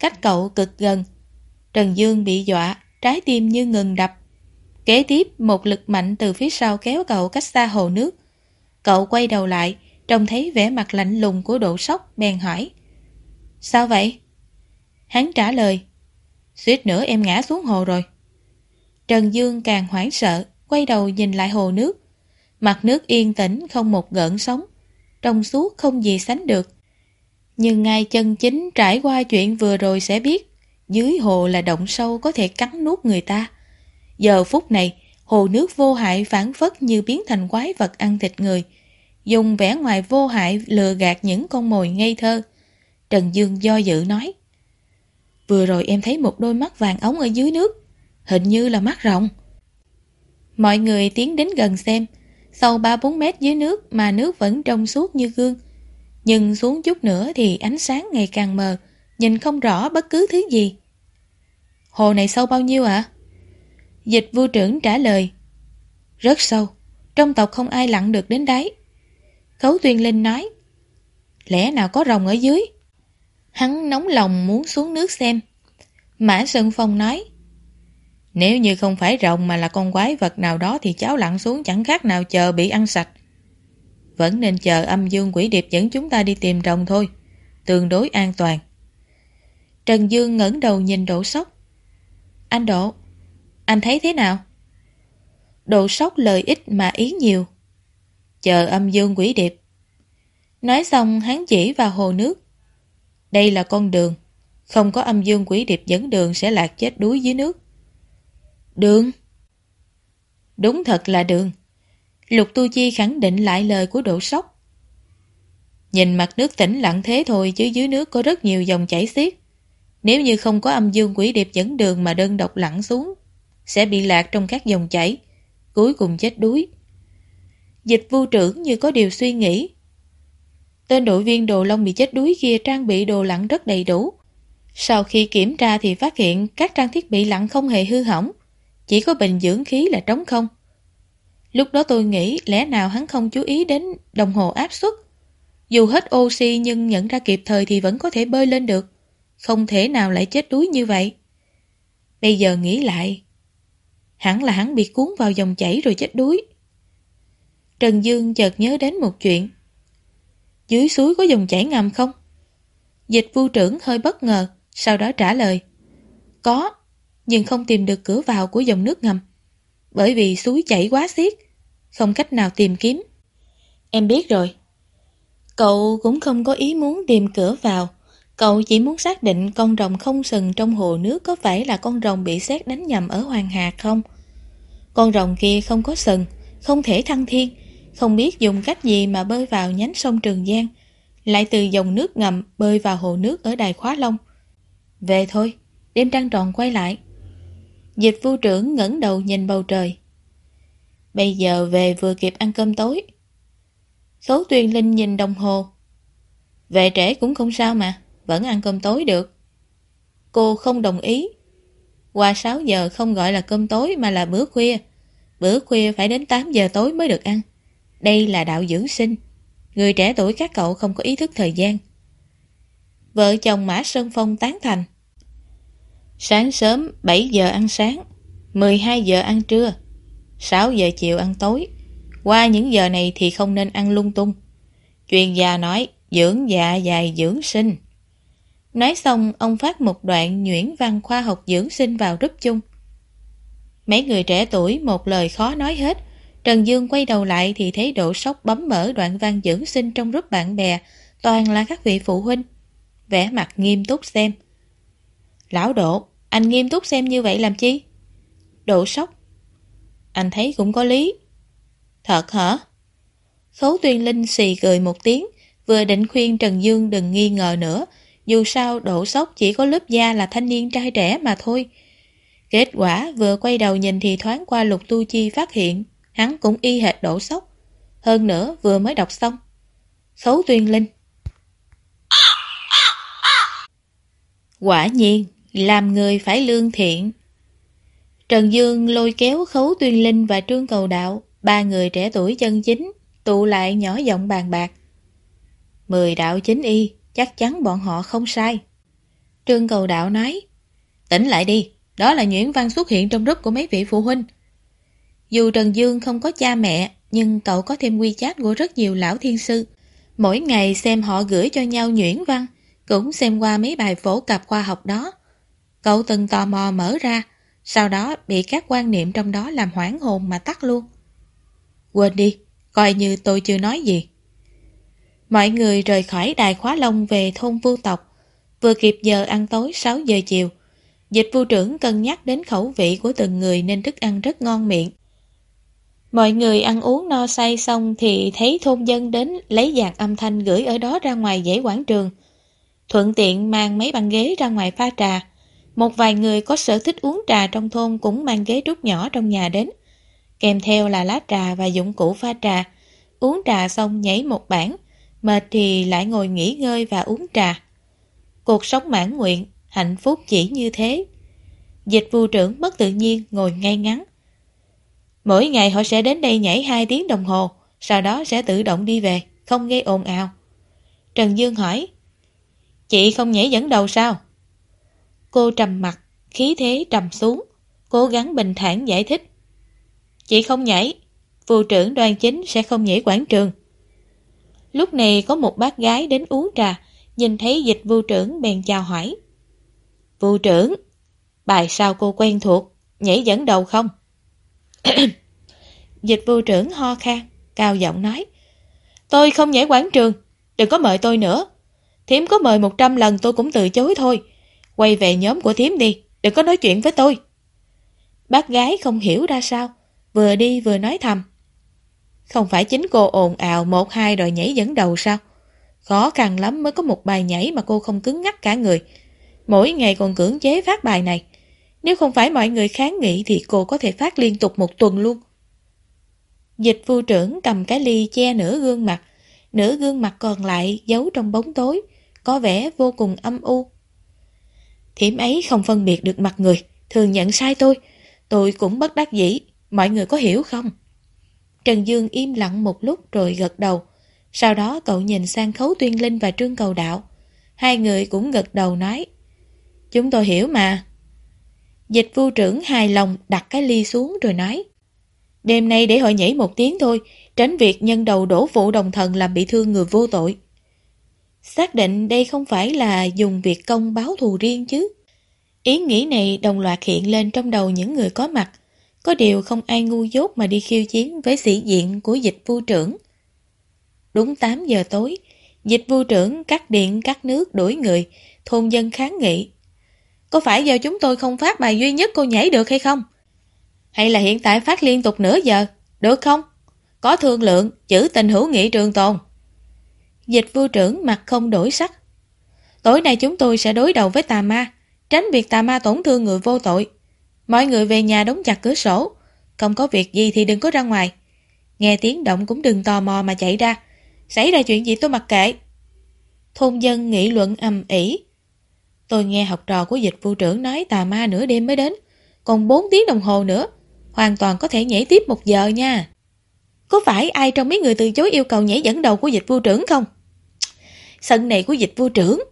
Cách cậu cực gần. Trần Dương bị dọa, Trái tim như ngừng đập. Kế tiếp, một lực mạnh từ phía sau kéo cậu cách xa hồ nước. Cậu quay đầu lại, Trông thấy vẻ mặt lạnh lùng của độ sốc Bèn hỏi. Sao vậy? Hắn trả lời. Suýt nữa em ngã xuống hồ rồi. Trần Dương càng hoảng sợ, Quay đầu nhìn lại hồ nước. Mặt nước yên tĩnh, không một gợn sóng. Trong suốt không gì sánh được. Nhưng ngay chân chính trải qua chuyện vừa rồi sẽ biết, Dưới hồ là động sâu có thể cắn nuốt người ta. Giờ phút này, Hồ nước vô hại phản phất như biến thành quái vật ăn thịt người. Dùng vẻ ngoài vô hại lừa gạt những con mồi ngây thơ. Trần Dương do dự nói, Vừa rồi em thấy một đôi mắt vàng ống ở dưới nước, Hình như là mắt rồng. Mọi người tiến đến gần xem. Sâu 3-4 mét dưới nước mà nước vẫn trong suốt như gương. Nhưng xuống chút nữa thì ánh sáng ngày càng mờ, Nhìn không rõ bất cứ thứ gì. Hồ này sâu bao nhiêu ạ? Dịch vua trưởng trả lời Rất sâu Trong tộc không ai lặn được đến đáy Khấu tuyên linh nói Lẽ nào có rồng ở dưới Hắn nóng lòng muốn xuống nước xem Mã Sơn Phong nói Nếu như không phải rồng mà là con quái vật nào đó thì cháu lặn xuống chẳng khác nào chờ bị ăn sạch. Vẫn nên chờ âm dương quỷ điệp dẫn chúng ta đi tìm rồng thôi. Tương đối an toàn. Trần Dương ngẩng đầu nhìn Đỗ Sóc. Anh Đỗ, anh thấy thế nào? Độ sốc lời ít mà ý nhiều. Chờ âm dương quỷ điệp. Nói xong hắn chỉ vào hồ nước. Đây là con đường. Không có âm dương quỷ điệp dẫn đường sẽ lạc chết đuối dưới nước. Đường? Đúng thật là đường. Lục Tu Chi khẳng định lại lời của Độ sốc. Nhìn mặt nước tĩnh lặng thế thôi chứ dưới nước có rất nhiều dòng chảy xiết. Nếu như không có âm dương quỷ điệp dẫn đường mà đơn độc lặn xuống, sẽ bị lạc trong các dòng chảy, cuối cùng chết đuối. Dịch vu trưởng như có điều suy nghĩ. Tên đội viên đồ lông bị chết đuối kia trang bị đồ lặn rất đầy đủ. Sau khi kiểm tra thì phát hiện các trang thiết bị lặn không hề hư hỏng, chỉ có bình dưỡng khí là trống không. Lúc đó tôi nghĩ lẽ nào hắn không chú ý đến đồng hồ áp suất. Dù hết oxy nhưng nhận ra kịp thời thì vẫn có thể bơi lên được. Không thể nào lại chết đuối như vậy. Bây giờ nghĩ lại, hẳn là hắn bị cuốn vào dòng chảy rồi chết đuối. Trần Dương chợt nhớ đến một chuyện. Dưới suối có dòng chảy ngầm không? Dịch vu trưởng hơi bất ngờ, sau đó trả lời. Có, nhưng không tìm được cửa vào của dòng nước ngầm. Bởi vì suối chảy quá xiết, không cách nào tìm kiếm. Em biết rồi. Cậu cũng không có ý muốn tìm cửa vào. Cậu chỉ muốn xác định con rồng không sừng trong hồ nước có phải là con rồng bị xét đánh nhầm ở Hoàng Hà không? Con rồng kia không có sừng, không thể thăng thiên, không biết dùng cách gì mà bơi vào nhánh sông Trường Giang, lại từ dòng nước ngầm bơi vào hồ nước ở Đài Khóa Long. Về thôi, đêm trăng tròn quay lại. Dịch vu trưởng ngẩng đầu nhìn bầu trời. Bây giờ về vừa kịp ăn cơm tối. Khấu tuyên linh nhìn đồng hồ. Về trễ cũng không sao mà, vẫn ăn cơm tối được. Cô không đồng ý. Qua 6 giờ không gọi là cơm tối mà là bữa khuya. Bữa khuya phải đến 8 giờ tối mới được ăn. Đây là đạo dưỡng sinh. Người trẻ tuổi các cậu không có ý thức thời gian. Vợ chồng Mã Sơn Phong tán thành. Sáng sớm 7 giờ ăn sáng, 12 giờ ăn trưa, 6 giờ chiều ăn tối. Qua những giờ này thì không nên ăn lung tung. Chuyên gia nói dưỡng dạ dày dưỡng sinh. Nói xong, ông phát một đoạn nhuyễn văn khoa học dưỡng sinh vào rúp chung. Mấy người trẻ tuổi một lời khó nói hết. Trần Dương quay đầu lại thì thấy độ sốc bấm mở đoạn văn dưỡng sinh trong rúp bạn bè, toàn là các vị phụ huynh. vẻ mặt nghiêm túc xem. Lão Độ, anh nghiêm túc xem như vậy làm chi? Độ sốc. Anh thấy cũng có lý. Thật hả? Khấu tuyên linh xì cười một tiếng, vừa định khuyên Trần Dương đừng nghi ngờ nữa, dù sao đổ sốc chỉ có lớp da là thanh niên trai trẻ mà thôi. Kết quả vừa quay đầu nhìn thì thoáng qua lục tu chi phát hiện hắn cũng y hệt đổ sốc. Hơn nữa vừa mới đọc xong. Khấu tuyên linh. Quả nhiên, làm người phải lương thiện. Trần Dương lôi kéo Khấu Tuyên Linh và Trương Cầu Đạo, ba người trẻ tuổi chân chính, tụ lại nhỏ giọng bàn bạc. Mười đạo chính y, chắc chắn bọn họ không sai. Trương Cầu Đạo nói, tỉnh lại đi, đó là Nguyễn văn xuất hiện trong group của mấy vị phụ huynh. Dù Trần Dương không có cha mẹ, nhưng cậu có thêm quy chat của rất nhiều lão thiên sư. Mỗi ngày xem họ gửi cho nhau Nguyễn văn, cũng xem qua mấy bài phổ cập khoa học đó. Cậu từng tò mò mở ra, sau đó bị các quan niệm trong đó làm hoảng hồn mà tắt luôn. Quên đi, coi như tôi chưa nói gì. Mọi người rời khỏi đài khóa lông về thôn vu tộc, vừa kịp giờ ăn tối 6 giờ chiều. Dịch vu trưởng cân nhắc đến khẩu vị của từng người nên thức ăn rất ngon miệng. Mọi người ăn uống no say xong thì thấy thôn dân đến lấy dàn âm thanh gửi ở đó ra ngoài dãy quảng trường. Thuận tiện mang mấy băng ghế ra ngoài pha trà. Một vài người có sở thích uống trà trong thôn cũng mang ghế trúc nhỏ trong nhà đến. Kèm theo là lá trà và dụng cụ pha trà. Uống trà xong nhảy một bản, mệt thì lại ngồi nghỉ ngơi và uống trà. Cuộc sống mãn nguyện, hạnh phúc chỉ như thế. Dịch vụ trưởng mất tự nhiên ngồi ngay ngắn. Mỗi ngày họ sẽ đến đây nhảy 2 tiếng đồng hồ, sau đó sẽ tự động đi về, không gây ồn ào. Trần Dương hỏi, Chị không nhảy dẫn đầu sao? Cô trầm mặt, khí thế trầm xuống, cố gắng bình thản giải thích. Chị không nhảy, vụ trưởng đoàn chính sẽ không nhảy quảng trường. Lúc này có một bác gái đến uống trà, nhìn thấy dịch vưu trưởng bèn chào hỏi. Vưu trưởng, bài sao cô quen thuộc, nhảy dẫn đầu không? <coughs> dịch vưu trưởng ho khan, cao giọng nói. Tôi không nhảy quảng trường, đừng có mời tôi nữa. Thiếm có mời 100 lần tôi cũng từ chối thôi. Quay về nhóm của Thiếm đi, đừng có nói chuyện với tôi. Bác gái không hiểu ra sao, vừa đi vừa nói thầm. Không phải chính cô ồn ào một hai rồi nhảy dẫn đầu sao? Khó khăn lắm mới có một bài nhảy mà cô không cứng ngắc cả người. Mỗi ngày còn cưỡng chế phát bài này. Nếu không phải mọi người kháng nghị thì cô có thể phát liên tục một tuần luôn. Dịch phu trưởng cầm cái ly che nửa gương mặt, nửa gương mặt còn lại giấu trong bóng tối, có vẻ vô cùng âm u. Thiểm ấy không phân biệt được mặt người, thường nhận sai tôi. Tôi cũng bất đắc dĩ, mọi người có hiểu không? Trần Dương im lặng một lúc rồi gật đầu. Sau đó cậu nhìn sang Khấu Tuyên Linh và Trương Cầu Đạo. Hai người cũng gật đầu nói. Chúng tôi hiểu mà. Dịch vu trưởng hài lòng đặt cái ly xuống rồi nói. Đêm nay để hội nhảy một tiếng thôi, tránh việc nhân đầu đổ vụ đồng thần làm bị thương người vô tội. Xác định đây không phải là dùng việc công báo thù riêng chứ. Ý nghĩ này đồng loạt hiện lên trong đầu những người có mặt. Có điều không ai ngu dốt mà đi khiêu chiến với sĩ diện của dịch vu trưởng. Đúng 8 giờ tối, dịch vu trưởng cắt điện cắt nước đuổi người, thôn dân kháng nghị. Có phải do chúng tôi không phát bài duy nhất cô nhảy được hay không? Hay là hiện tại phát liên tục nửa giờ, được không? Có thương lượng, chữ tình hữu nghị trường tồn. Dịch vua trưởng mặt không đổi sắc. Tối nay chúng tôi sẽ đối đầu với tà ma, tránh việc tà ma tổn thương người vô tội. Mọi người về nhà đóng chặt cửa sổ, không có việc gì thì đừng có ra ngoài. Nghe tiếng động cũng đừng tò mò mà chạy ra. Xảy ra chuyện gì tôi mặc kệ. Thôn dân nghị luận ầm ỉ. Tôi nghe học trò của dịch vụ trưởng nói tà ma nửa đêm mới đến, còn 4 tiếng đồng hồ nữa, hoàn toàn có thể nhảy tiếp một giờ nha. Có phải ai trong mấy người từ chối yêu cầu nhảy dẫn đầu của dịch vụ trưởng không? Sân này của dịch vụ trưởng.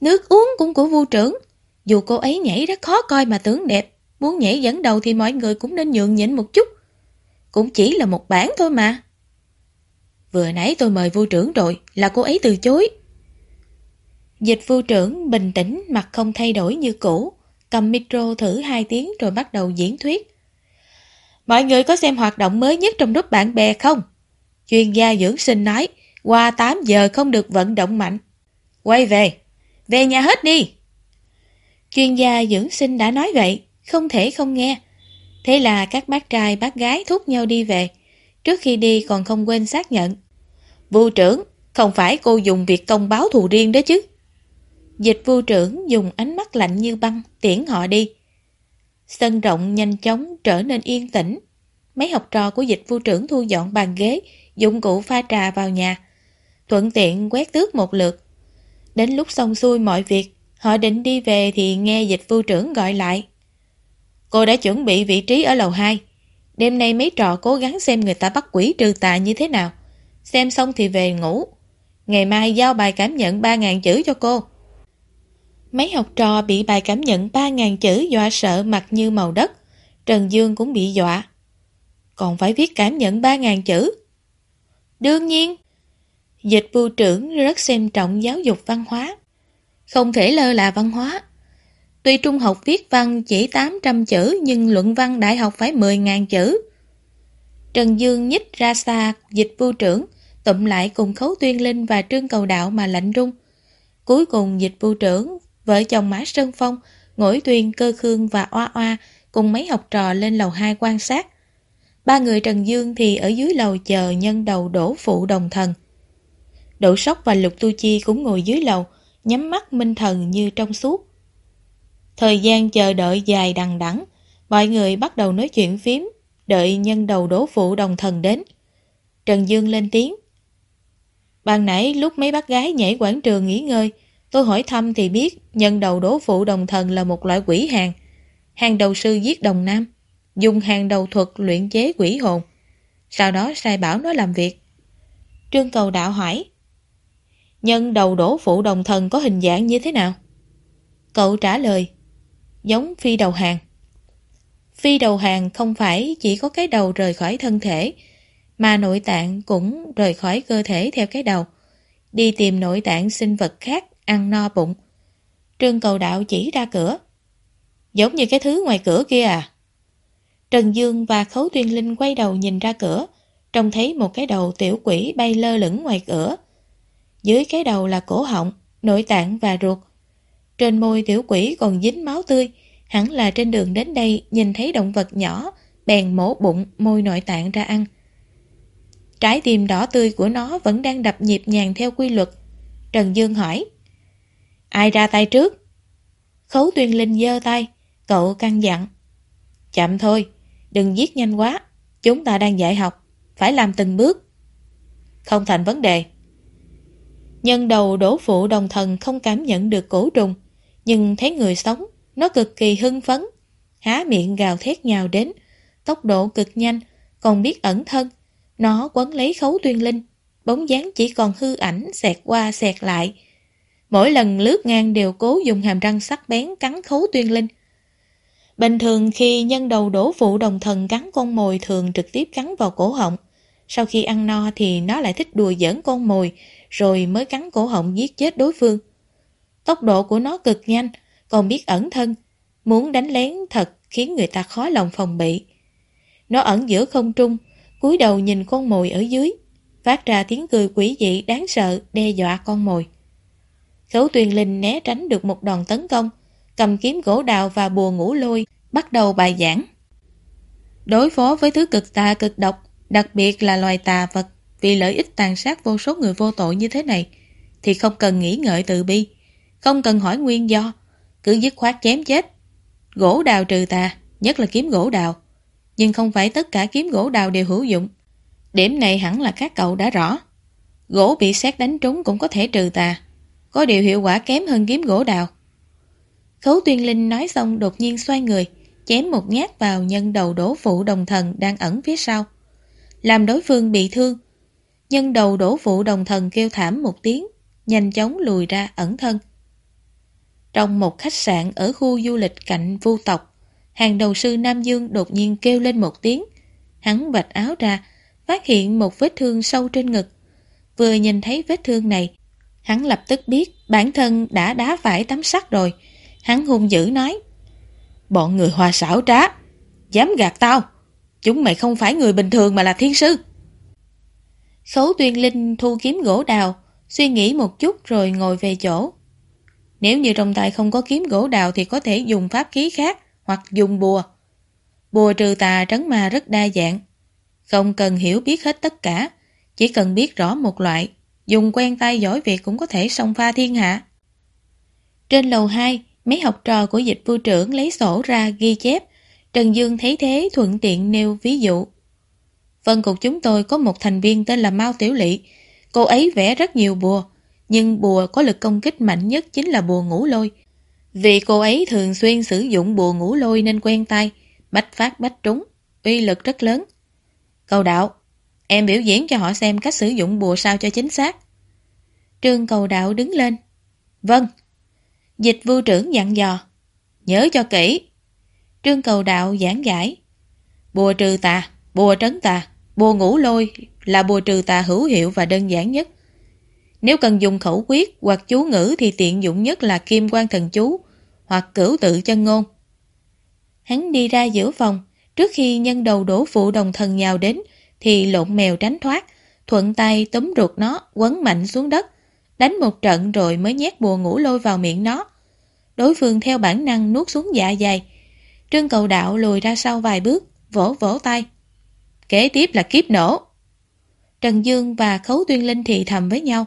Nước uống cũng của vụ trưởng. Dù cô ấy nhảy rất khó coi mà tướng đẹp, muốn nhảy dẫn đầu thì mọi người cũng nên nhượng nhịn một chút. Cũng chỉ là một bản thôi mà. Vừa nãy tôi mời vô trưởng rồi, là cô ấy từ chối. Dịch vô trưởng bình tĩnh, mặt không thay đổi như cũ, cầm micro thử hai tiếng rồi bắt đầu diễn thuyết. Mọi người có xem hoạt động mới nhất trong group bạn bè không? Chuyên gia dưỡng sinh nói, qua 8 giờ không được vận động mạnh. Quay về, về nhà hết đi. Chuyên gia dưỡng sinh đã nói vậy, không thể không nghe. Thế là các bác trai bác gái thúc nhau đi về. Trước khi đi còn không quên xác nhận. Vụ trưởng, không phải cô dùng việc công báo thù riêng đó chứ. Dịch vu trưởng dùng ánh mắt lạnh như băng tiễn họ đi. Sân rộng nhanh chóng trở nên yên tĩnh. Mấy học trò của dịch vu trưởng thu dọn bàn ghế, dụng cụ pha trà vào nhà. Thuận tiện quét tước một lượt. Đến lúc xong xuôi mọi việc, họ định đi về thì nghe dịch vu trưởng gọi lại. Cô đã chuẩn bị vị trí ở lầu 2. Đêm nay mấy trò cố gắng xem người ta bắt quỷ trừ tà như thế nào. Xem xong thì về ngủ. Ngày mai giao bài cảm nhận 3.000 chữ cho cô. Mấy học trò bị bài cảm nhận 3.000 chữ dọa sợ mặt như màu đất. Trần Dương cũng bị dọa. Còn phải viết cảm nhận 3.000 chữ. Đương nhiên, dịch vụ trưởng rất xem trọng giáo dục văn hóa. Không thể lơ là văn hóa. Tuy trung học viết văn chỉ 800 chữ nhưng luận văn đại học phải 10.000 chữ. Trần Dương nhích ra xa dịch vu trưởng, tụm lại cùng Khấu Tuyên Linh và Trương Cầu Đạo mà lạnh rung. Cuối cùng dịch vu trưởng Vợ chồng Mã Sơn Phong, Ngỗi Tuyên, Cơ Khương và Oa Oa cùng mấy học trò lên lầu 2 quan sát. Ba người Trần Dương thì ở dưới lầu chờ nhân đầu đổ phụ đồng thần. Đỗ Sóc và Lục Tu Chi cũng ngồi dưới lầu, nhắm mắt minh thần như trong suốt. Thời gian chờ đợi dài đằng đẵng, mọi người bắt đầu nói chuyện phím, đợi nhân đầu đổ phụ đồng thần đến. Trần Dương lên tiếng. Ban nãy lúc mấy bác gái nhảy quảng trường nghỉ ngơi, Tôi hỏi thăm thì biết nhân đầu đố phụ đồng thần là một loại quỷ hàng. Hàng đầu sư giết đồng nam, dùng hàng đầu thuật luyện chế quỷ hồn. Sau đó sai bảo nó làm việc. Trương cầu đạo hỏi Nhân đầu đổ phụ đồng thần có hình dạng như thế nào? Cậu trả lời giống phi đầu hàng. Phi đầu hàng không phải chỉ có cái đầu rời khỏi thân thể, mà nội tạng cũng rời khỏi cơ thể theo cái đầu, đi tìm nội tạng sinh vật khác ăn no bụng. Trương cầu đạo chỉ ra cửa. Giống như cái thứ ngoài cửa kia à? Trần Dương và Khấu Tuyên Linh quay đầu nhìn ra cửa, trông thấy một cái đầu tiểu quỷ bay lơ lửng ngoài cửa. Dưới cái đầu là cổ họng, nội tạng và ruột. Trên môi tiểu quỷ còn dính máu tươi, hẳn là trên đường đến đây nhìn thấy động vật nhỏ, bèn mổ bụng môi nội tạng ra ăn. Trái tim đỏ tươi của nó vẫn đang đập nhịp nhàng theo quy luật. Trần Dương hỏi, Ai ra tay trước? Khấu tuyên linh giơ tay, cậu căng dặn. Chậm thôi, đừng giết nhanh quá, chúng ta đang dạy học, phải làm từng bước. Không thành vấn đề. Nhân đầu đổ phụ đồng thần không cảm nhận được cổ trùng, nhưng thấy người sống, nó cực kỳ hưng phấn, há miệng gào thét nhào đến, tốc độ cực nhanh, còn biết ẩn thân. Nó quấn lấy khấu tuyên linh, bóng dáng chỉ còn hư ảnh xẹt qua xẹt lại. Mỗi lần lướt ngang đều cố dùng hàm răng sắc bén cắn khấu tuyên linh. Bình thường khi nhân đầu đổ phụ đồng thần cắn con mồi thường trực tiếp cắn vào cổ họng. Sau khi ăn no thì nó lại thích đùa giỡn con mồi, rồi mới cắn cổ họng giết chết đối phương. Tốc độ của nó cực nhanh, còn biết ẩn thân. Muốn đánh lén thật khiến người ta khó lòng phòng bị. Nó ẩn giữa không trung, cúi đầu nhìn con mồi ở dưới, phát ra tiếng cười quỷ dị đáng sợ đe dọa con mồi. Khấu tuyền linh né tránh được một đòn tấn công, cầm kiếm gỗ đào và bùa ngũ lôi, bắt đầu bài giảng. Đối phó với thứ cực tà cực độc, đặc biệt là loài tà vật, vì lợi ích tàn sát vô số người vô tội như thế này, thì không cần nghĩ ngợi tự bi, không cần hỏi nguyên do, cứ dứt khoát chém chết. Gỗ đào trừ tà, nhất là kiếm gỗ đào. Nhưng không phải tất cả kiếm gỗ đào đều hữu dụng. Điểm này hẳn là các cậu đã rõ. Gỗ bị xét đánh trúng cũng có thể trừ tà. Có điều hiệu quả kém hơn kiếm gỗ đào. Khấu tuyên linh nói xong đột nhiên xoay người, chém một nhát vào nhân đầu đổ phụ đồng thần đang ẩn phía sau. Làm đối phương bị thương. Nhân đầu đổ phụ đồng thần kêu thảm một tiếng, nhanh chóng lùi ra ẩn thân. Trong một khách sạn ở khu du lịch cạnh vu tộc, hàng đầu sư Nam Dương đột nhiên kêu lên một tiếng. Hắn bạch áo ra, phát hiện một vết thương sâu trên ngực. Vừa nhìn thấy vết thương này, hắn lập tức biết bản thân đã đá phải tấm sắt rồi. Hắn hung dữ nói, Bọn người hòa xảo trá, dám gạt tao. Chúng mày không phải người bình thường mà là thiên sư. Khấu tuyên linh thu kiếm gỗ đào, suy nghĩ một chút rồi ngồi về chỗ. Nếu như trong tay không có kiếm gỗ đào thì có thể dùng pháp khí khác hoặc dùng bùa. Bùa trừ tà trấn ma rất đa dạng. Không cần hiểu biết hết tất cả, chỉ cần biết rõ một loại, dùng quen tay giỏi việc cũng có thể xông pha thiên hạ. Trên lầu 2, mấy học trò của dịch vua trưởng lấy sổ ra ghi chép. Trần Dương thấy thế thuận tiện nêu ví dụ. Vân cục chúng tôi có một thành viên tên là Mao Tiểu Lị. Cô ấy vẽ rất nhiều bùa, nhưng bùa có lực công kích mạnh nhất chính là bùa ngủ lôi. Vì cô ấy thường xuyên sử dụng bùa ngủ lôi nên quen tay, bách phát bách trúng, uy lực rất lớn. Cầu đạo, em biểu diễn cho họ xem cách sử dụng bùa sao cho chính xác. Trương cầu đạo đứng lên. Vâng. Dịch vưu trưởng dặn dò. Nhớ cho kỹ. Trương cầu đạo giảng giải. Bùa trừ tà, bùa trấn tà, bùa ngủ lôi là bùa trừ tà hữu hiệu và đơn giản nhất. Nếu cần dùng khẩu quyết hoặc chú ngữ thì tiện dụng nhất là kim quan thần chú hoặc cửu tự chân ngôn. Hắn đi ra giữa phòng, trước khi nhân đầu đổ phụ đồng thần nhào đến thì lộn mèo tránh thoát, thuận tay túm ruột nó quấn mạnh xuống đất, đánh một trận rồi mới nhét bùa ngủ lôi vào miệng nó. Đối phương theo bản năng nuốt xuống dạ dày. Trương cầu đạo lùi ra sau vài bước, vỗ vỗ tay. Kế tiếp là kiếp nổ. Trần Dương và Khấu Tuyên Linh thì thầm với nhau.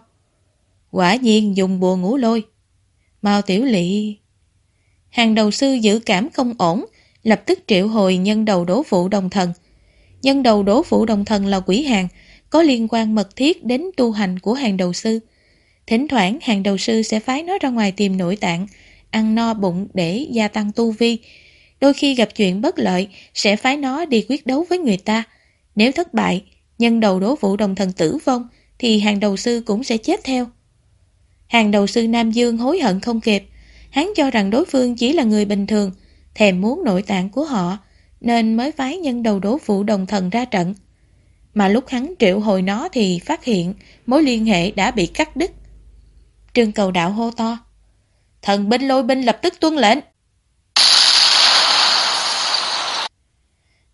Quả nhiên dùng bùa ngủ lôi. Mao Tiểu Lị... Hàng đầu sư giữ cảm không ổn, lập tức triệu hồi nhân đầu đố phụ đồng thần. Nhân đầu đố phụ đồng thần là quỷ hàng, có liên quan mật thiết đến tu hành của hàng đầu sư. Thỉnh thoảng hàng đầu sư sẽ phái nó ra ngoài tìm nội tạng, ăn no bụng để gia tăng tu vi. Đôi khi gặp chuyện bất lợi, sẽ phái nó đi quyết đấu với người ta. Nếu thất bại, nhân đầu đố phụ đồng thần tử vong, thì hàng đầu sư cũng sẽ chết theo. Hàng đầu sư Nam Dương hối hận không kịp. Hắn cho rằng đối phương chỉ là người bình thường, thèm muốn nội tạng của họ, nên mới phái nhân đầu đổ phụ đồng thần ra trận. Mà lúc hắn triệu hồi nó thì phát hiện mối liên hệ đã bị cắt đứt. Trương cầu đạo hô to. Thần binh lôi binh lập tức tuân lệnh.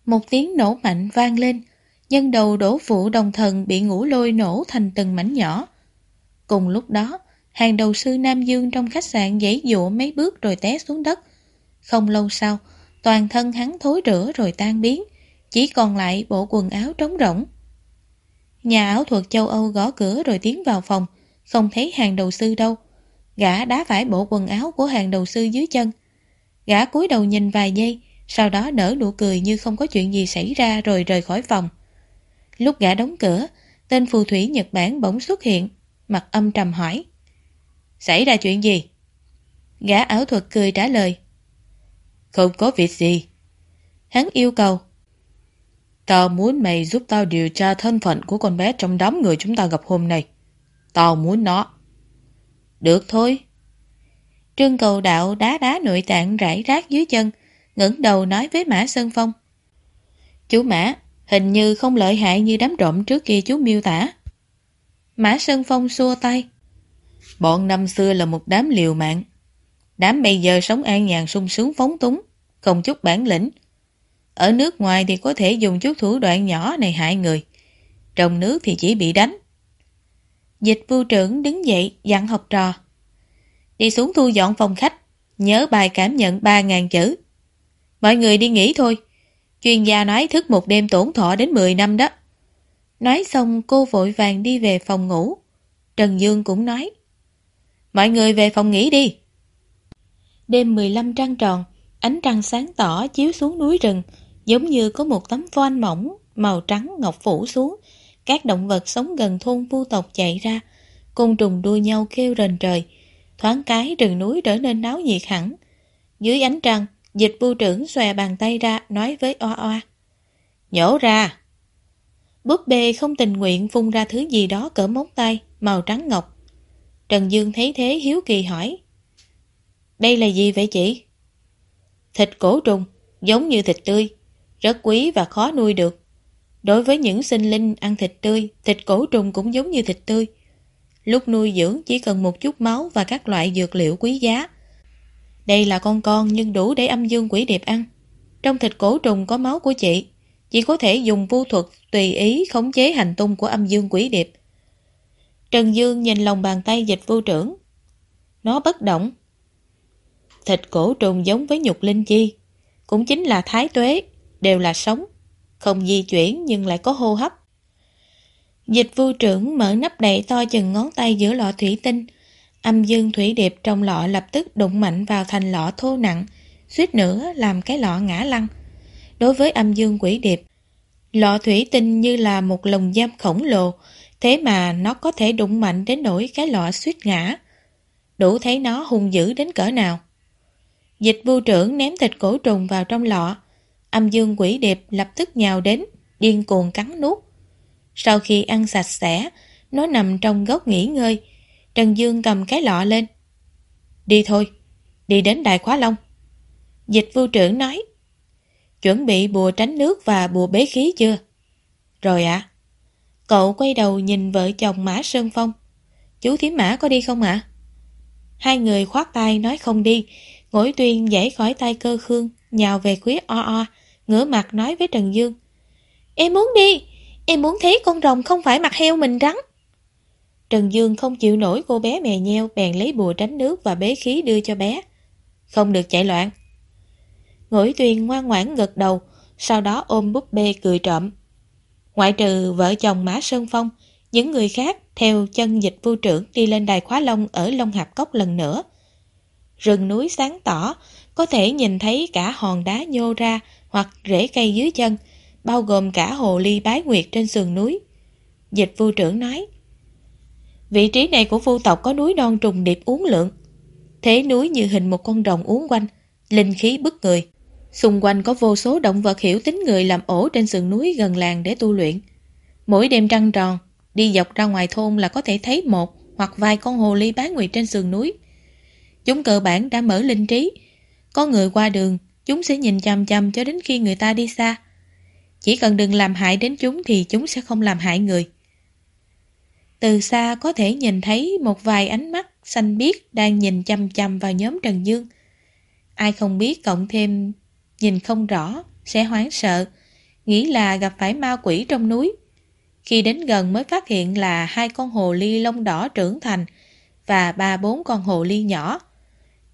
Một tiếng nổ mạnh vang lên, nhân đầu đổ phụ đồng thần bị ngũ lôi nổ thành từng mảnh nhỏ. Cùng lúc đó, hàng đầu sư Nam Dương trong khách sạn giấy dụa mấy bước rồi té xuống đất. Không lâu sau, toàn thân hắn thối rữa rồi tan biến, chỉ còn lại bộ quần áo trống rỗng. Nhà ảo thuật châu Âu gõ cửa rồi tiến vào phòng, không thấy hàng đầu sư đâu. Gã đá phải bộ quần áo của hàng đầu sư dưới chân. Gã cúi đầu nhìn vài giây, sau đó nở nụ cười như không có chuyện gì xảy ra rồi rời khỏi phòng. Lúc gã đóng cửa, tên phù thủy Nhật Bản bỗng xuất hiện, mặt âm trầm hỏi. Xảy ra chuyện gì? Gã ảo thuật cười trả lời. Không có việc gì. Hắn yêu cầu. Tao muốn mày giúp tao điều tra thân phận của con bé trong đám người chúng ta gặp hôm nay. Tao muốn nó. Được thôi. Trương cầu đạo đá đá nội tạng rải rác dưới chân, ngẩng đầu nói với Mã Sơn Phong. Chú Mã, hình như không lợi hại như đám trộm trước kia chú miêu tả. Mã Sơn Phong xua tay. Bọn năm xưa là một đám liều mạng. Đám bây giờ sống an nhàn sung sướng phóng túng, không chút bản lĩnh. Ở nước ngoài thì có thể dùng chút thủ đoạn nhỏ này hại người. Trong nước thì chỉ bị đánh. Dịch vưu trưởng đứng dậy dặn học trò. Đi xuống thu dọn phòng khách, nhớ bài cảm nhận 3.000 chữ. Mọi người đi nghỉ thôi. Chuyên gia nói thức một đêm tổn thọ đến 10 năm đó. Nói xong cô vội vàng đi về phòng ngủ. Trần Dương cũng nói. Mọi người về phòng nghỉ đi. Đêm 15 trăng tròn, ánh trăng sáng tỏ chiếu xuống núi rừng, giống như có một tấm voan mỏng, màu trắng ngọc phủ xuống. Các động vật sống gần thôn vu tộc chạy ra, côn trùng đua nhau kêu rền trời. Thoáng cái rừng núi trở nên náo nhiệt hẳn. Dưới ánh trăng, dịch bu trưởng xòe bàn tay ra nói với Oa Oa. Nhổ ra! Búp bê không tình nguyện phun ra thứ gì đó cỡ móng tay, màu trắng ngọc. Trần Dương thấy thế hiếu kỳ hỏi. Đây là gì vậy chị? Thịt cổ trùng, giống như thịt tươi, rất quý và khó nuôi được. Đối với những sinh linh ăn thịt tươi, thịt cổ trùng cũng giống như thịt tươi. Lúc nuôi dưỡng chỉ cần một chút máu và các loại dược liệu quý giá. Đây là con con nhưng đủ để âm dương quỷ điệp ăn. Trong thịt cổ trùng có máu của chị, chị có thể dùng vu thuật tùy ý khống chế hành tung của âm dương quỷ điệp. Trần Dương nhìn lòng bàn tay dịch vô trưởng. Nó bất động. Thịt cổ trùng giống với nhục linh chi, cũng chính là thái tuế, đều là sống, không di chuyển nhưng lại có hô hấp. Dịch vô trưởng mở nắp đậy to chừng ngón tay giữa lọ thủy tinh, âm dương thủy điệp trong lọ lập tức đụng mạnh vào thành lọ thô nặng, suýt nữa làm cái lọ ngã lăn. Đối với âm dương quỷ điệp, lọ thủy tinh như là một lồng giam khổng lồ, thế mà nó có thể đụng mạnh đến nỗi cái lọ suýt ngã. Đủ thấy nó hung dữ đến cỡ nào. Dịch vu trưởng ném thịt cổ trùng vào trong lọ, âm dương quỷ điệp lập tức nhào đến, điên cuồng cắn nuốt. Sau khi ăn sạch sẽ, nó nằm trong góc nghỉ ngơi. Trần Dương cầm cái lọ lên. Đi thôi, đi đến Đại Khóa Long. Dịch vu trưởng nói. Chuẩn bị bùa tránh nước và bùa bế khí chưa? Rồi ạ. Cậu quay đầu nhìn vợ chồng Mã Sơn Phong. Chú thím Mã có đi không ạ? Hai người khoát tay nói không đi. Ngỗi tuyên giải khỏi tay cơ khương, nhào về quý o o, ngửa mặt nói với Trần Dương. Em muốn đi, em muốn thấy con rồng không phải mặt heo mình rắn. Trần Dương không chịu nổi cô bé mè nheo bèn lấy bùa tránh nước và bế khí đưa cho bé. Không được chạy loạn. Ngũi tuyên ngoan ngoãn gật đầu, sau đó ôm búp bê cười trộm. Ngoại trừ vợ chồng Mã Sơn Phong, những người khác theo chân dịch vu trưởng đi lên đài khóa long ở Long Hạp Cốc lần nữa. Rừng núi sáng tỏ, có thể nhìn thấy cả hòn đá nhô ra hoặc rễ cây dưới chân, bao gồm cả hồ ly bái nguyệt trên sườn núi. Dịch vu trưởng nói, Vị trí này của vu tộc có núi non trùng điệp uốn lượn. Thế núi như hình một con rồng uốn quanh, linh khí bức người. Xung quanh có vô số động vật hiểu tính người làm ổ trên sườn núi gần làng để tu luyện. Mỗi đêm trăng tròn, đi dọc ra ngoài thôn là có thể thấy một hoặc vài con hồ ly bán nguyệt trên sườn núi. Chúng cơ bản đã mở linh trí. Có người qua đường, chúng sẽ nhìn chằm chằm cho đến khi người ta đi xa. Chỉ cần đừng làm hại đến chúng thì chúng sẽ không làm hại người. Từ xa có thể nhìn thấy một vài ánh mắt xanh biếc đang nhìn chăm chăm vào nhóm Trần Dương. Ai không biết cộng thêm nhìn không rõ, sẽ hoảng sợ, nghĩ là gặp phải ma quỷ trong núi. Khi đến gần mới phát hiện là hai con hồ ly lông đỏ trưởng thành và ba bốn con hồ ly nhỏ.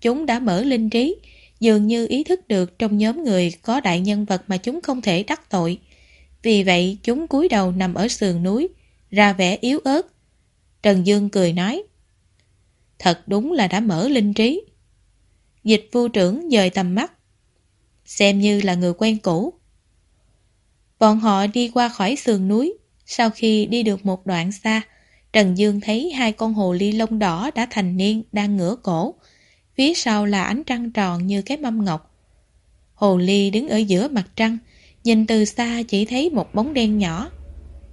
Chúng đã mở linh trí, dường như ý thức được trong nhóm người có đại nhân vật mà chúng không thể đắc tội. Vì vậy chúng cúi đầu nằm ở sườn núi, ra vẻ yếu ớt. Trần Dương cười nói, Thật đúng là đã mở linh trí. Dịch vu trưởng dời tầm mắt, xem như là người quen cũ. Bọn họ đi qua khỏi sườn núi, sau khi đi được một đoạn xa, Trần Dương thấy hai con hồ ly lông đỏ đã thành niên đang ngửa cổ, phía sau là ánh trăng tròn như cái mâm ngọc. Hồ ly đứng ở giữa mặt trăng, nhìn từ xa chỉ thấy một bóng đen nhỏ.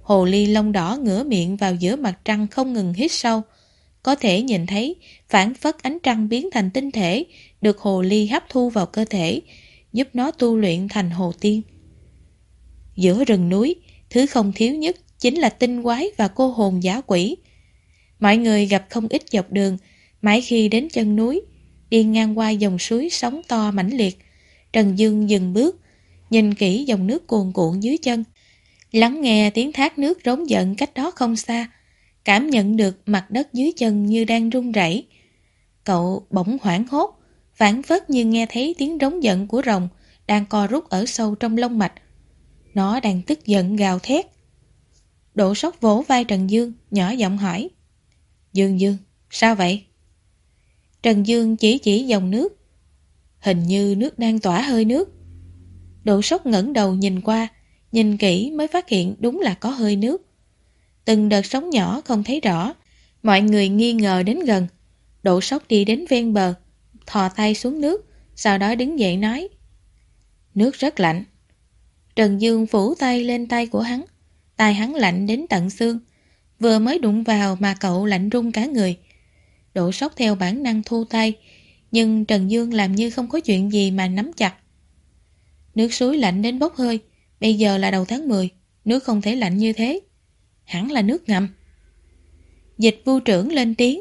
Hồ ly lông đỏ ngửa miệng vào giữa mặt trăng không ngừng hít sâu, có thể nhìn thấy phản phất ánh trăng biến thành tinh thể, được hồ ly hấp thu vào cơ thể, giúp nó tu luyện thành hồ tiên. Giữa rừng núi, thứ không thiếu nhất chính là tinh quái và cô hồn giả quỷ. Mọi người gặp không ít dọc đường, mãi khi đến chân núi, đi ngang qua dòng suối sóng to mãnh liệt. Trần Dương dừng bước, nhìn kỹ dòng nước cuồn cuộn dưới chân, lắng nghe tiếng thác nước rống giận cách đó không xa, cảm nhận được mặt đất dưới chân như đang rung rẩy. Cậu bỗng hoảng hốt, phản phất như nghe thấy tiếng rống giận của rồng đang co rút ở sâu trong lông mạch. Nó đang tức giận gào thét. Độ sốc vỗ vai Trần Dương, nhỏ giọng hỏi. Dương Dương, sao vậy? Trần Dương chỉ chỉ dòng nước. Hình như nước đang tỏa hơi nước. Độ sốc ngẩng đầu nhìn qua, nhìn kỹ mới phát hiện đúng là có hơi nước. Từng đợt sóng nhỏ không thấy rõ, mọi người nghi ngờ đến gần. Độ sốc đi đến ven bờ, thò tay xuống nước, sau đó đứng dậy nói. Nước rất lạnh. Trần Dương phủ tay lên tay của hắn, tay hắn lạnh đến tận xương. Vừa mới đụng vào mà cậu lạnh run cả người. đổ sốc theo bản năng thu tay, nhưng Trần Dương làm như không có chuyện gì mà nắm chặt. Nước suối lạnh đến bốc hơi, bây giờ là đầu tháng 10, nước không thể lạnh như thế. Hẳn là nước ngầm. Dịch vu trưởng lên tiếng.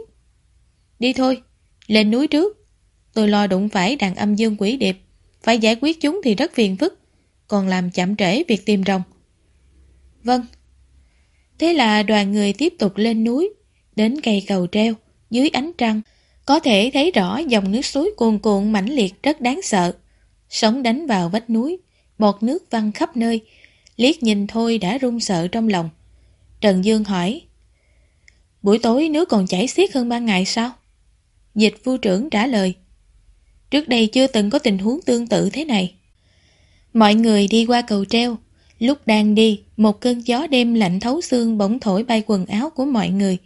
Đi thôi, lên núi trước. Tôi lo đụng phải đàn âm dương quỷ điệp. Phải giải quyết chúng thì rất phiền phức, còn làm chậm trễ việc tìm rồng. Vâng. Thế là đoàn người tiếp tục lên núi, đến cây cầu treo, dưới ánh trăng, có thể thấy rõ dòng nước suối cuồn cuộn mãnh liệt rất đáng sợ. Sóng đánh vào vách núi, bọt nước văng khắp nơi, liếc nhìn thôi đã run sợ trong lòng. Trần Dương hỏi, buổi tối nước còn chảy xiết hơn ban ngày sao? Dịch vu trưởng trả lời, trước đây chưa từng có tình huống tương tự thế này. Mọi người đi qua cầu treo, lúc đang đi, một cơn gió đêm lạnh thấu xương bỗng thổi bay quần áo của mọi người,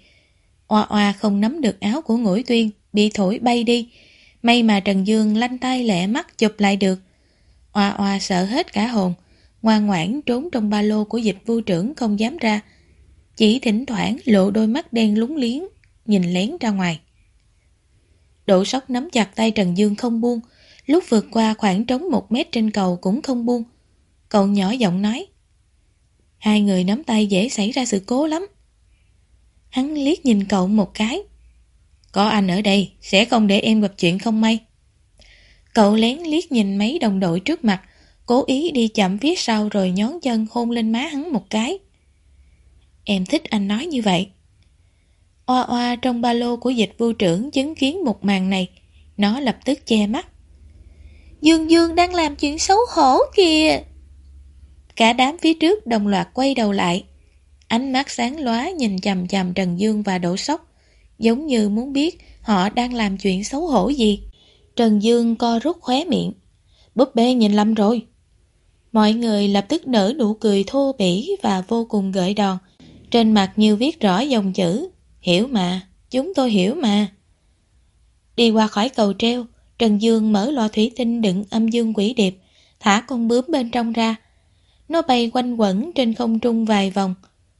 Oa oa không nắm được áo của ngũi tuyên, bị thổi bay đi. May mà Trần Dương lanh tay lẹ mắt chụp lại được. Oa oa sợ hết cả hồn, ngoan ngoãn trốn trong ba lô của dịch vu trưởng không dám ra. Chỉ thỉnh thoảng lộ đôi mắt đen lúng liếng, nhìn lén ra ngoài. Đỗ sóc nắm chặt tay Trần Dương không buông, lúc vượt qua khoảng trống một mét trên cầu cũng không buông. Cậu nhỏ giọng nói, hai người nắm tay dễ xảy ra sự cố lắm. Hắn liếc nhìn cậu một cái. Có anh ở đây, sẽ không để em gặp chuyện không may. Cậu lén liếc nhìn mấy đồng đội trước mặt, cố ý đi chậm phía sau rồi nhón chân hôn lên má hắn một cái. Em thích anh nói như vậy. Oa oa trong ba lô của dịch vu trưởng chứng kiến một màn này, nó lập tức che mắt. Dương Dương đang làm chuyện xấu hổ kìa. Cả đám phía trước đồng loạt quay đầu lại, Ánh mắt sáng lóa nhìn chầm chầm Trần Dương và Đỗ Sóc, giống như muốn biết họ đang làm chuyện xấu hổ gì. Trần Dương co rút khóe miệng. Búp bê nhìn lầm rồi. Mọi người lập tức nở nụ cười thô bỉ và vô cùng gợi đòn. Trên mặt như viết rõ dòng chữ. Hiểu mà, chúng tôi hiểu mà. Đi qua khỏi cầu treo, Trần Dương mở lọ thủy tinh đựng âm dương quỷ điệp, thả con bướm bên trong ra. Nó bay quanh quẩn trên không trung vài vòng,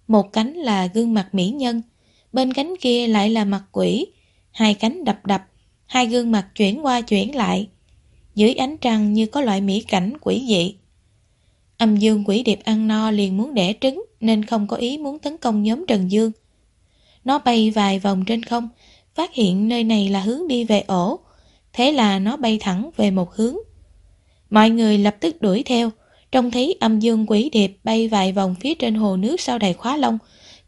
một cánh là gương mặt mỹ nhân, bên cánh kia lại là mặt quỷ, hai cánh đập đập, hai gương mặt chuyển qua chuyển lại. dưới ánh trăng như có loại mỹ cảnh quỷ dị. Âm dương quỷ điệp ăn no liền muốn đẻ trứng nên không có ý muốn tấn công nhóm Trần Dương. Nó bay vài vòng trên không, phát hiện nơi này là hướng đi về ổ, thế là nó bay thẳng về một hướng. Mọi người lập tức đuổi theo, trông thấy âm dương quỷ điệp bay vài vòng phía trên hồ nước sau đầy khóa lông,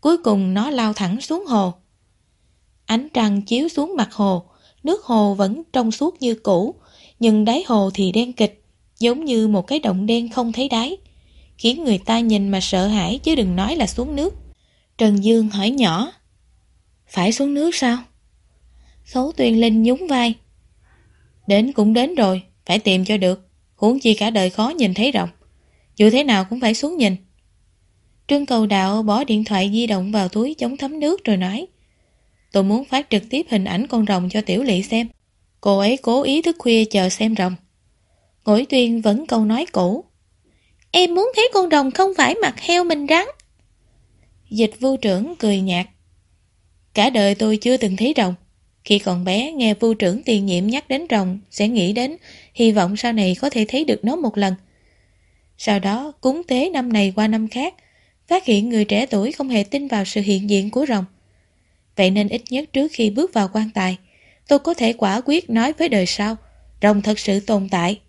cuối cùng nó lao thẳng xuống hồ. Ánh trăng chiếu xuống mặt hồ, nước hồ vẫn trong suốt như cũ, nhưng đáy hồ thì đen kịch, giống như một cái động đen không thấy đáy, khiến người ta nhìn mà sợ hãi chứ đừng nói là xuống nước. Trần Dương hỏi nhỏ, phải xuống nước sao? Khấu Tuyên Linh nhún vai. Đến cũng đến rồi, phải tìm cho được, huống chi cả đời khó nhìn thấy rộng. Dù thế nào cũng phải xuống nhìn. Trương cầu đạo bỏ điện thoại di động vào túi chống thấm nước rồi nói Tôi muốn phát trực tiếp hình ảnh con rồng cho Tiểu Lị xem. Cô ấy cố ý thức khuya chờ xem rồng. Ngũi Tuyên vẫn câu nói cũ. Em muốn thấy con rồng không phải mặt heo mình rắn. Dịch vô trưởng cười nhạt. Cả đời tôi chưa từng thấy rồng. Khi còn bé, nghe vu trưởng tiền nhiệm nhắc đến rồng, sẽ nghĩ đến, hy vọng sau này có thể thấy được nó một lần. Sau đó, cúng tế năm này qua năm khác, phát hiện người trẻ tuổi không hề tin vào sự hiện diện của rồng. Vậy nên ít nhất trước khi bước vào quan tài, tôi có thể quả quyết nói với đời sau, rồng thật sự tồn tại.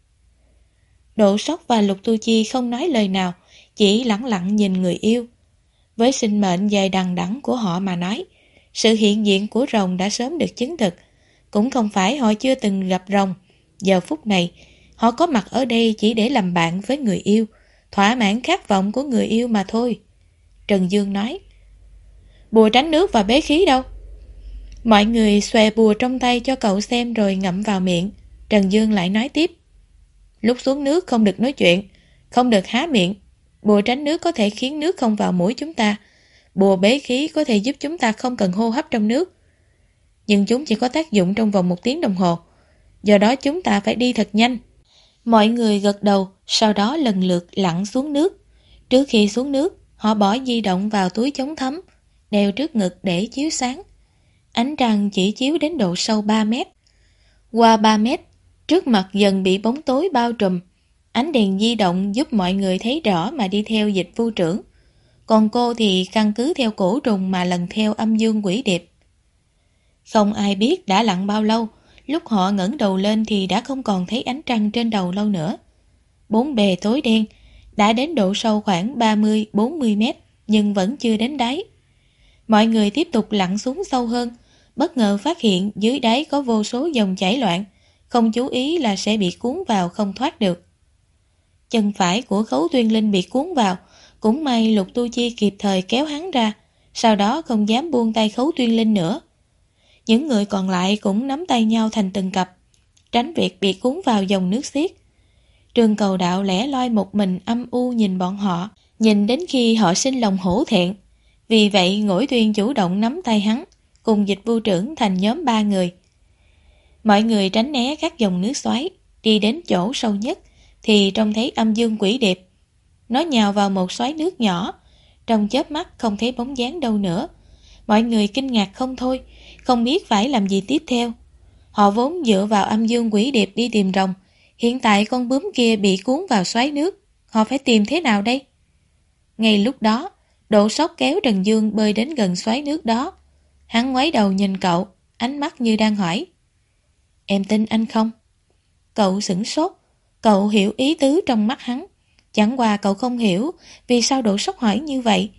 Độ sốc và lục tu chi không nói lời nào, chỉ lặng lặng nhìn người yêu. Với sinh mệnh dài đằng đẵng của họ mà nói sự hiện diện của rồng đã sớm được chứng thực, cũng không phải họ chưa từng gặp rồng. Giờ phút này, họ có mặt ở đây chỉ để làm bạn với người yêu, thỏa mãn khát vọng của người yêu mà thôi. Trần Dương nói, Bùa tránh nước và bế khí đâu? Mọi người xòe bùa trong tay cho cậu xem rồi ngậm vào miệng. Trần Dương lại nói tiếp, Lúc xuống nước không được nói chuyện, không được há miệng. Bùa tránh nước có thể khiến nước không vào mũi chúng ta, Bùa bế khí có thể giúp chúng ta không cần hô hấp trong nước. Nhưng chúng chỉ có tác dụng trong vòng một tiếng đồng hồ. Do đó chúng ta phải đi thật nhanh. Mọi người gật đầu, sau đó lần lượt lặn xuống nước. Trước khi xuống nước, họ bỏ di động vào túi chống thấm, đeo trước ngực để chiếu sáng. Ánh trăng chỉ chiếu đến độ sâu 3 mét. Qua 3 mét, trước mặt dần bị bóng tối bao trùm. Ánh đèn di động giúp mọi người thấy rõ mà đi theo dịch vu trưởng. Còn cô thì căn cứ theo cổ trùng mà lần theo âm dương quỷ điệp. Không ai biết đã lặn bao lâu, lúc họ ngẩng đầu lên thì đã không còn thấy ánh trăng trên đầu lâu nữa. Bốn bề tối đen, đã đến độ sâu khoảng 30-40 mét, nhưng vẫn chưa đến đáy. Mọi người tiếp tục lặn xuống sâu hơn, bất ngờ phát hiện dưới đáy có vô số dòng chảy loạn, không chú ý là sẽ bị cuốn vào không thoát được. Chân phải của khấu tuyên linh bị cuốn vào, cũng may Lục Tu Chi kịp thời kéo hắn ra, sau đó không dám buông tay khấu tuyên linh nữa. Những người còn lại cũng nắm tay nhau thành từng cặp, tránh việc bị cuốn vào dòng nước xiết. Trường cầu đạo lẻ loi một mình âm u nhìn bọn họ, nhìn đến khi họ sinh lòng hổ thẹn. Vì vậy ngỗi tuyên chủ động nắm tay hắn, cùng dịch vu trưởng thành nhóm ba người. Mọi người tránh né các dòng nước xoáy, đi đến chỗ sâu nhất, thì trông thấy âm dương quỷ điệp nó nhào vào một xoáy nước nhỏ. Trong chớp mắt không thấy bóng dáng đâu nữa. Mọi người kinh ngạc không thôi, Không biết phải làm gì tiếp theo. Họ vốn dựa vào âm dương quỷ điệp đi tìm rồng. Hiện tại con bướm kia bị cuốn vào xoáy nước. Họ phải tìm thế nào đây? Ngay lúc đó, Độ sóc kéo Trần Dương bơi đến gần xoáy nước đó. Hắn ngoái đầu nhìn cậu, Ánh mắt như đang hỏi. Em tin anh không? Cậu sửng sốt. Cậu hiểu ý tứ trong mắt hắn. Chẳng qua cậu không hiểu vì sao đổ sốc hỏi như vậy.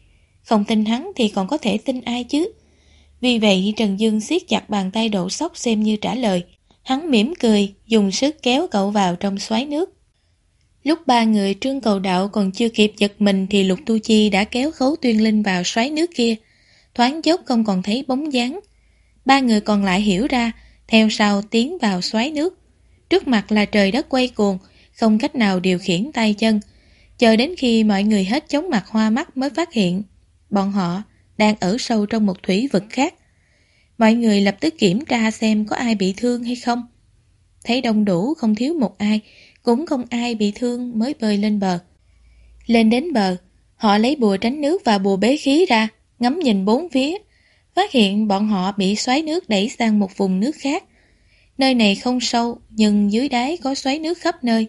Không tin hắn thì còn có thể tin ai chứ. Vì vậy Trần Dương siết chặt bàn tay đổ sốc xem như trả lời. Hắn mỉm cười, dùng sức kéo cậu vào trong xoáy nước. Lúc ba người trương cầu đạo còn chưa kịp giật mình thì Lục Tu Chi đã kéo khấu tuyên linh vào xoáy nước kia. Thoáng chốc không còn thấy bóng dáng. Ba người còn lại hiểu ra, theo sau tiến vào xoáy nước. Trước mặt là trời đất quay cuồng, không cách nào điều khiển tay chân, Chờ đến khi mọi người hết chóng mặt hoa mắt mới phát hiện bọn họ đang ở sâu trong một thủy vực khác. Mọi người lập tức kiểm tra xem có ai bị thương hay không. Thấy đông đủ không thiếu một ai, cũng không ai bị thương mới bơi lên bờ. Lên đến bờ, họ lấy bùa tránh nước và bùa bế khí ra, ngắm nhìn bốn phía, phát hiện bọn họ bị xoáy nước đẩy sang một vùng nước khác. Nơi này không sâu, nhưng dưới đáy có xoáy nước khắp nơi.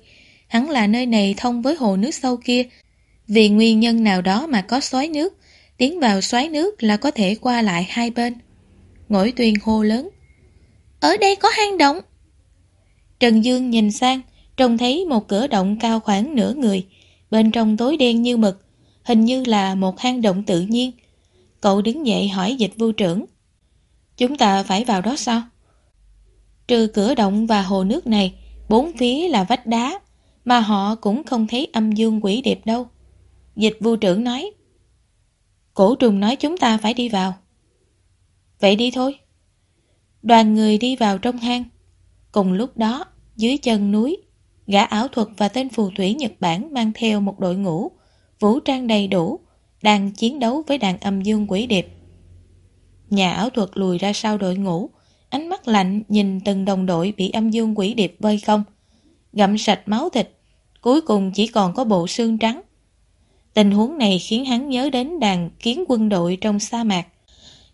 Hẳn là nơi này thông với hồ nước sâu kia. Vì nguyên nhân nào đó mà có xoáy nước, tiến vào xoáy nước là có thể qua lại hai bên. Ngỗi tuyên hô lớn. Ở đây có hang động. Trần Dương nhìn sang, trông thấy một cửa động cao khoảng nửa người, bên trong tối đen như mực, hình như là một hang động tự nhiên. Cậu đứng dậy hỏi dịch vu trưởng. Chúng ta phải vào đó sao? Trừ cửa động và hồ nước này, bốn phía là vách đá, mà họ cũng không thấy âm dương quỷ điệp đâu. Dịch vu trưởng nói. Cổ trùng nói chúng ta phải đi vào. Vậy đi thôi. Đoàn người đi vào trong hang. Cùng lúc đó, dưới chân núi, gã ảo thuật và tên phù thủy Nhật Bản mang theo một đội ngũ, vũ trang đầy đủ, đang chiến đấu với đàn âm dương quỷ điệp. Nhà ảo thuật lùi ra sau đội ngũ, ánh mắt lạnh nhìn từng đồng đội bị âm dương quỷ điệp vây không, gặm sạch máu thịt, cuối cùng chỉ còn có bộ xương trắng. Tình huống này khiến hắn nhớ đến đàn kiến quân đội trong sa mạc.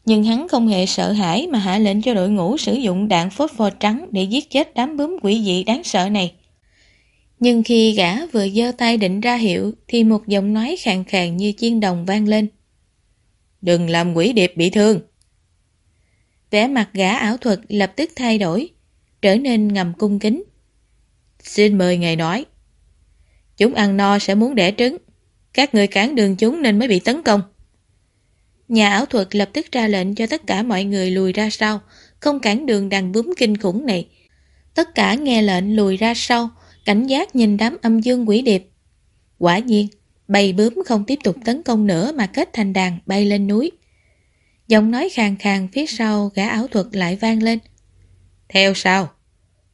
Nhưng hắn không hề sợ hãi mà hạ lệnh cho đội ngũ sử dụng đạn phốt pho trắng để giết chết đám bướm quỷ dị đáng sợ này. Nhưng khi gã vừa giơ tay định ra hiệu thì một giọng nói khàn khàn như chiên đồng vang lên. Đừng làm quỷ điệp bị thương. Vẻ mặt gã ảo thuật lập tức thay đổi, trở nên ngầm cung kính. Xin mời ngài nói. Chúng ăn no sẽ muốn đẻ trứng. Các người cản đường chúng nên mới bị tấn công. Nhà ảo thuật lập tức ra lệnh cho tất cả mọi người lùi ra sau, không cản đường đàn bướm kinh khủng này. Tất cả nghe lệnh lùi ra sau, cảnh giác nhìn đám âm dương quỷ điệp. Quả nhiên, bầy bướm không tiếp tục tấn công nữa mà kết thành đàn bay lên núi. Giọng nói khàn khàn phía sau gã ảo thuật lại vang lên. Theo sao?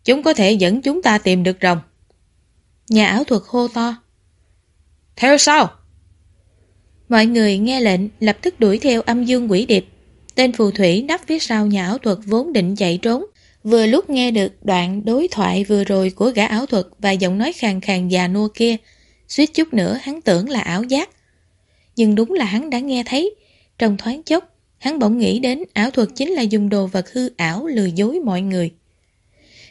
Chúng có thể dẫn chúng ta tìm được rồng. Nhà ảo thuật hô to. Theo sao? Mọi người nghe lệnh lập tức đuổi theo âm dương quỷ điệp. Tên phù thủy nắp phía sau nhà ảo thuật vốn định chạy trốn. Vừa lúc nghe được đoạn đối thoại vừa rồi của gã ảo thuật và giọng nói khàn khàn già nua kia, suýt chút nữa hắn tưởng là ảo giác. Nhưng đúng là hắn đã nghe thấy. Trong thoáng chốc, hắn bỗng nghĩ đến ảo thuật chính là dùng đồ vật hư ảo lừa dối mọi người.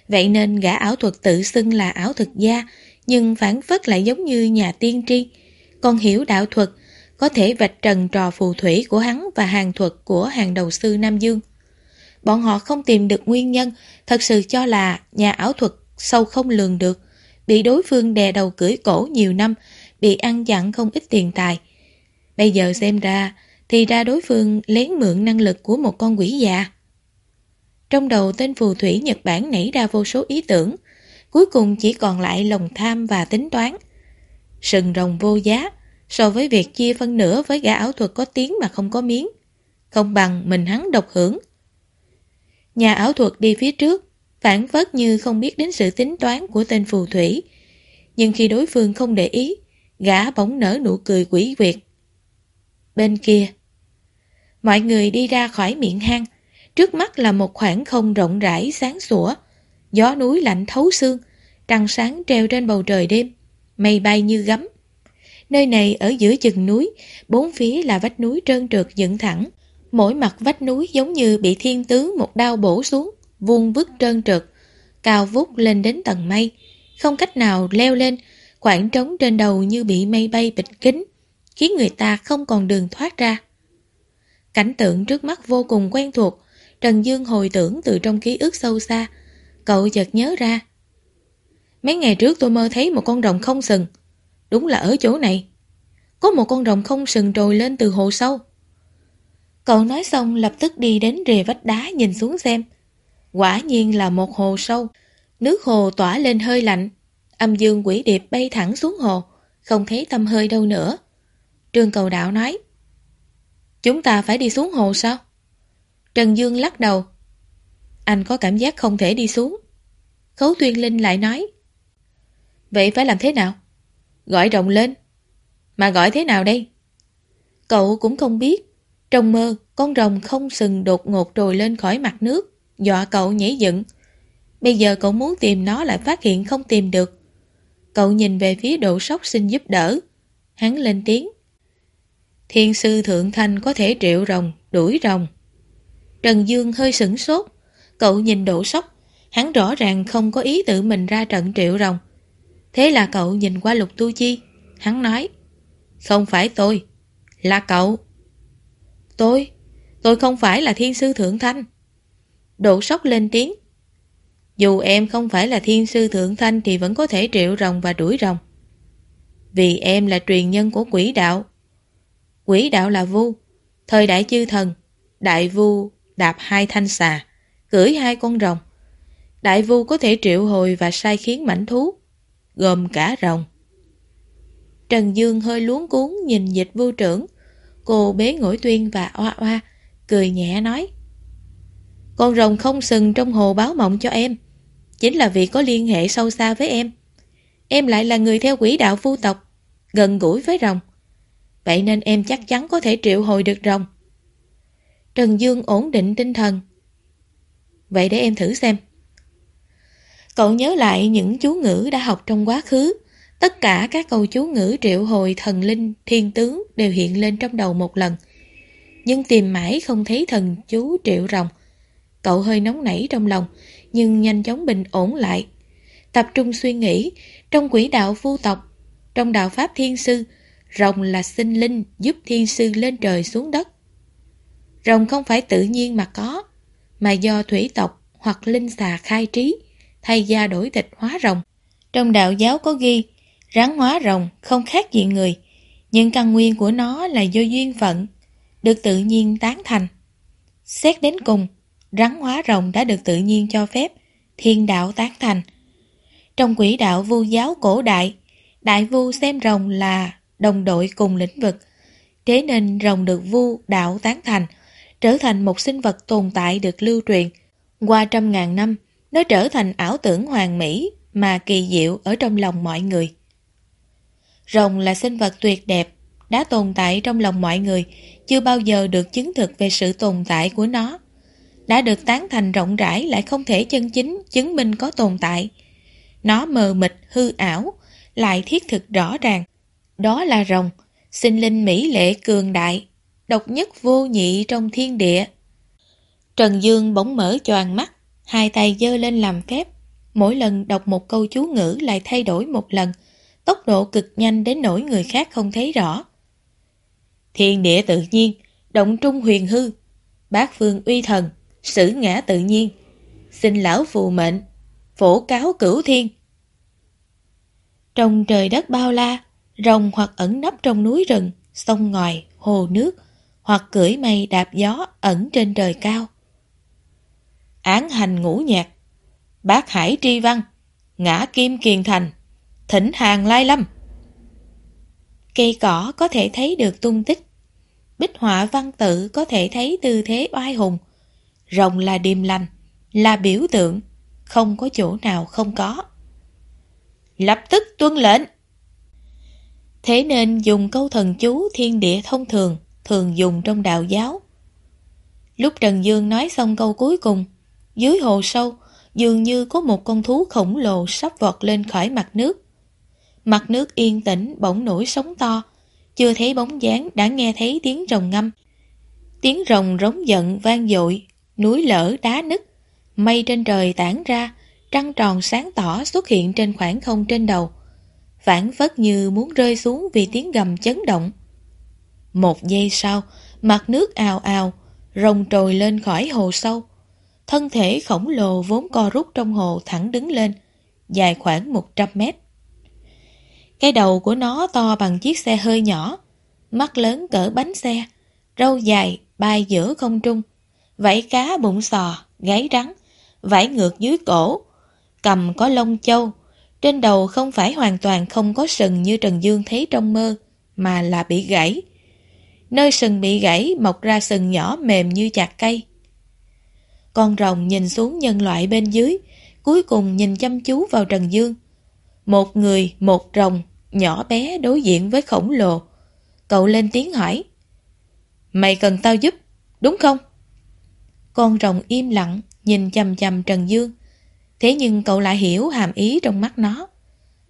Vậy nên gã ảo thuật tự xưng là ảo thực gia, nhưng phản phất lại giống như nhà tiên tri. Còn hiểu đạo thuật, có thể vạch trần trò phù thủy của hắn và hàng thuật của hàng đầu sư Nam Dương. Bọn họ không tìm được nguyên nhân, thật sự cho là nhà ảo thuật sâu không lường được, bị đối phương đè đầu cưỡi cổ nhiều năm, bị ăn dặn không ít tiền tài. Bây giờ xem ra, thì ra đối phương lén mượn năng lực của một con quỷ già. Trong đầu tên phù thủy Nhật Bản nảy ra vô số ý tưởng, cuối cùng chỉ còn lại lòng tham và tính toán. Sừng rồng vô giá, so với việc chia phân nửa với gã ảo thuật có tiếng mà không có miếng. Không bằng mình hắn độc hưởng. Nhà ảo thuật đi phía trước, phản phất như không biết đến sự tính toán của tên phù thủy. Nhưng khi đối phương không để ý, gã bỗng nở nụ cười quỷ quyệt. Bên kia, mọi người đi ra khỏi miệng hang, trước mắt là một khoảng không rộng rãi sáng sủa, gió núi lạnh thấu xương, trăng sáng treo trên bầu trời đêm, mây bay như gấm. Nơi này ở giữa chừng núi, bốn phía là vách núi trơn trượt dựng thẳng. Mỗi mặt vách núi giống như bị thiên tướng một đao bổ xuống, vuông vức trơn trượt, cao vút lên đến tầng mây. Không cách nào leo lên, khoảng trống trên đầu như bị mây bay bịch kính, khiến người ta không còn đường thoát ra. Cảnh tượng trước mắt vô cùng quen thuộc, Trần Dương hồi tưởng từ trong ký ức sâu xa. Cậu chợt nhớ ra. Mấy ngày trước tôi mơ thấy một con rồng không sừng, Đúng là ở chỗ này. Có một con rồng không sừng trồi lên từ hồ sâu. Cậu nói xong lập tức đi đến rìa vách đá nhìn xuống xem. Quả nhiên là một hồ sâu. Nước hồ tỏa lên hơi lạnh. Âm dương quỷ điệp bay thẳng xuống hồ. Không thấy tâm hơi đâu nữa. Trương cầu đạo nói. Chúng ta phải đi xuống hồ sao? Trần Dương lắc đầu. Anh có cảm giác không thể đi xuống. Khấu Tuyên Linh lại nói. Vậy phải làm thế nào? Gọi rồng lên. Mà gọi thế nào đây? Cậu cũng không biết. Trong mơ, con rồng không sừng đột ngột trồi lên khỏi mặt nước, dọa cậu nhảy dựng. Bây giờ cậu muốn tìm nó lại phát hiện không tìm được. Cậu nhìn về phía độ sóc xin giúp đỡ. Hắn lên tiếng. Thiên sư thượng thanh có thể triệu rồng, đuổi rồng. Trần Dương hơi sửng sốt. Cậu nhìn đổ sốc. Hắn rõ ràng không có ý tự mình ra trận triệu rồng. Thế là cậu nhìn qua lục tu chi. Hắn nói, không phải tôi, là cậu. Tôi? Tôi không phải là thiên sư thượng thanh. Đổ sốc lên tiếng. Dù em không phải là thiên sư thượng thanh thì vẫn có thể triệu rồng và đuổi rồng. Vì em là truyền nhân của quỷ đạo. Quỷ đạo là vu, thời đại chư thần, đại vu đạp hai thanh xà, cưỡi hai con rồng. Đại vu có thể triệu hồi và sai khiến mảnh thú, gồm cả rồng. Trần Dương hơi luống cuốn nhìn dịch vu trưởng, cô bế ngỗi tuyên và oa oa, cười nhẹ nói. Con rồng không sừng trong hồ báo mộng cho em, chính là vì có liên hệ sâu xa với em. Em lại là người theo quỷ đạo vu tộc, gần gũi với rồng. Vậy nên em chắc chắn có thể triệu hồi được rồng. Trần Dương ổn định tinh thần. Vậy để em thử xem. Cậu nhớ lại những chú ngữ đã học trong quá khứ. Tất cả các câu chú ngữ triệu hồi thần linh, thiên tướng đều hiện lên trong đầu một lần. Nhưng tìm mãi không thấy thần chú triệu rồng. Cậu hơi nóng nảy trong lòng, nhưng nhanh chóng bình ổn lại. Tập trung suy nghĩ, trong quỹ đạo phu tộc, trong đạo Pháp Thiên Sư, rồng là sinh linh giúp Thiên Sư lên trời xuống đất. Rồng không phải tự nhiên mà có, mà do thủy tộc hoặc linh xà khai trí, thay da đổi thịt hóa rồng. Trong đạo giáo có ghi, rắn hóa rồng không khác gì người, nhưng căn nguyên của nó là do duyên phận, được tự nhiên tán thành. Xét đến cùng, rắn hóa rồng đã được tự nhiên cho phép, thiên đạo tán thành. Trong quỹ đạo vu giáo cổ đại, đại vu xem rồng là đồng đội cùng lĩnh vực, thế nên rồng được vu đạo tán thành, trở thành một sinh vật tồn tại được lưu truyền. Qua trăm ngàn năm, nó trở thành ảo tưởng hoàn mỹ mà kỳ diệu ở trong lòng mọi người. Rồng là sinh vật tuyệt đẹp, đã tồn tại trong lòng mọi người, chưa bao giờ được chứng thực về sự tồn tại của nó. Đã được tán thành rộng rãi lại không thể chân chính chứng minh có tồn tại. Nó mờ mịt, hư ảo, lại thiết thực rõ ràng. Đó là rồng, sinh linh mỹ lệ cường đại, độc nhất vô nhị trong thiên địa. Trần Dương bỗng mở choàng mắt, hai tay giơ lên làm phép. Mỗi lần đọc một câu chú ngữ lại thay đổi một lần, tốc độ cực nhanh đến nỗi người khác không thấy rõ. Thiên địa tự nhiên, động trung huyền hư, bát phương uy thần, sử ngã tự nhiên, xin lão phù mệnh, phổ cáo cửu thiên. Trong trời đất bao la, rồng hoặc ẩn nấp trong núi rừng, sông ngòi, hồ nước, hoặc cưỡi mây đạp gió ẩn trên trời cao. Án hành ngũ nhạc, bác hải tri văn, ngã kim kiền thành, thỉnh hàng lai lâm. Cây cỏ có thể thấy được tung tích, bích họa văn tự có thể thấy tư thế oai hùng, rồng là điềm lành, là biểu tượng, không có chỗ nào không có. Lập tức tuân lệnh! Thế nên dùng câu thần chú thiên địa thông thường, thường dùng trong đạo giáo. Lúc Trần Dương nói xong câu cuối cùng, dưới hồ sâu, dường như có một con thú khổng lồ sắp vọt lên khỏi mặt nước. Mặt nước yên tĩnh bỗng nổi sóng to, chưa thấy bóng dáng đã nghe thấy tiếng rồng ngâm. Tiếng rồng rống giận vang dội, núi lở đá nứt, mây trên trời tản ra, trăng tròn sáng tỏ xuất hiện trên khoảng không trên đầu. Phản phất như muốn rơi xuống vì tiếng gầm chấn động. Một giây sau, mặt nước ào ào, rồng trồi lên khỏi hồ sâu. Thân thể khổng lồ vốn co rút trong hồ thẳng đứng lên, dài khoảng 100 mét. Cái đầu của nó to bằng chiếc xe hơi nhỏ, mắt lớn cỡ bánh xe, râu dài bay giữa không trung, vảy cá bụng sò, gáy rắn, vảy ngược dưới cổ, cầm có lông châu, trên đầu không phải hoàn toàn không có sừng như Trần Dương thấy trong mơ, mà là bị gãy. Nơi sừng bị gãy mọc ra sừng nhỏ mềm như chạc cây. Con rồng nhìn xuống nhân loại bên dưới, cuối cùng nhìn chăm chú vào Trần Dương. Một người, một rồng, nhỏ bé đối diện với khổng lồ. Cậu lên tiếng hỏi. Mày cần tao giúp, đúng không? Con rồng im lặng, nhìn chầm chầm Trần Dương. Thế nhưng cậu lại hiểu hàm ý trong mắt nó.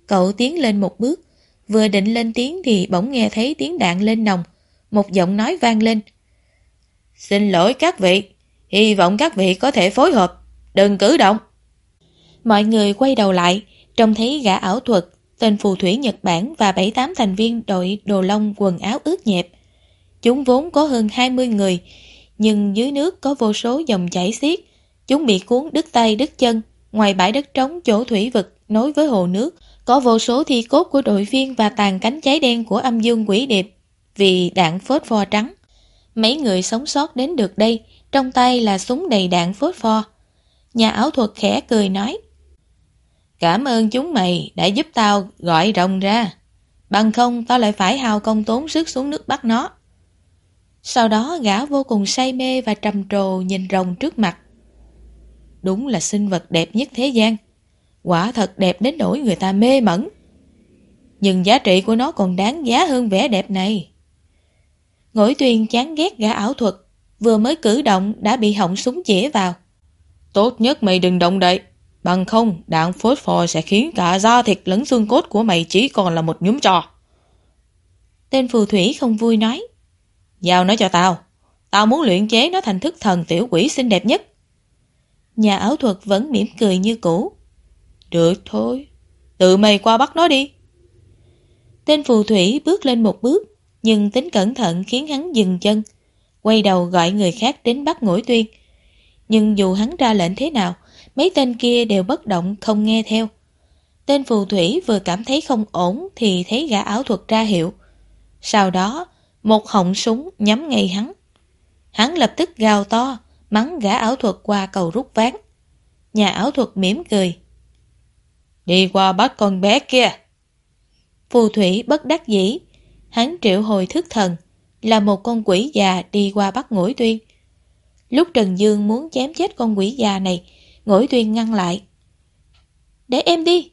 Cậu tiến lên một bước, vừa định lên tiếng thì bỗng nghe thấy tiếng đạn lên nòng. Một giọng nói vang lên. Xin lỗi các vị, hy vọng các vị có thể phối hợp, đừng cử động. Mọi người quay đầu lại, trông thấy gã ảo thuật, tên phù thủy Nhật Bản và 7-8 thành viên đội đồ lông quần áo ướt nhẹp. Chúng vốn có hơn 20 người, nhưng dưới nước có vô số dòng chảy xiết. Chúng bị cuốn đứt tay đứt chân, ngoài bãi đất trống chỗ thủy vực nối với hồ nước, có vô số thi cốt của đội viên và tàn cánh cháy đen của âm dương quỷ điệp vì đạn phốt pho trắng. Mấy người sống sót đến được đây, trong tay là súng đầy đạn phốt pho. Nhà ảo thuật khẽ cười nói Cảm ơn chúng mày đã giúp tao gọi rồng ra. Bằng không tao lại phải hào công tốn sức xuống nước bắt nó. Sau đó gã vô cùng say mê và trầm trồ nhìn rồng trước mặt. Đúng là sinh vật đẹp nhất thế gian. Quả thật đẹp đến nỗi người ta mê mẩn. Nhưng giá trị của nó còn đáng giá hơn vẻ đẹp này. Ngỗi tuyên chán ghét gã ảo thuật, vừa mới cử động đã bị hỏng súng chĩa vào. Tốt nhất mày đừng động đậy, bằng không đạn phốt phò sẽ khiến cả da thịt lẫn xương cốt của mày chỉ còn là một nhúm trò. Tên phù thủy không vui nói. Giao nó cho tao, tao muốn luyện chế nó thành thức thần tiểu quỷ xinh đẹp nhất. Nhà ảo thuật vẫn mỉm cười như cũ. Được thôi, tự mày qua bắt nó đi. Tên phù thủy bước lên một bước, nhưng tính cẩn thận khiến hắn dừng chân, quay đầu gọi người khác đến bắt ngũi tuyên. Nhưng dù hắn ra lệnh thế nào, mấy tên kia đều bất động không nghe theo. Tên phù thủy vừa cảm thấy không ổn thì thấy gã ảo thuật ra hiệu. Sau đó, một họng súng nhắm ngay hắn. Hắn lập tức gào to, mắng gã ảo thuật qua cầu rút ván. Nhà ảo thuật mỉm cười. Đi qua bắt con bé kia. Phù thủy bất đắc dĩ. Hắn triệu hồi thức thần, là một con quỷ già đi qua bắt ngũi tuyên. Lúc Trần Dương muốn chém chết con quỷ già này, ngũi tuyên ngăn lại. Để em đi.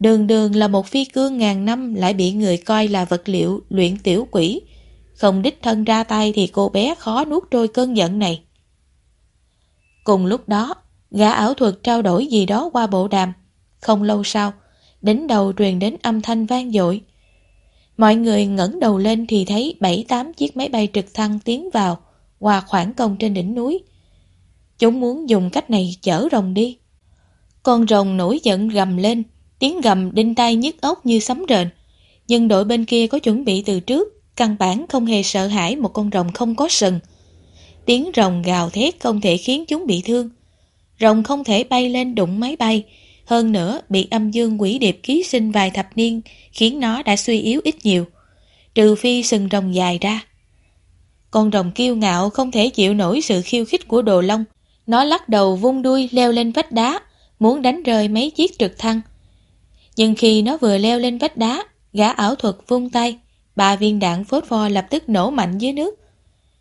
Đường đường là một phi cương ngàn năm lại bị người coi là vật liệu luyện tiểu quỷ. Không đích thân ra tay thì cô bé khó nuốt trôi cơn giận này. Cùng lúc đó, gã ảo thuật trao đổi gì đó qua bộ đàm. Không lâu sau, đến đầu truyền đến âm thanh vang dội. Mọi người ngẩng đầu lên thì thấy bảy tám chiếc máy bay trực thăng tiến vào qua khoảng công trên đỉnh núi. Chúng muốn dùng cách này chở rồng đi. Con rồng nổi giận gầm lên, tiếng gầm đinh tai nhức ốc như sấm rền. Nhưng đội bên kia có chuẩn bị từ trước, căn bản không hề sợ hãi một con rồng không có sừng. Tiếng rồng gào thét không thể khiến chúng bị thương. Rồng không thể bay lên đụng máy bay, hơn nữa bị âm dương quỷ điệp ký sinh vài thập niên khiến nó đã suy yếu ít nhiều. Trừ phi sừng rồng dài ra. Con rồng kiêu ngạo không thể chịu nổi sự khiêu khích của đồ lông. Nó lắc đầu vung đuôi leo lên vách đá, muốn đánh rơi mấy chiếc trực thăng. Nhưng khi nó vừa leo lên vách đá, gã ảo thuật vung tay, ba viên đạn phốt pho lập tức nổ mạnh dưới nước.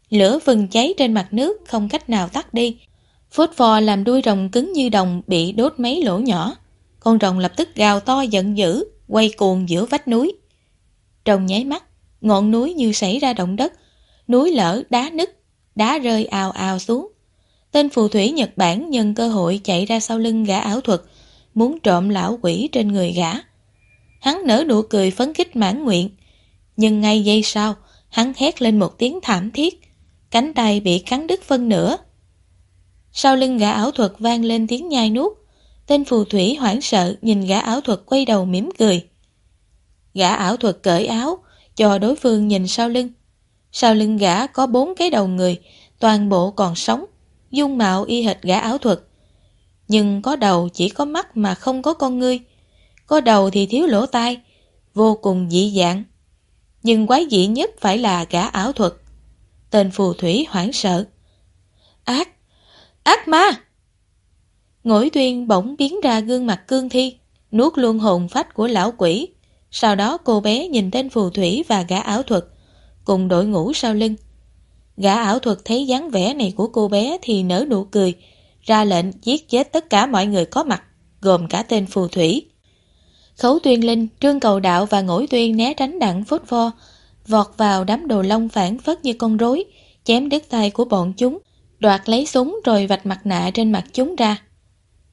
Lửa vừng cháy trên mặt nước không cách nào tắt đi. Phốt phò làm đuôi rồng cứng như đồng bị đốt mấy lỗ nhỏ. Con rồng lập tức gào to giận dữ, quay cuồng giữa vách núi. Trong nháy mắt, ngọn núi như xảy ra động đất, núi lở, đá nứt, đá rơi ào ào xuống. Tên phù thủy Nhật Bản nhân cơ hội chạy ra sau lưng gã ảo thuật, muốn trộm lão quỷ trên người gã. Hắn nở nụ cười phấn khích mãn nguyện, nhưng ngay giây sau, hắn hét lên một tiếng thảm thiết, cánh tay bị cắn đứt phân nửa. Sau lưng gã ảo thuật vang lên tiếng nhai nuốt, tên phù thủy hoảng sợ nhìn gã ảo thuật quay đầu mỉm cười. Gã ảo thuật cởi áo, cho đối phương nhìn sau lưng. Sau lưng gã có bốn cái đầu người, toàn bộ còn sống, dung mạo y hệt gã ảo thuật. Nhưng có đầu chỉ có mắt mà không có con ngươi. Có đầu thì thiếu lỗ tai, vô cùng dị dạng. Nhưng quái dị nhất phải là gã ảo thuật. Tên phù thủy hoảng sợ. Ác! Ác ma! Ngỗi tuyên bỗng biến ra gương mặt cương thi, nuốt luôn hồn phách của lão quỷ. Sau đó cô bé nhìn tên phù thủy và gã ảo thuật, cùng đội ngũ sau lưng. Gã ảo thuật thấy dáng vẻ này của cô bé thì nở nụ cười, ra lệnh giết chết tất cả mọi người có mặt, gồm cả tên phù thủy. Khấu tuyên linh, trương cầu đạo và ngỗi tuyên né tránh đạn phốt pho, vọt vào đám đồ lông phản phất như con rối, chém đứt tay của bọn chúng, đoạt lấy súng rồi vạch mặt nạ trên mặt chúng ra.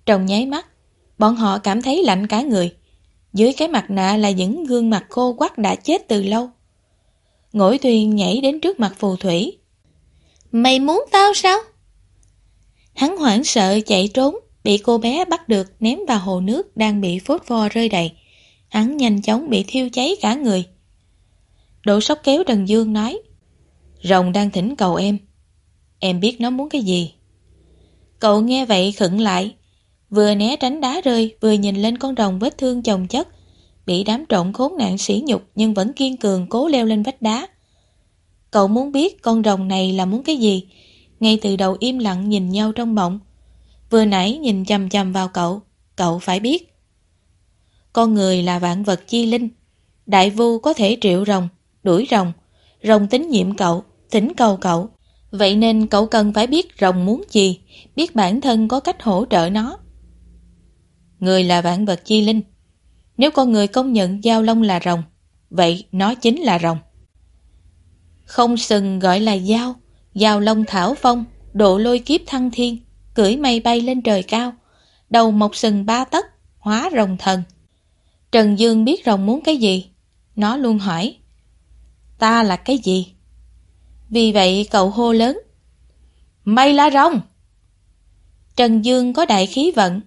Trong nháy mắt, bọn họ cảm thấy lạnh cả người. Dưới cái mặt nạ là những gương mặt khô quắc đã chết từ lâu. Ngỗi tuyên nhảy đến trước mặt phù thủy. Mày muốn tao sao? Hắn hoảng sợ chạy trốn, bị cô bé bắt được ném vào hồ nước đang bị phốt pho rơi đầy. Hắn nhanh chóng bị thiêu cháy cả người. Độ sốc kéo Trần Dương nói Rồng đang thỉnh cầu em. Em biết nó muốn cái gì. Cậu nghe vậy khựng lại, vừa né tránh đá rơi, vừa nhìn lên con rồng vết thương chồng chất, bị đám trộn khốn nạn sỉ nhục nhưng vẫn kiên cường cố leo lên vách đá. Cậu muốn biết con rồng này là muốn cái gì, ngay từ đầu im lặng nhìn nhau trong mộng. Vừa nãy nhìn chầm chầm vào cậu, cậu phải biết. Con người là vạn vật chi linh, đại vu có thể triệu rồng, đuổi rồng, rồng tín nhiệm cậu, thỉnh cầu cậu. Vậy nên cậu cần phải biết rồng muốn gì, biết bản thân có cách hỗ trợ nó. Người là vạn vật chi linh. Nếu con người công nhận giao long là rồng, vậy nó chính là rồng. Không sừng gọi là dao, dao long thảo phong, độ lôi kiếp thăng thiên, cưỡi mây bay lên trời cao, đầu mọc sừng ba tấc, hóa rồng thần. Trần Dương biết rồng muốn cái gì, nó luôn hỏi. Ta là cái gì? Vì vậy cậu hô lớn. mây lá rồng! Trần Dương có đại khí vận,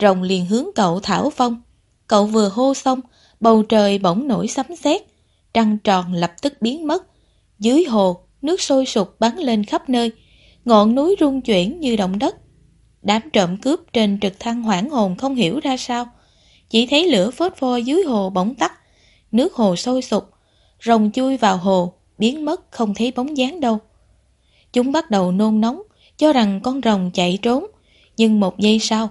rồng liền hướng cậu thảo phong. Cậu vừa hô xong, bầu trời bỗng nổi sấm sét, trăng tròn lập tức biến mất. Dưới hồ, nước sôi sục bắn lên khắp nơi, ngọn núi rung chuyển như động đất. Đám trộm cướp trên trực thăng hoảng hồn không hiểu ra sao, chỉ thấy lửa phốt pho dưới hồ bỗng tắt, nước hồ sôi sục, rồng chui vào hồ, biến mất không thấy bóng dáng đâu. Chúng bắt đầu nôn nóng, cho rằng con rồng chạy trốn, nhưng một giây sau,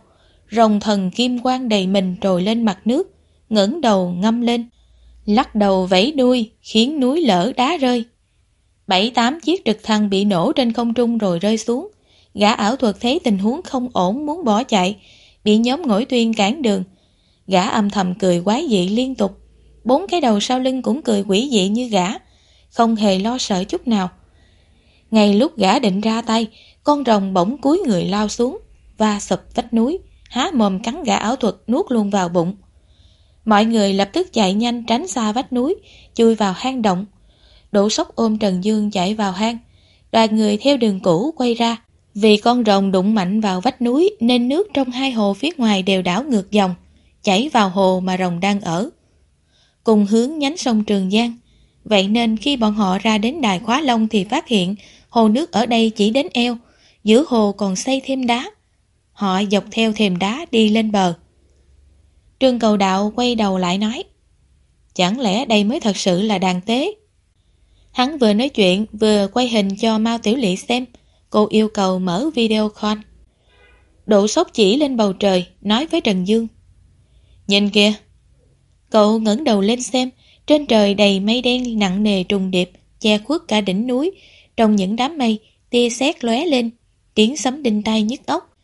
rồng thần kim quang đầy mình trồi lên mặt nước, ngẩng đầu ngâm lên, lắc đầu vẫy đuôi khiến núi lở đá rơi. Bảy tám chiếc trực thăng bị nổ trên không trung rồi rơi xuống. Gã ảo thuật thấy tình huống không ổn muốn bỏ chạy, bị nhóm ngỗi tuyên cản đường. Gã âm thầm cười quái dị liên tục. Bốn cái đầu sau lưng cũng cười quỷ dị như gã, không hề lo sợ chút nào. Ngay lúc gã định ra tay, con rồng bỗng cúi người lao xuống, và sụp vách núi, há mồm cắn gã ảo thuật nuốt luôn vào bụng. Mọi người lập tức chạy nhanh tránh xa vách núi, chui vào hang động. Đỗ sốc ôm Trần Dương chạy vào hang. Đoàn người theo đường cũ quay ra. Vì con rồng đụng mạnh vào vách núi nên nước trong hai hồ phía ngoài đều đảo ngược dòng, chảy vào hồ mà rồng đang ở. Cùng hướng nhánh sông Trường Giang. Vậy nên khi bọn họ ra đến đài khóa lông thì phát hiện hồ nước ở đây chỉ đến eo, giữa hồ còn xây thêm đá. Họ dọc theo thềm đá đi lên bờ. Trương cầu đạo quay đầu lại nói Chẳng lẽ đây mới thật sự là đàn tế? Hắn vừa nói chuyện vừa quay hình cho Mao Tiểu Lị xem. Cô yêu cầu mở video call. Độ sốc chỉ lên bầu trời, nói với Trần Dương. Nhìn kìa. Cậu ngẩng đầu lên xem, trên trời đầy mây đen nặng nề trùng điệp, che khuất cả đỉnh núi. Trong những đám mây, tia sét lóe lên, tiếng sấm đinh tai nhức óc.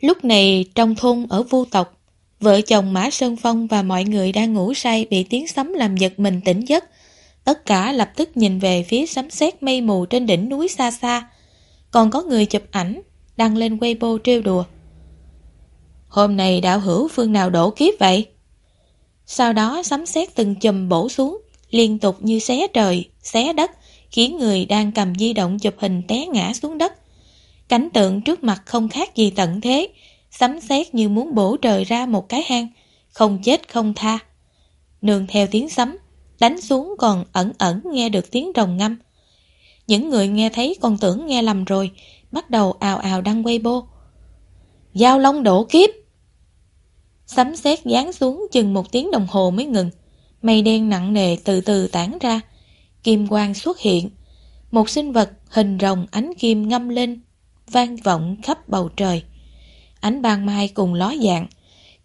Lúc này trong thôn ở Vu Tộc, vợ chồng Mã Sơn Phong và mọi người đang ngủ say bị tiếng sấm làm giật mình tỉnh giấc. Tất cả lập tức nhìn về phía sấm sét mây mù trên đỉnh núi xa xa. Còn có người chụp ảnh, đăng lên Weibo trêu đùa. Hôm nay đạo hữu phương nào đổ kiếp vậy? Sau đó sấm sét từng chùm bổ xuống, liên tục như xé trời, xé đất, khiến người đang cầm di động chụp hình té ngã xuống đất. Cảnh tượng trước mặt không khác gì tận thế, sấm sét như muốn bổ trời ra một cái hang, không chết không tha. Nương theo tiếng sấm, đánh xuống còn ẩn ẩn nghe được tiếng rồng ngâm. Những người nghe thấy còn tưởng nghe lầm rồi, bắt đầu ào ào đăng Weibo. Giao long đổ kiếp! Sấm sét giáng xuống chừng một tiếng đồng hồ mới ngừng. Mây đen nặng nề từ từ tản ra. Kim quang xuất hiện. Một sinh vật hình rồng ánh kim ngâm lên, vang vọng khắp bầu trời. Ánh ban mai cùng ló dạng.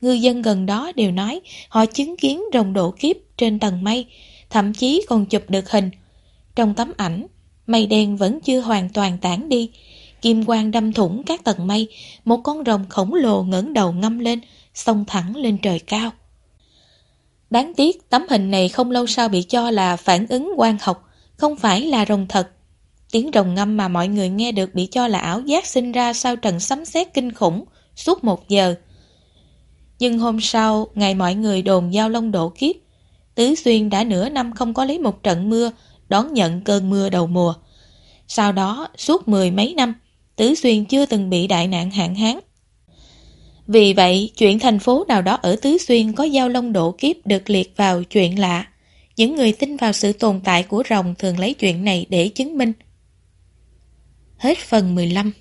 Ngư dân gần đó đều nói họ chứng kiến rồng đổ kiếp trên tầng mây, thậm chí còn chụp được hình. Trong tấm ảnh, mây đen vẫn chưa hoàn toàn tản đi. Kim quang đâm thủng các tầng mây, một con rồng khổng lồ ngẩng đầu ngâm lên, xông thẳng lên trời cao. Đáng tiếc, tấm hình này không lâu sau bị cho là phản ứng quan học, không phải là rồng thật. Tiếng rồng ngâm mà mọi người nghe được bị cho là ảo giác sinh ra sau trận sấm sét kinh khủng suốt một giờ. Nhưng hôm sau, ngày mọi người đồn giao long độ kiếp, Tứ Xuyên đã nửa năm không có lấy một trận mưa, đón nhận cơn mưa đầu mùa. Sau đó, suốt mười mấy năm, Tứ Xuyên chưa từng bị đại nạn hạn hán. Vì vậy, chuyện thành phố nào đó ở Tứ Xuyên có giao long độ kiếp được liệt vào chuyện lạ. Những người tin vào sự tồn tại của rồng thường lấy chuyện này để chứng minh. Hết phần 15